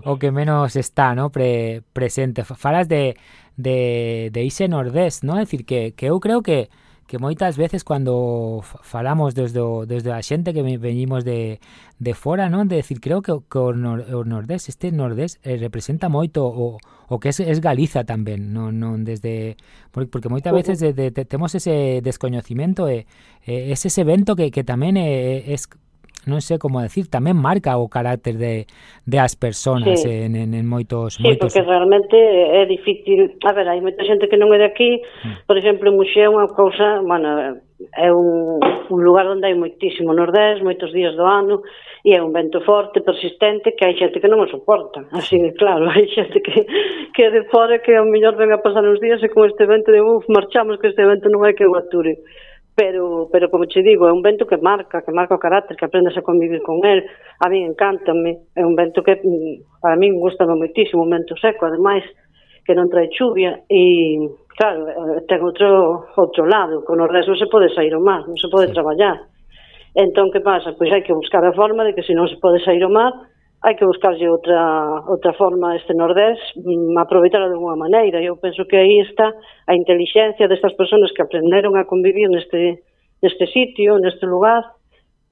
o que menos está, ¿no? Pre, presente. Falas de de de ise nordés, ¿no? É dicir que que eu creo que que moitas veces cando falamos desde o, desde a xente que venimos de, de fora, non? De decir, creo que que o, nor, o nordés, este nordés eh, representa moito o, o que es, es Galiza tamén, non, non desde porque, porque moitas veces de, de, de, temos ese descoñecimento e eh, eh, ese evento que, que tamén é, eh, es non sei como decir, tamén marca o carácter de, de as persoas sí. en, en, en moitos... Sí, moitos... porque realmente é difícil... A ver, hai moita xente que non é de aquí, mm. por exemplo, o é unha cousa, bueno, é un, un lugar onde hai moitísimo nordés, moitos días do ano, e é un vento forte, persistente, que hai xente que non o soporta. Así de claro, hai xente que, que de fora que ao mellor ven a pasar uns días e con este vento de uf, marchamos que este vento non hai que o ature pero, pero como che digo, é un vento que marca, que marca o carácter, que aprendes a convivir con el, a mí encántame, é un vento que mm, para mí gusta moitísimo, un vento seco, ademais, que non trae chuvia, e claro, eh, ten outro, outro lado, con o resto non se pode sair o mar, non se pode traballar. Entón, que pasa? Pois hai que buscar a forma de que se non se pode sair o mar, hai que buscarlle outra, outra forma a este Nordés, mm, aproveitarla de unha maneira. Eu penso que aí está a inteligencia destas persoas que aprenderon a convivir neste, neste sitio, neste lugar,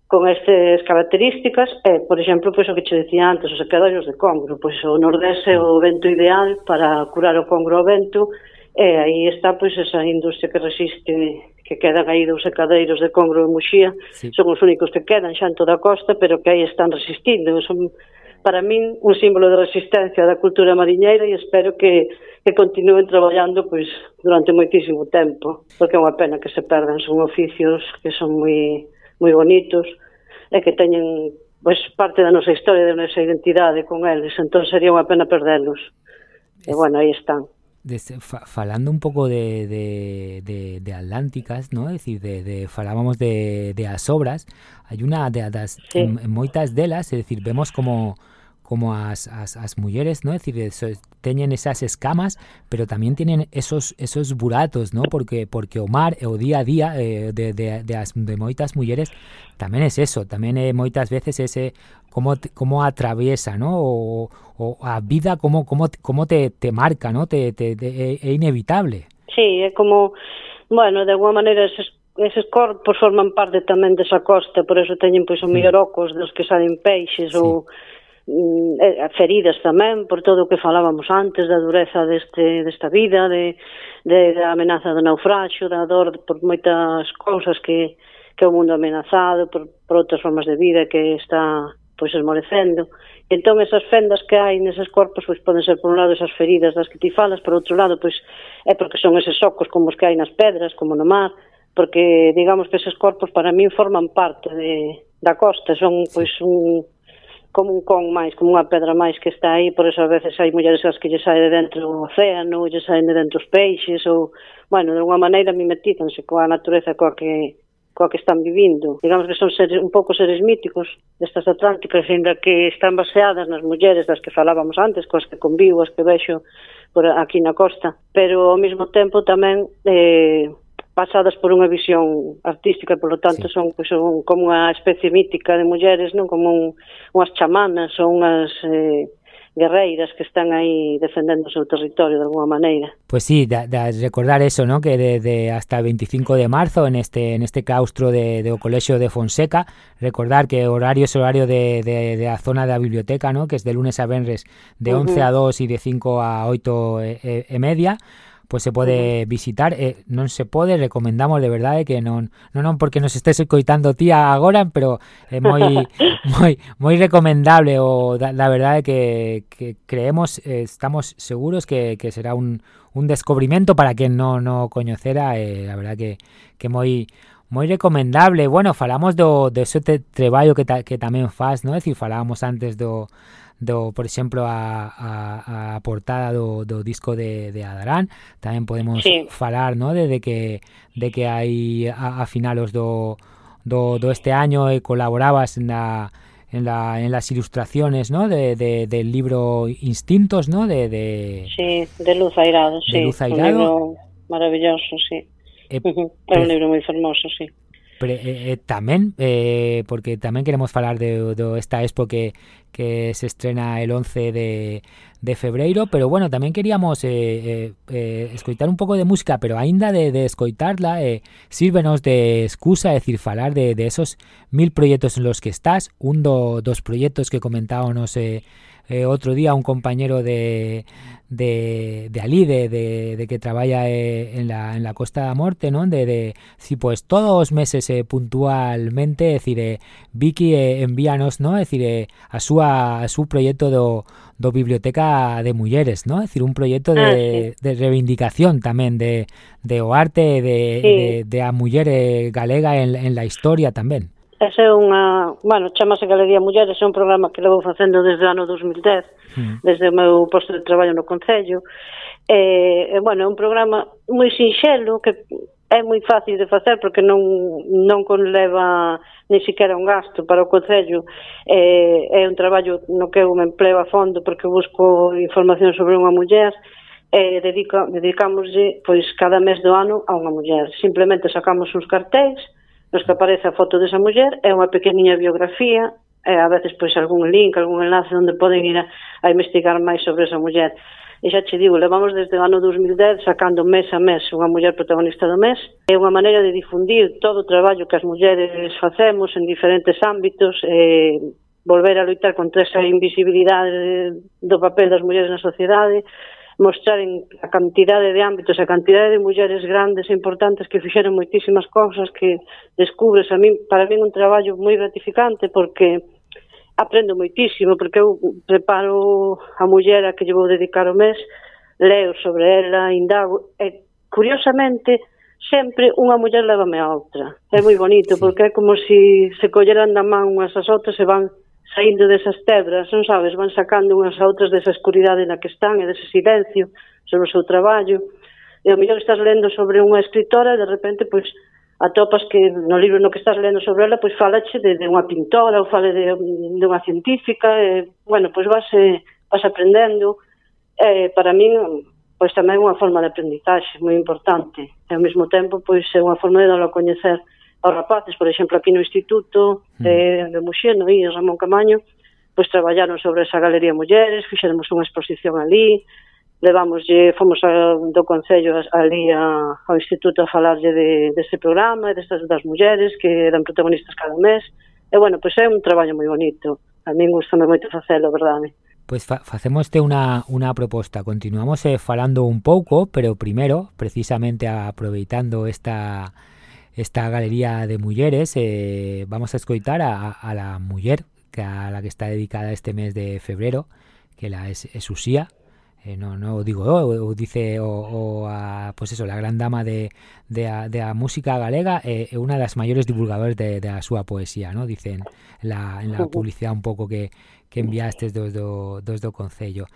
con estas características, e, por exemplo, pois, o que che decía antes, os secadollos de congro, pois o nordés é o vento ideal para curar o congro ao vento, e aí está pois esa industria que resiste que quedan aí dos secadeiros de congro e muxía, sí. son os únicos que quedan xa en toda a costa, pero que aí están resistindo, son para min un símbolo de resistencia da cultura mariñeira e espero que, que continúen traballando pois durante moitísimo tempo, porque é unha pena que se perdan, son oficios que son moi moi bonitos e que teñen pois parte da nosa historia, da nosa identidade con eles, entón sería unha pena perderlos. E bueno, aí están. Desde, fa, falando un pouco de, de, de, de Atlánticas, ¿no? É dicir, de, de, falábamos de, de as obras, hai unha de, das, sí. moitas delas, é dicir, vemos como como as, as, as mulleres, ¿no? Es decir, eso, teñen esas escamas, pero tamén tienen esos esos buratos, ¿no? Porque porque o mar e o día a día eh, de, de, de, as, de moitas mulleres tamén es eso, tamén eh, moitas veces ese como como atraviesa, ¿no? O, o a vida como como como te, te marca, ¿no? Te, te, te é inevitable. Sí, é como bueno, de alguma maneira eses eses corpos forman parte tamén desa costa, por eso teñen pois o mellor ocos dos que salen peixes sí. ou Mm, eh, feridas tamén por todo o que falábamos antes da dureza deste, desta vida, de, de, da amenaza do naufraxo, da dor por moitas cousas que, que o mundo amenazado, por, por outras formas de vida que está pois esmorecendo. E entón esas fendas que hai neses corpos pois poden ser por un lado esas feridas das que ti falas, por outro lado pois é porque son eses socos como os que hai nas pedras, como no mar, porque digamos que eses corpos para min forman parte de, da costa, son pois un como un con máis, como unha pedra máis que está aí, por eso a veces hai mulleres as que lle sae de dentro o océano, lle saen de dentro os peixes, ou, bueno, de unha maneira mimetizanse coa natureza coa que coa que están vivindo. Digamos que son seres, un pouco seres míticos destas atlánticas, ainda que están baseadas nas mulleres das que falábamos antes, coas que convivo, as que vexo por aquí na costa. Pero ao mesmo tempo tamén eh, pasadas por unha visión artística, polo tanto sí. son, pues, son como unha especie mítica de mulleres, non como un, unhas chamanas ou unhas eh, guerreiras que están aí defendendo o seu territorio de alguma maneira. Pois pues sí, da, da recordar eso, ¿no? que desde de hasta 25 de marzo en este en este claustro de, de o Colexio de Fonseca, recordar que horario es horario de, de, de a zona da biblioteca, ¿no? que es de lunes a venres de uh -huh. 11 a 2 e de 5 a 8 e, e, e media, pues se pode visitar eh, non se pode, recomendamos de verdade que non non, non porque nos estés coitando tía agora, pero é moi moi moi recomendable o da, da verdade que, que creemos eh, estamos seguros que, que será un, un descubrimento para quen non no coñecera, eh, a verdade que que moi moi recomendable. Bueno, falamos do de ese traballo que ta, que tamén faz, ¿no? É dicir, falábamos antes do do, por exemplo, a, a, a portada do, do disco de, de Adarán, tamén podemos sí. falar, no, de, de que de que hai a, a finalos do, do, do este año e colaborabas na en, la, en las ilustraciones ¿no? de, de, del libro Instintos, ¿no? De, de, sí, de Luz Airado, sí. De Luz Airado. Un libro maravilloso, sí. Eh, un libro moi fermoso, sí. Pre, eh, eh, eh, porque tamén queremos falar de, esta expo que, que se estrena el 11 de, de febreiro pero bueno, tamén queríamos eh, eh, un pouco de música pero aínda de, de escoitarla sírvenos de excusa, é dicir, falar de, esos mil proxectos en los que estás un do, dos proxectos que comentábamos eh, outro día un compañero de, de, de Alí, de, de, de que traballa eh, en, la, en la Costa da Morte, non? De, de si, pues, todos os meses eh, puntualmente, é dicir, eh, Vicky eh, envíanos, non? É dicir, eh, a súa a súa proxecto do, do Biblioteca de Mulleres, non? É dicir, un proxecto de, ah, sí. de reivindicación tamén de, de o arte de, sí. de, de a muller galega en, en la historia tamén. Esa é unha, bueno, chamase Galería Mulleres, é un programa que levo facendo desde o ano 2010, mm. desde o meu posto de traballo no Concello. E, e, bueno, é un programa moi sinxelo, que é moi fácil de facer porque non, non conleva ni siquiera un gasto para o Concello. É, é un traballo no que eu me empleo a fondo porque busco información sobre unha muller, e dedica, dedicámoslle pois cada mes do ano a unha muller. Simplemente sacamos uns cartéis, nos que aparece a foto desa muller, é unha pequeniña biografía, e a veces pois algún link, algún enlace onde poden ir a, a investigar máis sobre esa muller. E xa che digo, levamos desde o ano 2010 sacando mes a mes unha muller protagonista do mes. É unha maneira de difundir todo o traballo que as mulleres facemos en diferentes ámbitos, e volver a loitar contra esa invisibilidade do papel das mulleres na sociedade, mostrar en a cantidade de ámbitos, a cantidade de mulleres grandes e importantes que fixeron moitísimas cousas que descubres a min, para min un traballo moi gratificante porque aprendo moitísimo porque eu preparo a muller a que lle vou dedicar o mes, leo sobre ela, indago e curiosamente sempre unha muller levame a outra. É moi bonito sí. porque é como se si se colleran da man unhas as outras e van saindo desas tebras, non sabes, van sacando unhas a outras desa escuridade na que están e dese silencio sobre o seu traballo. E ao mellor estás lendo sobre unha escritora e de repente, pois, atopas que no libro no que estás lendo sobre ela, pois falache de, de unha pintora ou fale de, de unha científica, e, bueno, pois vas, eh, vas aprendendo. Eh, para min, pois tamén é unha forma de aprendizaxe moi importante. E ao mesmo tempo, pois é unha forma de darlo a coñecer aos rapaces, por exemplo, aquí no Instituto de, hmm. de Muxeno no Ramón Camaño, pois traballaron sobre esa galería mulleres, fixeremos unha exposición ali, levámoslle, fomos a, do Concello ali a, ao Instituto a falarlle de, deste programa e destas das mulleres que eran protagonistas cada mes. E, bueno, pois é un traballo moi bonito. A min gustame moito facelo, verdade? Pois fa facemoste unha, unha proposta. Continuamos eh, falando un pouco, pero primeiro, precisamente aproveitando esta esta galería de mulleres eh, vamos a escoitar a, a la muller que a la que está dedicada este mes de febrero que la es, es Usía eh, no, no digo o, o dice o, o a, pues eso, la gran dama de, de, a, de a música galega eh, unha das maiores divulgadores de, de a súa poesía, ¿no? Dicen la, en la publicidade un pouco que, que enviastes dos do, dos do Concello.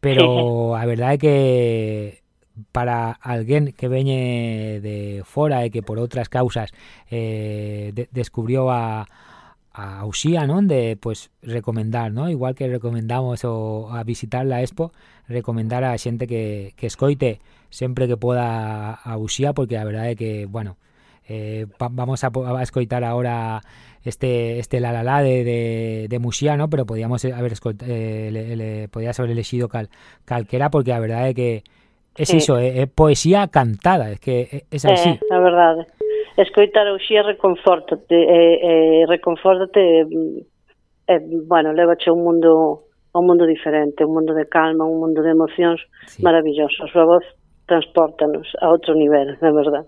Pero a verdade é que para alguén que veñe de fora e que por outras causas eh, de, descubrió a, a Uxía? De, pues, recomendar, non? Igual que recomendamos o a visitar la Expo, recomendar a xente que, que escoite sempre que poda a Uxía, porque a verdade é que, bueno, eh, vamos a, a escoitar ahora este este la la la de, de, de Muxía, ¿no? Pero podíamos haber eh, le, haber elegido cal, calquera, porque a verdade é que es sí. iso, é, é poesía cantada, é que é, é así. É, a verdade. Escoitar o xía reconfortate, é, é, reconfortate, é, mm, bueno, levache un mundo un mundo diferente, un mundo de calma, un mundo de emocións sí. maravilloso. A súa voz transportanos a outro nivel, na verdade.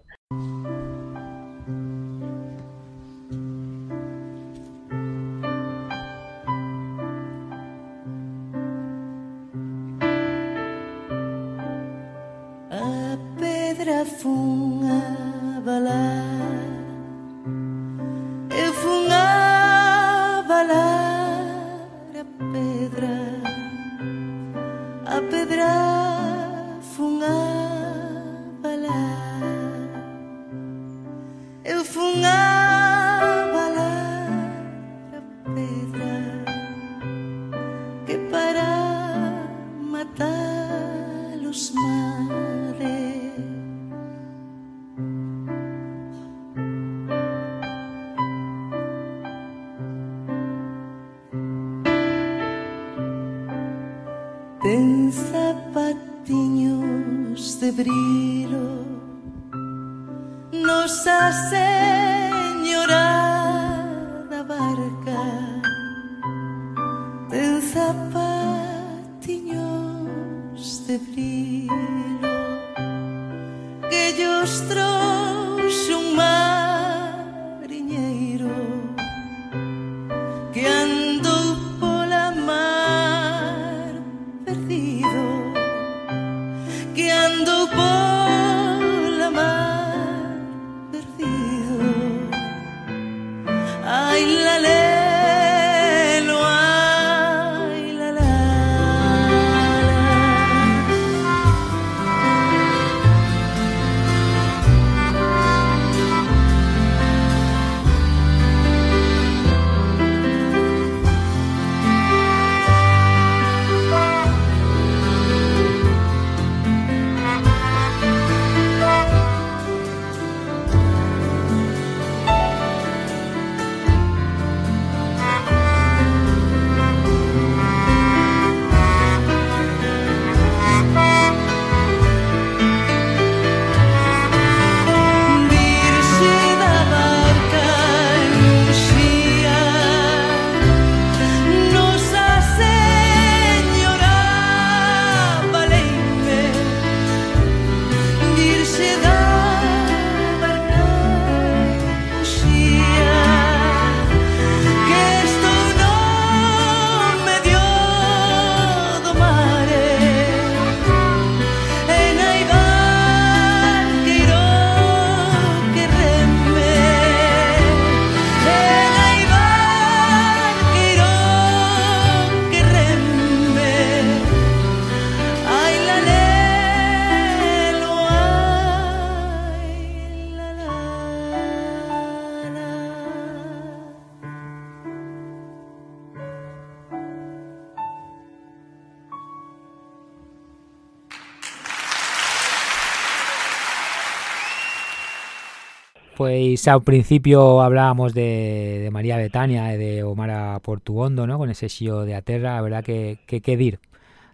Pois ao principio hablábamos de, de María Betania, e de Omar Portuondo, ¿no? Con ese xío de Aterra, a verdad que, que, que dir.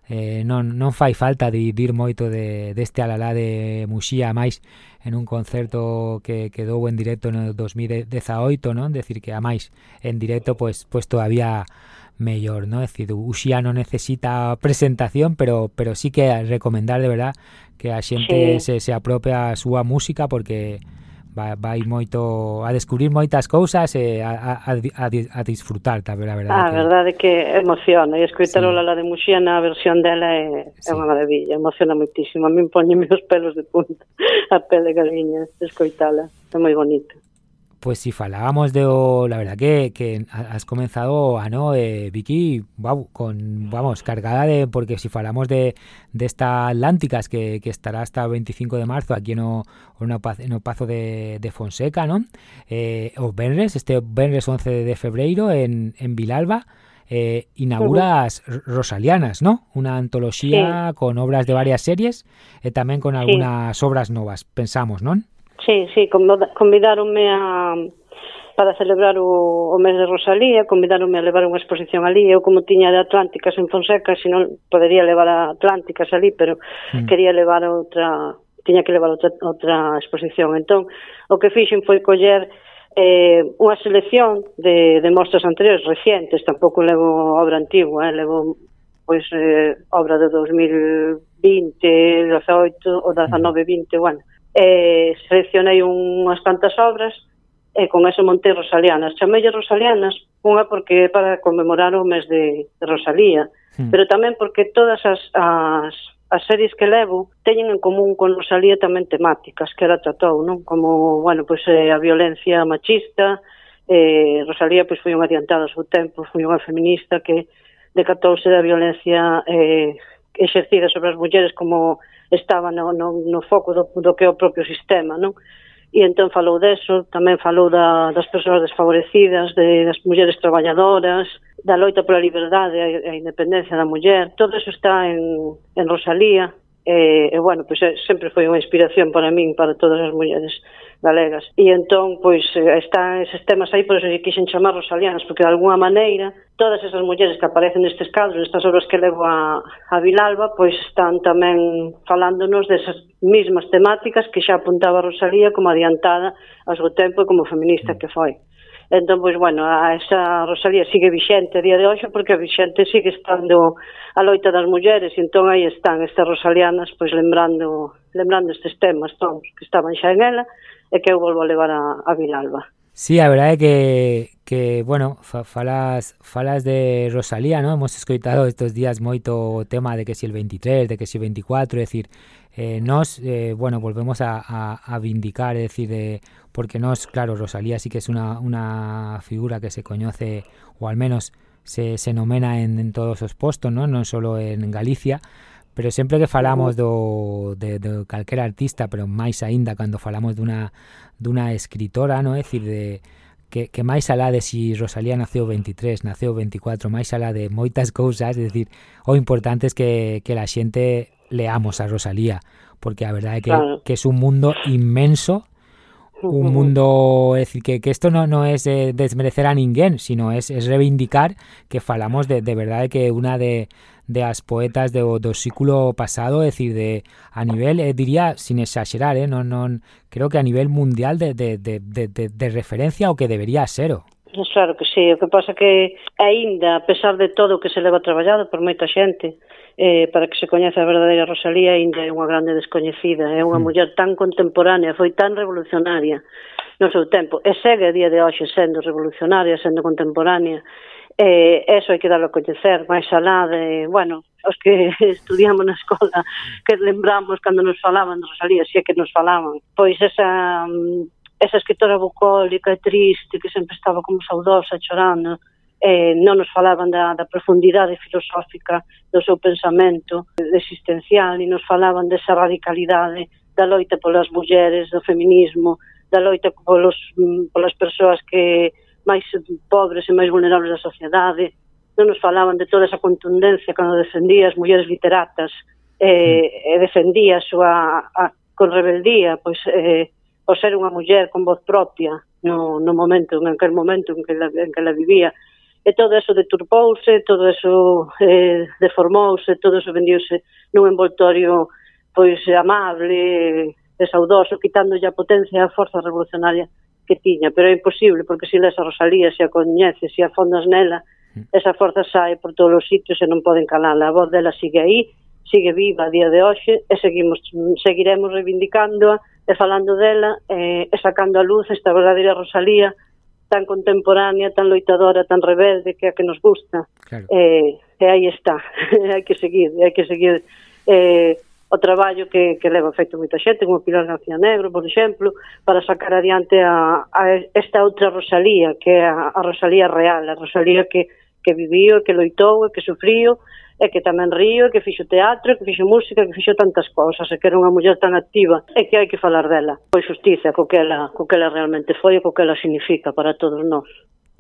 Eh, non, non fai falta de dir moito de, deste de alalá de Muxía máis en un concerto que quedou en directo no 2018, non? Decir que a máis en directo pois pues, pois pues todavía mellor, ¿no? Es decir, Uxía non necesita presentación, pero pero sí que recomendar de verdad que a xente sí. se, se apropia a súa música porque vai, vai moito a descubrir moitas cousas e a, a, a, a disfrutar tamén, a verdade. A que... verdade que emociona e escutar sí. o Lola de Muxía na versión dela é, sí. é unha maravilla, emociona moitísimo. A min poñeme os pelos de punta a pele galiña escoitala, é moi bonito. Pues si falábamos de o- la verdad que, que ha- has comenzado a no eh, Vicky con vamos cargada de porque si falamos de, de esta Atlánticas que, que estará hasta el 25 de marzo aquí en o, no, en o Pazo de, de Fonseca ¿no? Eh, o Benres, este Benres 11 de febrero en, en Vilalba eh, inauguras Rosalianas, ¿no? Una antología con obras de varias series e tamén con algunas obras novas, pensamos, ¿non? Sí, sí, convidaronme a para celebrar o, o mes de Rosalía, convidaronme a levar unha exposición ali, eu como tiña de Atlánticas en Fonseca, se non podería levar a Atlánticas ali, pero mm. quería levar outra, tiña que levar outra, outra exposición. Entón, o que fixen foi coller eh, unha selección de, de mostras anteriores recientes, tampouco levo obra antigua, eh, levo pois eh, obra de 2020, 18 ou 19, 20, bueno, eh, seleccionei unhas cantas obras e con eso montei Rosalianas. Chamelle Rosalianas, unha porque é para conmemorar o mes de, de Rosalía, mm. pero tamén porque todas as, as, as series que levo teñen en común con Rosalía tamén temáticas que ela tratou, non? Como, bueno, pois eh, a violencia machista, eh, Rosalía pois foi unha adiantada ao seu tempo, foi unha feminista que decatouse da violencia eh, exercida sobre as mulleres como estaba no, no, no foco do, do que é o propio sistema, non? E entón falou deso, tamén falou da, das persoas desfavorecidas, de, das mulleres traballadoras, da loita pola liberdade e a independencia da muller. Todo eso está en, en Rosalía, e, e bueno, pois sempre foi unha inspiración para min, para todas as mulleres galegas. E entón, pois, eh, están eses temas aí, por eso quixen chamar Rosalianas, porque de alguna maneira todas esas mulleres que aparecen nestes cadros, nestas obras que levo a, a Vilalba, pois están tamén falándonos desas mismas temáticas que xa apuntaba Rosalía como adiantada ao seu tempo e como feminista que foi. Entón, pois, bueno, a esa Rosalía sigue vixente a día de hoxe porque a vixente sigue estando a loita das mulleres, entón aí están estas rosalianas, pois, lembrando, lembrando estes temas, todos que estaban xa en ela, e que eu volvo a levar a, a Vilalba. Sí, a verdade é que, que bueno, fa, falas, falas de Rosalía, ¿no? Hemos escoitado estes días moito o tema de que si el 23, de que si el 24, é dicir, eh, nos, eh, bueno, volvemos a, a, a vindicar, é dicir, de, porque nos, claro, Rosalía sí que es una, una figura que se coñece, o al menos se, se nomena en, en todos os postos, ¿no? Non só en Galicia, Pero sempre que falamos do, de, de calquera artista, pero máis aínda cando falamos dunha, dunha escritora, no? é dicir, de, que, que máis alá de si Rosalía naceu 23, naceu 24, máis alá de moitas cousas, é dicir, o importante é que, que la xente leamos a Rosalía, porque a verdade é que, claro. que es un mundo inmenso, un mundo, é dicir, que, que esto no, no es eh, desmerecer a ninguén, sino es, es reivindicar que falamos de, de verdade que unha de, de as poetas do, do século pasado, é dicir, de a nivel, eh, diría, sin exagerar, eh, non, non, creo que a nivel mundial de, de, de, de, de, de referencia o que debería ser, o. Pois claro que sí, o que pasa que aínda, a pesar de todo o que se leva traballado por moita xente, eh, para que se coñeza a verdadeira Rosalía, aínda é unha grande descoñecida, é unha mm. muller tan contemporánea, foi tan revolucionaria no seu tempo, e segue a día de hoxe sendo revolucionaria, sendo contemporánea, eh, eso hai que darlo a coñecer máis alá de, bueno, os que estudiamos na escola que lembramos cando nos falaban de Rosalía, se é que nos falaban. Pois esa, mm, esa escritora bucólica e triste que sempre estaba como saudosa, chorando eh, non nos falaban da, da profundidade filosófica do seu pensamento existencial e nos falaban desa radicalidade da loita polas mulleres, do feminismo, da loita polos, mm, polas persoas que máis pobres e máis vulnerables da sociedade, non nos falaban de toda esa contundencia cando defendía as mulleres literatas eh, e defendía a súa a, con rebeldía pois eh, o ser unha muller con voz propia no, no momento, en aquel momento en que la, en que la vivía. E todo eso deturpouse, todo eso eh, deformouse, todo eso vendiouse nun envoltorio pois amable e saudoso, quitando a potencia e a forza revolucionaria que tiña, pero é imposible, porque se lesa Rosalía, se a coñeces, se afondas nela, mm. esa forza sae por todos os sitios e non poden calala. A voz dela sigue aí, sigue viva a día de hoxe e seguimos, seguiremos reivindicándoa e falando dela e, e sacando a luz esta verdadeira Rosalía tan contemporánea, tan loitadora, tan rebelde que é a que nos gusta. Claro. Eh, e aí está, hai que seguir, hai que seguir eh, o traballo que, que leva feito moita xente, como Pilar García Negro, por exemplo, para sacar adiante a, a esta outra Rosalía, que é a, a Rosalía real, a Rosalía que, que viviu, que loitou, que sufriu, e que tamén río, que fixo teatro, que fixo música, que fixo tantas cousas, e que era unha muller tan activa, e que hai que falar dela. Pois xustiza co que ela, co que ela realmente foi e co que ela significa para todos nós.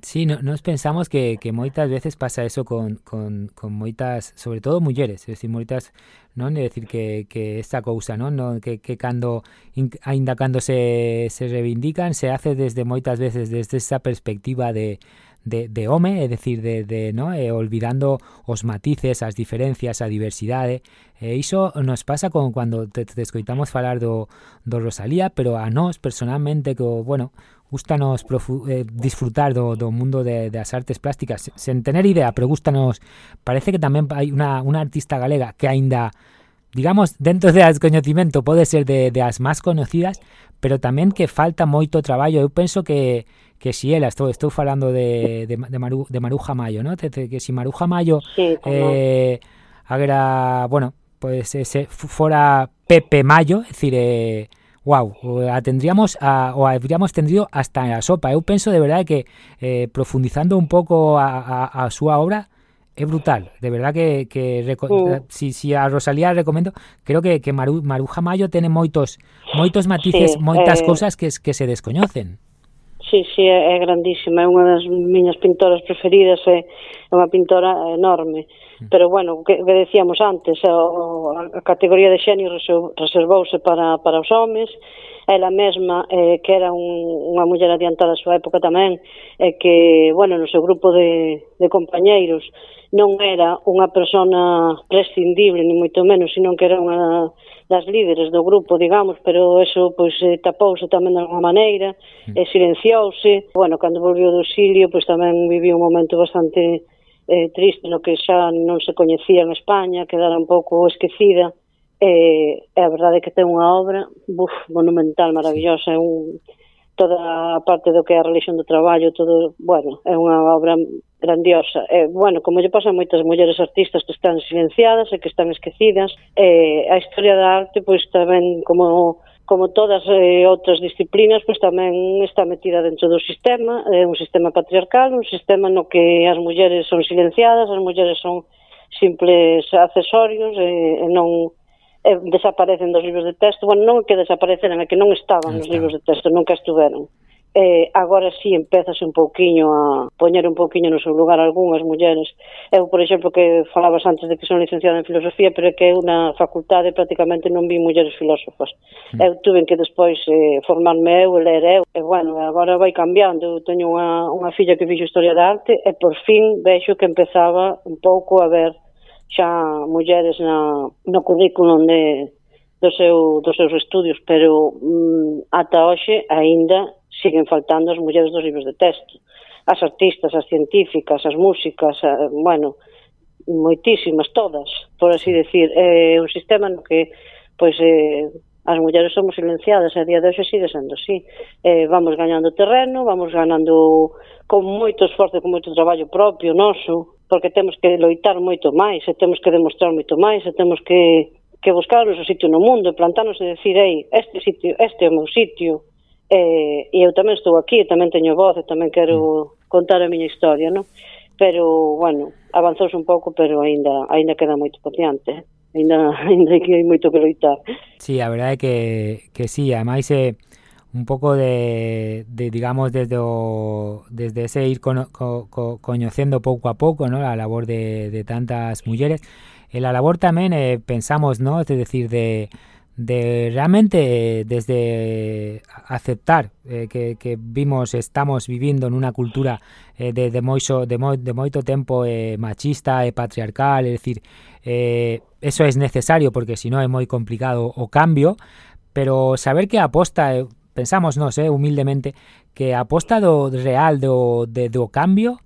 Sí, no, nos pensamos que, que moitas veces pasa eso con, con, con moitas, sobre todo mulleres, é dicir, moitas, non? É dicir que, que esta cousa, non? No, que, que cando, in, ainda cando se, se reivindican, se hace desde moitas veces desde esa perspectiva de, de, de home, é dicir, de, de no eh, olvidando os matices, as diferencias, a diversidade. E eh, iso nos pasa con cando te, te escoitamos falar do, do Rosalía, pero a nós personalmente, que, bueno, gustanos profu, eh, disfrutar do, do mundo de, das artes plásticas sen tener idea, pero gustanos parece que tamén hai una, una artista galega que aínda digamos, dentro de as coñecimento pode ser de, de as máis conocidas, pero tamén que falta moito traballo. Eu penso que que si ela, estou, estou falando de, de, de, Maru, de Maruja Mayo, ¿no? que, que si Maruja Mayo sí, como... eh, agora, bueno, pues ese fora Pepe Mayo, es decir, eh, wow, eh, a tendríamos a, o habríamos tendido hasta a sopa. Eu penso de verdade que eh, profundizando un pouco a, a, a súa obra é brutal, de verdad que, que uh. si, si a Rosalía recomendo creo que, que Maru, Maruja Mayo tene moitos moitos matices, sí, moitas eh... cousas que, que se descoñecen Sí, sí, é, é grandísima, é unha das miñas pintoras preferidas, é, é unha pintora enorme. Mm. Pero bueno, que, que decíamos antes, a, a categoría de xenio reservouse para, para os homes, ela mesma, eh, que era un, unha muller adiantada a súa época tamén, e eh, que, bueno, no seu grupo de, de compañeiros non era unha persona prescindible, ni moito menos, sino que era unha das líderes do grupo, digamos, pero eso pois eh, tapouse tamén de alguma maneira, e silenciouse. Bueno, cando volviu do exilio, pois tamén viviu un momento bastante eh, triste no que xa non se coñecía en España, quedara un pouco esquecida. Eh, é a verdade que ten unha obra buf, monumental, maravillosa, é un toda a parte do que é a relación do traballo, todo, bueno, é unha obra grandiosa. E, bueno, como lle pasa a moitas mulleres artistas que están silenciadas e que están esquecidas, e a historia da arte, pois tamén como como todas eh, outras disciplinas, pois tamén está metida dentro do sistema, é eh, un sistema patriarcal, un sistema no que as mulleres son silenciadas, as mulleres son simples accesorios e, e non eh, desaparecen dos libros de texto, bueno, non é que desapareceran, é que non estaban nos libros de texto, nunca estuveron. Eh, agora sí empezase un pouquiño a poñer un pouquiño no seu lugar algunhas mulleres. Eu, por exemplo, que falabas antes de que son licenciada en filosofía, pero é que na facultade prácticamente non vi mulleres filósofas. Mm. Eu tuve que despois eh, formarme eu, ler eu, e bueno, agora vai cambiando. Eu teño unha, unha filla que fixo historia da arte e por fin vexo que empezaba un pouco a ver xa mulleres na, no currículum de, do seu, dos seus estudios, pero mm, ata hoxe aínda siguen faltando as mulleres dos libros de texto. As artistas, as científicas, as músicas, a, bueno, moitísimas, todas, por así decir. É un sistema no que pois, eh, as mulleres somos silenciadas, a día de hoxe sigue sendo así. Eh, vamos gañando terreno, vamos ganando con moito esforzo, con moito traballo propio noso, porque temos que loitar moito máis, e temos que demostrar moito máis, e temos que, que buscar o sitio no mundo, e plantarnos e decir, ei, este sitio, este é o meu sitio, e, e eu tamén estou aquí, e tamén teño voz, e tamén quero mm. contar a miña historia, non? Pero, bueno, avanzouse un pouco, pero aínda aínda queda moito por diante, aínda, aínda que hai moito que loitar. Sí, a verdade é que, que sí, ademais é... Eh un pouco de, de digamos desde o, desde ese ir co, co, coñecendo pouco a pouco, ¿no? a labor de, de tantas mulleres. En la labor tamén eh, pensamos, ¿no? es decir, de de realmente desde aceptar eh, que, que vimos estamos vivindo nunha cultura eh, de, de, moixo, de, mo, de moito tempo eh, machista e patriarcal, é dicir, eh, eso é necesario porque si no é moi complicado o cambio, pero saber que aposta eh, pensamos nós, eh, humildemente, que a aposta do real do, de, do cambio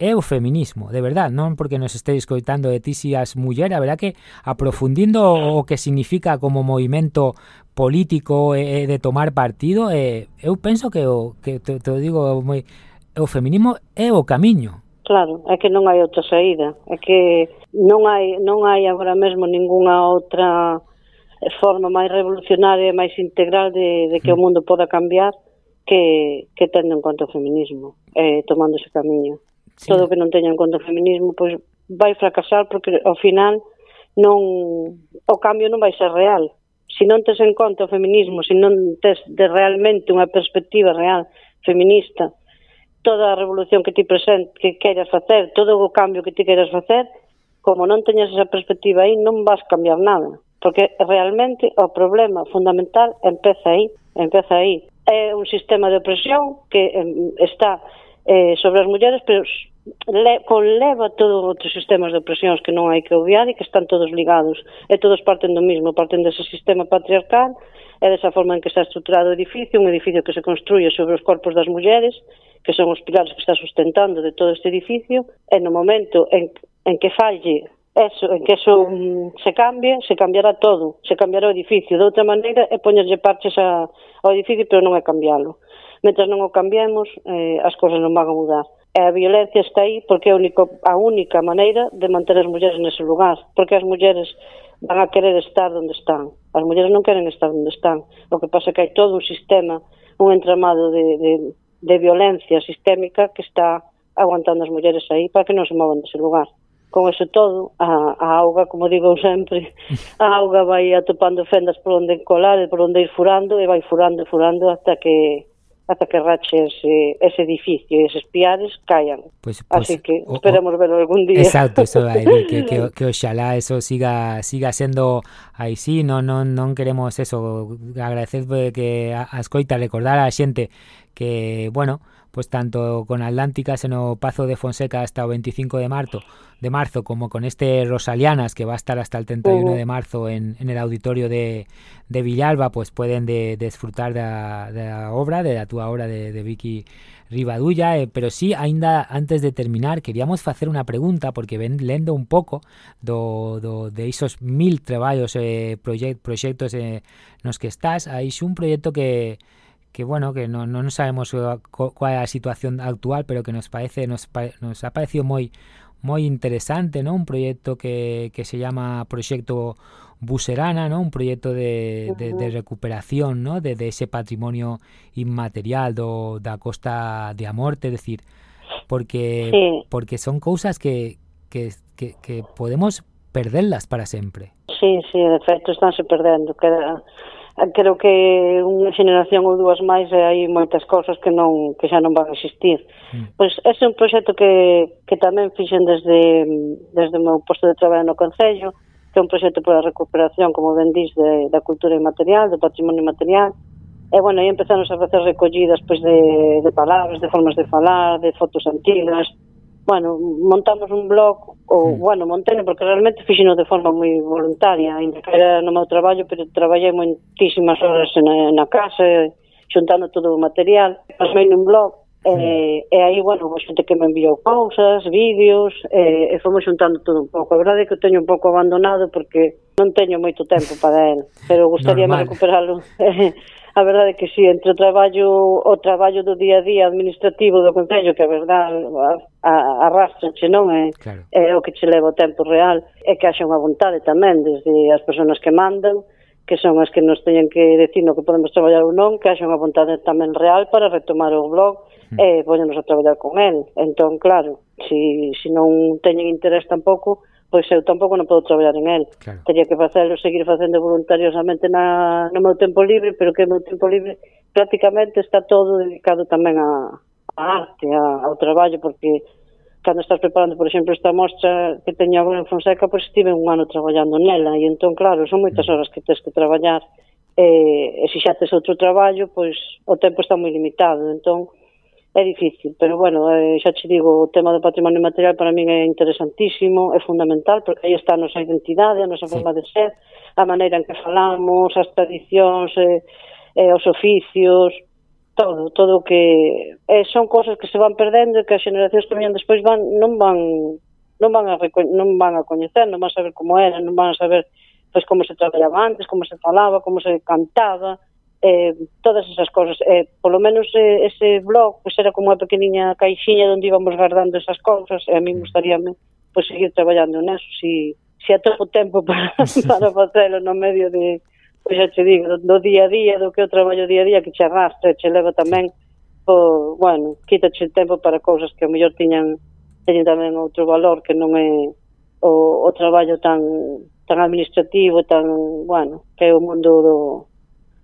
é o feminismo, de verdad, non porque nos estéis coitando de ti si as muller, a verdad que aprofundindo o que significa como movimento político e, eh, de tomar partido, eh, eu penso que o que te, te digo moi o feminismo é o camiño. Claro, é que non hai outra saída, é que non hai non hai agora mesmo ningunha outra forma máis revolucionaria e máis integral de, de que o hmm. mundo poda cambiar que, que tendo en conta o feminismo, eh, tomando ese camiño. Sí. Todo o que non teña en conta o feminismo pois vai fracasar porque ao final non o cambio non vai ser real. Se non tes en conta o feminismo, se non tes de realmente unha perspectiva real feminista, toda a revolución que ti presente que queiras facer, todo o cambio que ti queiras facer, como non teñas esa perspectiva aí, non vas cambiar nada porque realmente o problema fundamental empeza aí, empeza aí. É un sistema de opresión que está eh, sobre as mulleres, pero le, conleva todos os outros sistemas de opresións que non hai que obviar e que están todos ligados, e todos parten do mismo, parten dese sistema patriarcal, é desa forma en que está estruturado o edificio, un edificio que se construye sobre os corpos das mulleres, que son os pilares que está sustentando de todo este edificio, e no momento en, en que falle eso, en que eso um, se cambie, se cambiará todo, se cambiará o edificio. De outra maneira é poñerlle parches a, ao edificio, pero non é cambiálo. Mentre non o cambiemos, eh, as cousas non van a mudar. E a violencia está aí porque é a única, a única maneira de manter as mulleres nese lugar, porque as mulleres van a querer estar onde están. As mulleres non queren estar onde están. O que pasa é que hai todo un sistema, un entramado de, de, de violencia sistémica que está aguantando as mulleres aí para que non se movan dese lugar con eso todo, a, a auga, como digo sempre, a auga vai atopando fendas por onde colar e por onde ir furando e vai furando e furando hasta que hasta que rache ese, ese edificio e eses piares caian. Pues, pues, Así pois, que esperemos o, o, verlo algún día. Exacto, eso vai, que, que, que oxalá eso siga siga sendo aí sí, non, non, non queremos eso, agradecer que a, a escoita recordar a xente que, bueno, pues tanto con Atlántica en o Pazo de Fonseca hasta o 25 de marzo, de marzo como con este Rosalianas que va a estar hasta el 31 uh -huh. de marzo en, en, el auditorio de, de Villalba, pues pueden de, de disfrutar de la, de la, obra, de la tua obra de, de Vicky Rivadulla, eh, pero sí, ainda antes de terminar, queríamos facer unha pregunta, porque ven lendo un pouco do, do, de esos mil traballos, eh, proxectos eh, nos que estás, hai un proxecto que que bueno, que no, no sabemos cuál é a situación actual, pero que nos parece nos, nos ha parecido moi moi interesante, ¿no? Un proyecto que, que se llama Proyecto Buserana, ¿no? Un proyecto de, de, de recuperación, ¿no? De, de, ese patrimonio inmaterial do, da Costa de Amorte, es decir, porque sí. porque son cousas que, que, que, que podemos perderlas para sempre. Sí, sí, de feito estánse perdendo, queda Ah, creo que unha generación ou dúas máis e hai moitas cousas que non que xa non van a existir. Mm. Pois ese é un proxecto que, que tamén fixen desde, desde o meu posto de traballo no Concello, que é un proxecto para a recuperación, como ben dís, de, da cultura inmaterial, do patrimonio material, E, bueno, aí empezamos a facer recollidas pois, de, de palabras, de formas de falar, de fotos antigas, bueno, montamos un blog, ou, mm. bueno, monteno, porque realmente fixino de forma moi voluntaria, ainda que era no meu traballo, pero traballei moitísimas horas na, na casa, xuntando todo o material, pasmei nun blog, mm. e aí, bueno, a xente que me enviou cousas, vídeos, e, e fomos xuntando todo un pouco. A verdade é que o teño un pouco abandonado, porque non teño moito tempo para el, pero gustaríame recuperarlo. a verdade é que sí, entre o traballo o traballo do día a día administrativo do Concello, que a verdade arrastranche, non? É, claro. é o que che leva o tempo real, é que haxa unha vontade tamén desde as persoas que mandan, que son as que nos teñen que decir no que podemos traballar ou non, que haxa unha vontade tamén real para retomar o blog mm. e eh, poñernos a traballar con el. Entón, claro, si, si non teñen interés tampouco, pois eu tampouco non podo traballar en el. Claro. Tería que facelo, seguir facendo voluntariosamente na, no meu tempo libre, pero que o meu tempo libre prácticamente está todo dedicado tamén a, a arte, a, ao traballo, porque cando estás preparando, por exemplo, esta mostra que teño agora en Fonseca, pois estive un ano traballando nela, e entón, claro, son moitas mm. horas que tens que traballar, e, e se xa tes outro traballo, pois o tempo está moi limitado, entón, é difícil, pero bueno, eh, xa che digo, o tema do patrimonio material para min é interesantísimo, é fundamental, porque aí está a nosa identidade, a nosa sí. forma de ser, a maneira en que falamos, as tradicións, eh, eh, os oficios, todo, todo o que eh, son cosas que se van perdendo e que as generacións que viñan despois van non van non van a non van a coñecer, non van a saber como era, non van a saber pois como se traballaba antes, como se falaba, como se cantaba, eh, todas esas cosas. Eh, polo menos eh, ese blog pues era como unha pequeniña caixiña onde íbamos guardando esas cousas e a mí mm. gustaríame pues, seguir traballando neso. Si, si atopo tempo para, para facelo no medio de pois pues, xa te digo, do, do día a día, do que eu traballo día a día que che arrastra, che leva tamén po, bueno, quítache tempo para cousas que a mellor tiñan teñen tamén outro valor que non é o, o traballo tan tan administrativo, tan, bueno, que é o mundo do,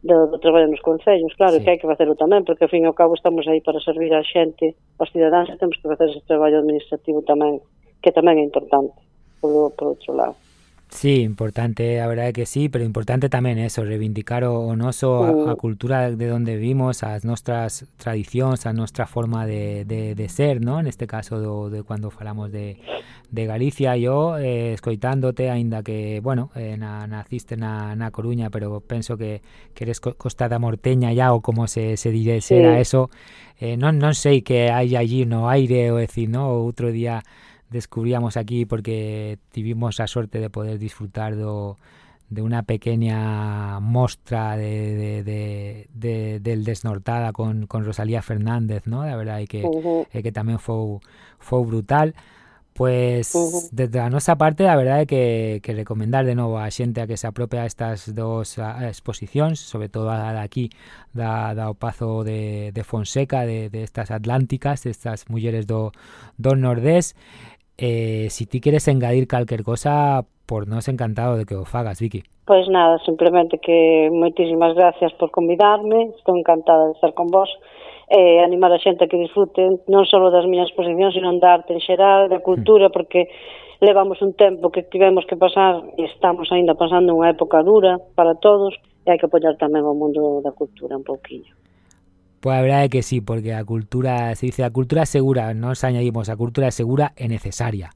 do, do traballo nos concellos, claro, sí. que hai que facelo tamén, porque ao fin e ao cabo estamos aí para servir a xente, aos cidadáns, temos que facer ese traballo administrativo tamén, que tamén é importante, polo, por outro lado. Sí, importante, a verdade que sí, pero importante tamén eso, reivindicar o, o noso a, a mm. cultura de onde vimos, as nostras tradicións, a nosa forma de, de, de ser, ¿no? En este caso do, de cando falamos de, de Galicia, yo eh, escoitándote, aínda que, bueno, eh, na, naciste na, na Coruña, pero penso que, que eres costa da Morteña ya, ou como se, se dire, será sí. eso, eh, non, non sei que hai allí no aire, ou decir, no, outro día descubríamos aquí porque tuvimos la suerte de poder disfrutar de una pequeña mostra de, de, del Desnortada con, con, Rosalía Fernández, ¿no? La verdad, y que, que también fue, fue brutal. Pues desde la nuestra parte, la verdad es que, que recomendar de nuevo a gente a que se apropie a estas dos exposiciones, sobre todo a de aquí, da, da pazo de, de Fonseca, de, de, estas atlánticas, de estas mujeres do, do nordés, Eh, si ti queres engadir calquer cosa, por nos encantado de que o fagas, Vicky. Pois nada, simplemente que moitísimas gracias por convidarme, estou encantada de estar con vos e eh, animar a xente a que disfruten non só das miñas exposicións, sino da arte en xeral, da cultura, hmm. porque levamos un tempo que tivemos que pasar e estamos aínda pasando unha época dura para todos e hai que apoiar tamén o mundo da cultura un pouquiño. Pues la verdad es que sí, porque la cultura, se dice la cultura es segura, nos añadimos, la cultura es segura y necesaria.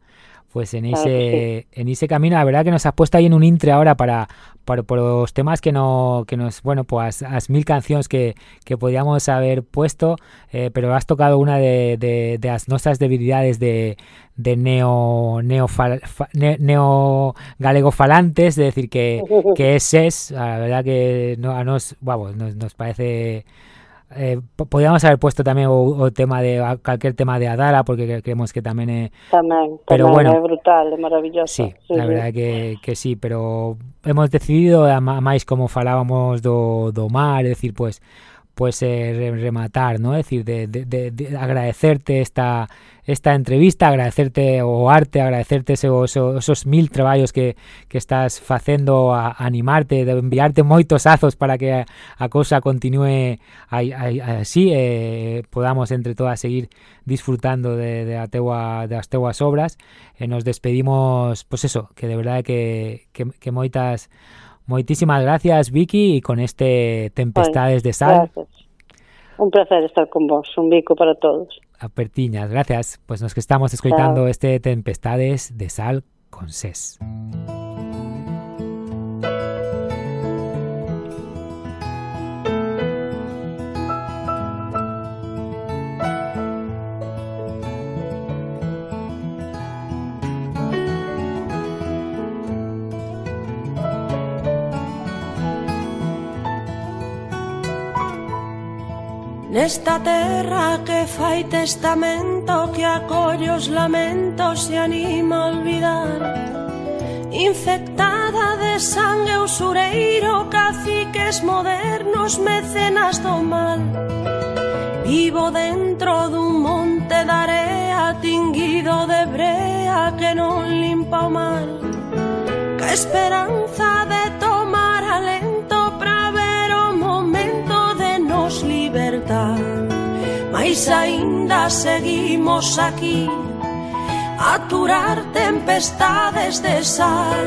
Pues en ese, en ese camino, la verdad que nos has puesto ahí en un intre ahora para, para por los temas que no, que nos, bueno, pues las mil canciones que, que podíamos haber puesto, eh, pero has tocado una de, de, de las nuestras debilidades de, de neo, neo, fal- fa- ne- neo galego falantes, es decir, que, que es SES, la verdad que no, a nos, vamos, nos, nos parece Eh, podríamos haber puesto tamén o, o tema de a, calquer tema de Adara porque creemos que tamén eh, tamén, tamén pero bueno, é brutal, é maravilloso. Sí, sí la sí. que que sí, pero hemos decidido a máis como falábamos do do mar, é decir, pues, pues eh, rematar, ¿no? Es decir, de, de, de, de, agradecerte esta, esta entrevista, agradecerte o arte, agradecerte esos, esos mil traballos que, que estás facendo, a, a animarte, de enviarte moitos azos para que a, a cosa continúe aí, aí, así, eh, podamos entre todas seguir disfrutando de, de, a teua, de as teuas obras. Eh, nos despedimos, pues eso, que de verdade que, que, que moitas moitísimas gracias Vicky e con este Tempestades de Sal Gracias. Un placer estar con vos, un bico para todos. a Pertiñas, gracias. Pues nos que estamos escoitando este Tempestades de Sal con SES. Nesta terra que fai testamento Que acolle os lamentos e anima a olvidar. Infectada de sangue usureiro Caciques modernos, mecenas do mal. Vivo dentro dun monte de area Tinguido de brea que non limpa o mal Que esperanza de tomar alento damos libertad Mas aínda seguimos aquí. A aturar tempestades de sal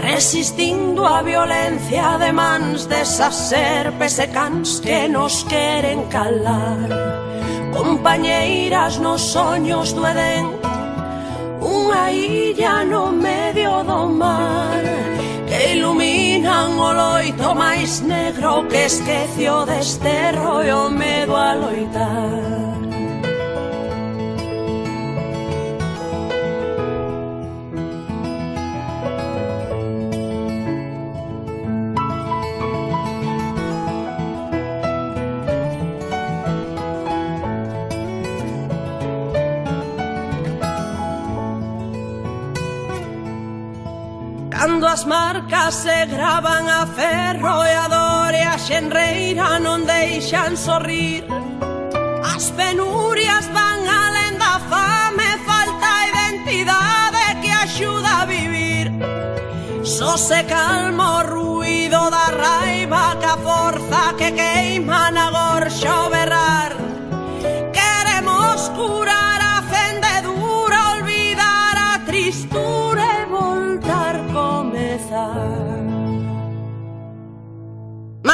Resistindo a violencia de mans desas serpes e cans que nos queren calar. Compañeiras nos soños do Edén Unha illa no medio do mar que iluminan o loito máis negro que esquecio deste rollo medo a loitar. Cando as marcas se gravan a ferro e a dor e a xenreira non deixan sorrir. As penurias van alén da fame, falta a identidade que axuda a vivir. Só se calma o ruido da raiva que a forza que queima na gorxa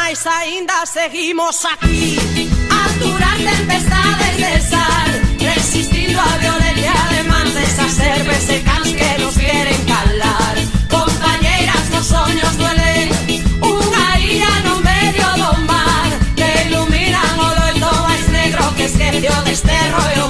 ainda seguimos aquí. A durar tempestades de sal, resistiendo a violencia de mantes acerbes que nos quieren calar. Compañeras, los sueños duelen, una ira no medio domar, que iluminan oro y todo es negro que esqueció de este rollo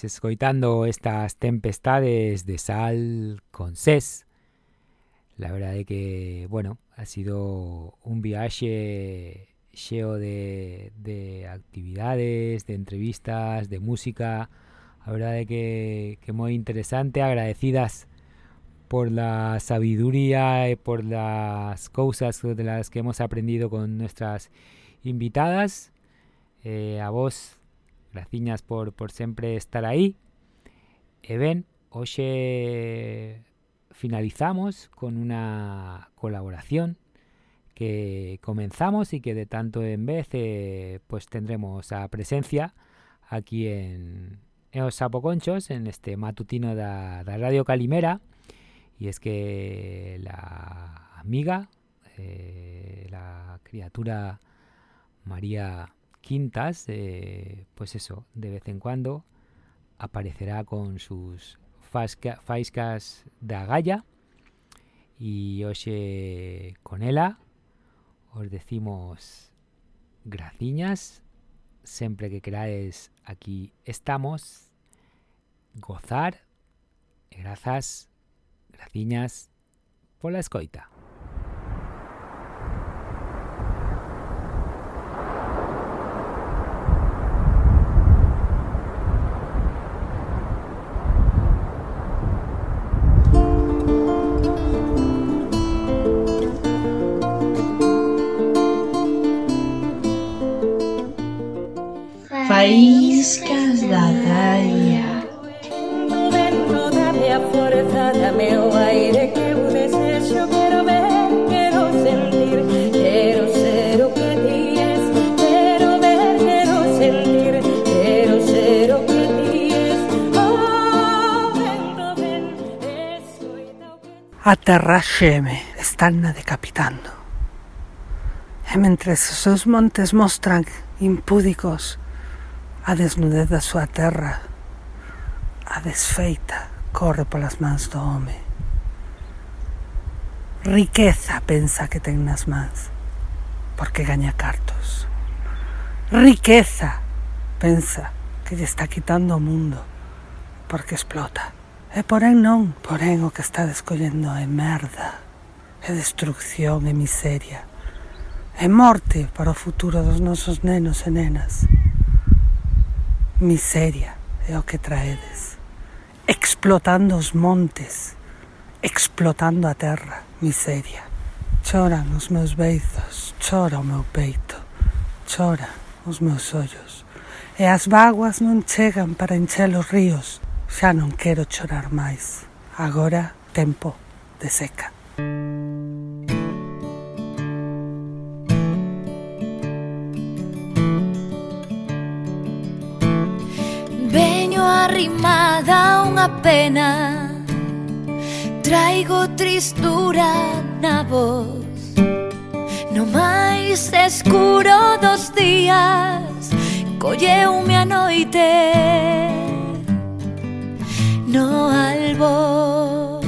pues escoitando estas tempestades de sal con ses. La verdad es que, bueno, ha sido un viaje lleno de, de actividades, de entrevistas, de música. La verdad es que, que muy interesante, agradecidas por la sabiduría y por las cosas de las que hemos aprendido con nuestras invitadas. Eh, a vos, gracias por, por siempre estar ahí. E ben, finalizamos con una colaboración que comenzamos y que de tanto en vez eh, pues tendremos a presencia aquí en, en Os Sapoconchos, en este matutino da, da Radio Calimera. Y es que la amiga, eh, la criatura María Quintas, eh, pues eso, de vez en cuando aparecerá con sus faiscas de agalla y hoxe con ela os decimos graciñas. Sempre que queráis aquí estamos. Gozar e grazas graciñas pola escoita Faíscas da daia Dentro dame a forza, dame o aire que eu desexo Quero ver, quero sentir, quero ser o que ti es. Quero ver, quero sentir, quero ser o que ti es. Oh, vento, ven, escoita o que A terra xeme, están decapitando. E os seus montes mostran impúdicos A desnudez da súa terra, a desfeita, corre polas mans do home. Riqueza pensa que ten nas mans, porque gaña cartos. Riqueza pensa que lle está quitando o mundo, porque explota. E porén non, porén o que está descollendo é merda, é destrucción e miseria, é morte para o futuro dos nosos nenos e nenas miseria é o que traedes, explotando os montes, explotando a terra, miseria. Choran os meus beizos, chora o meu peito, chora os meus ollos. E as vaguas non chegan para encher os ríos, xa non quero chorar máis. Agora, tempo de seca. arrimada unha pena. Traigo tristura na voz. No máis escuro dos días Colleume a noite. No albo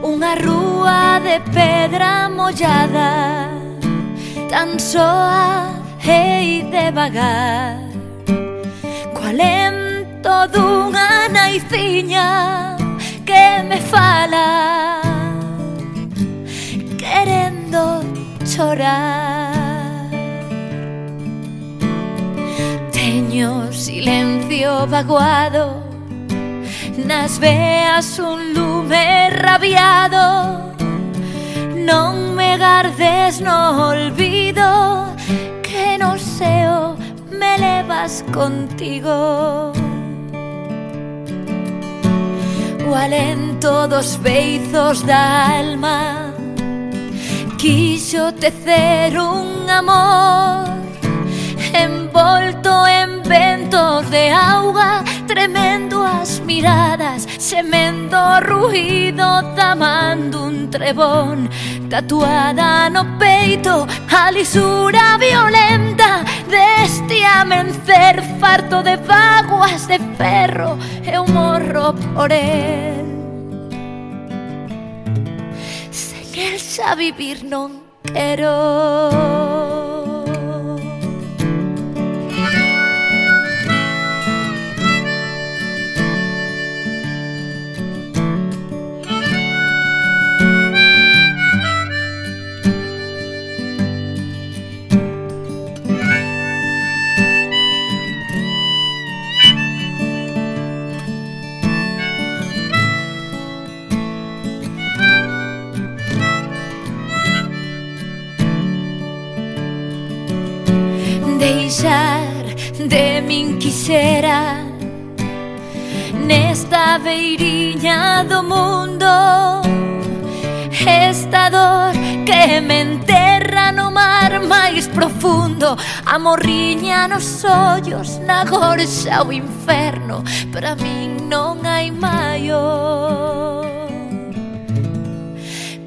Unha rúa de pedra mollada Tan soa e devagar alento dunha naiciña que me fala querendo chorar. Teño silencio vaguado nas veas un lume rabiado. Non me gardes no olvido que non seo me levas contigo. O alento dos beizos da alma Quixo tecer un amor envolto en ventos de auga, tremendo as miradas, semendo ruido tamando un trebón, tatuada no peito, a lisura violenta deste amencer farto de vaguas de ferro e un morro por el. Sen el xa vivir non quero. pensar de min quisera. Nesta veiriña do mundo Esta dor que me enterra no mar máis profundo. A morriña nos ollos, na gorxa o inferno Para min non hai maior.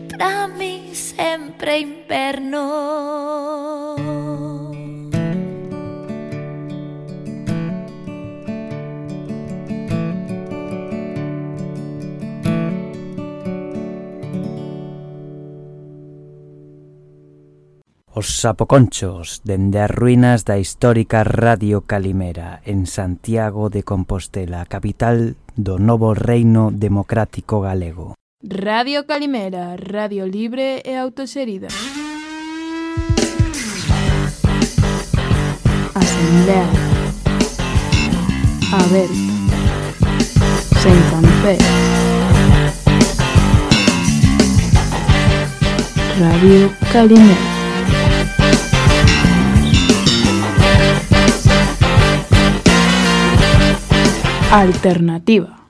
Para min sempre inverno. Os sapoconchos dende as ruínas da histórica Radio Calimera en Santiago de Compostela, capital do novo reino democrático galego. Radio Calimera, radio libre e autoserida. Asamblea. Aberta. Sen campé. Radio Calimera. Alternativa.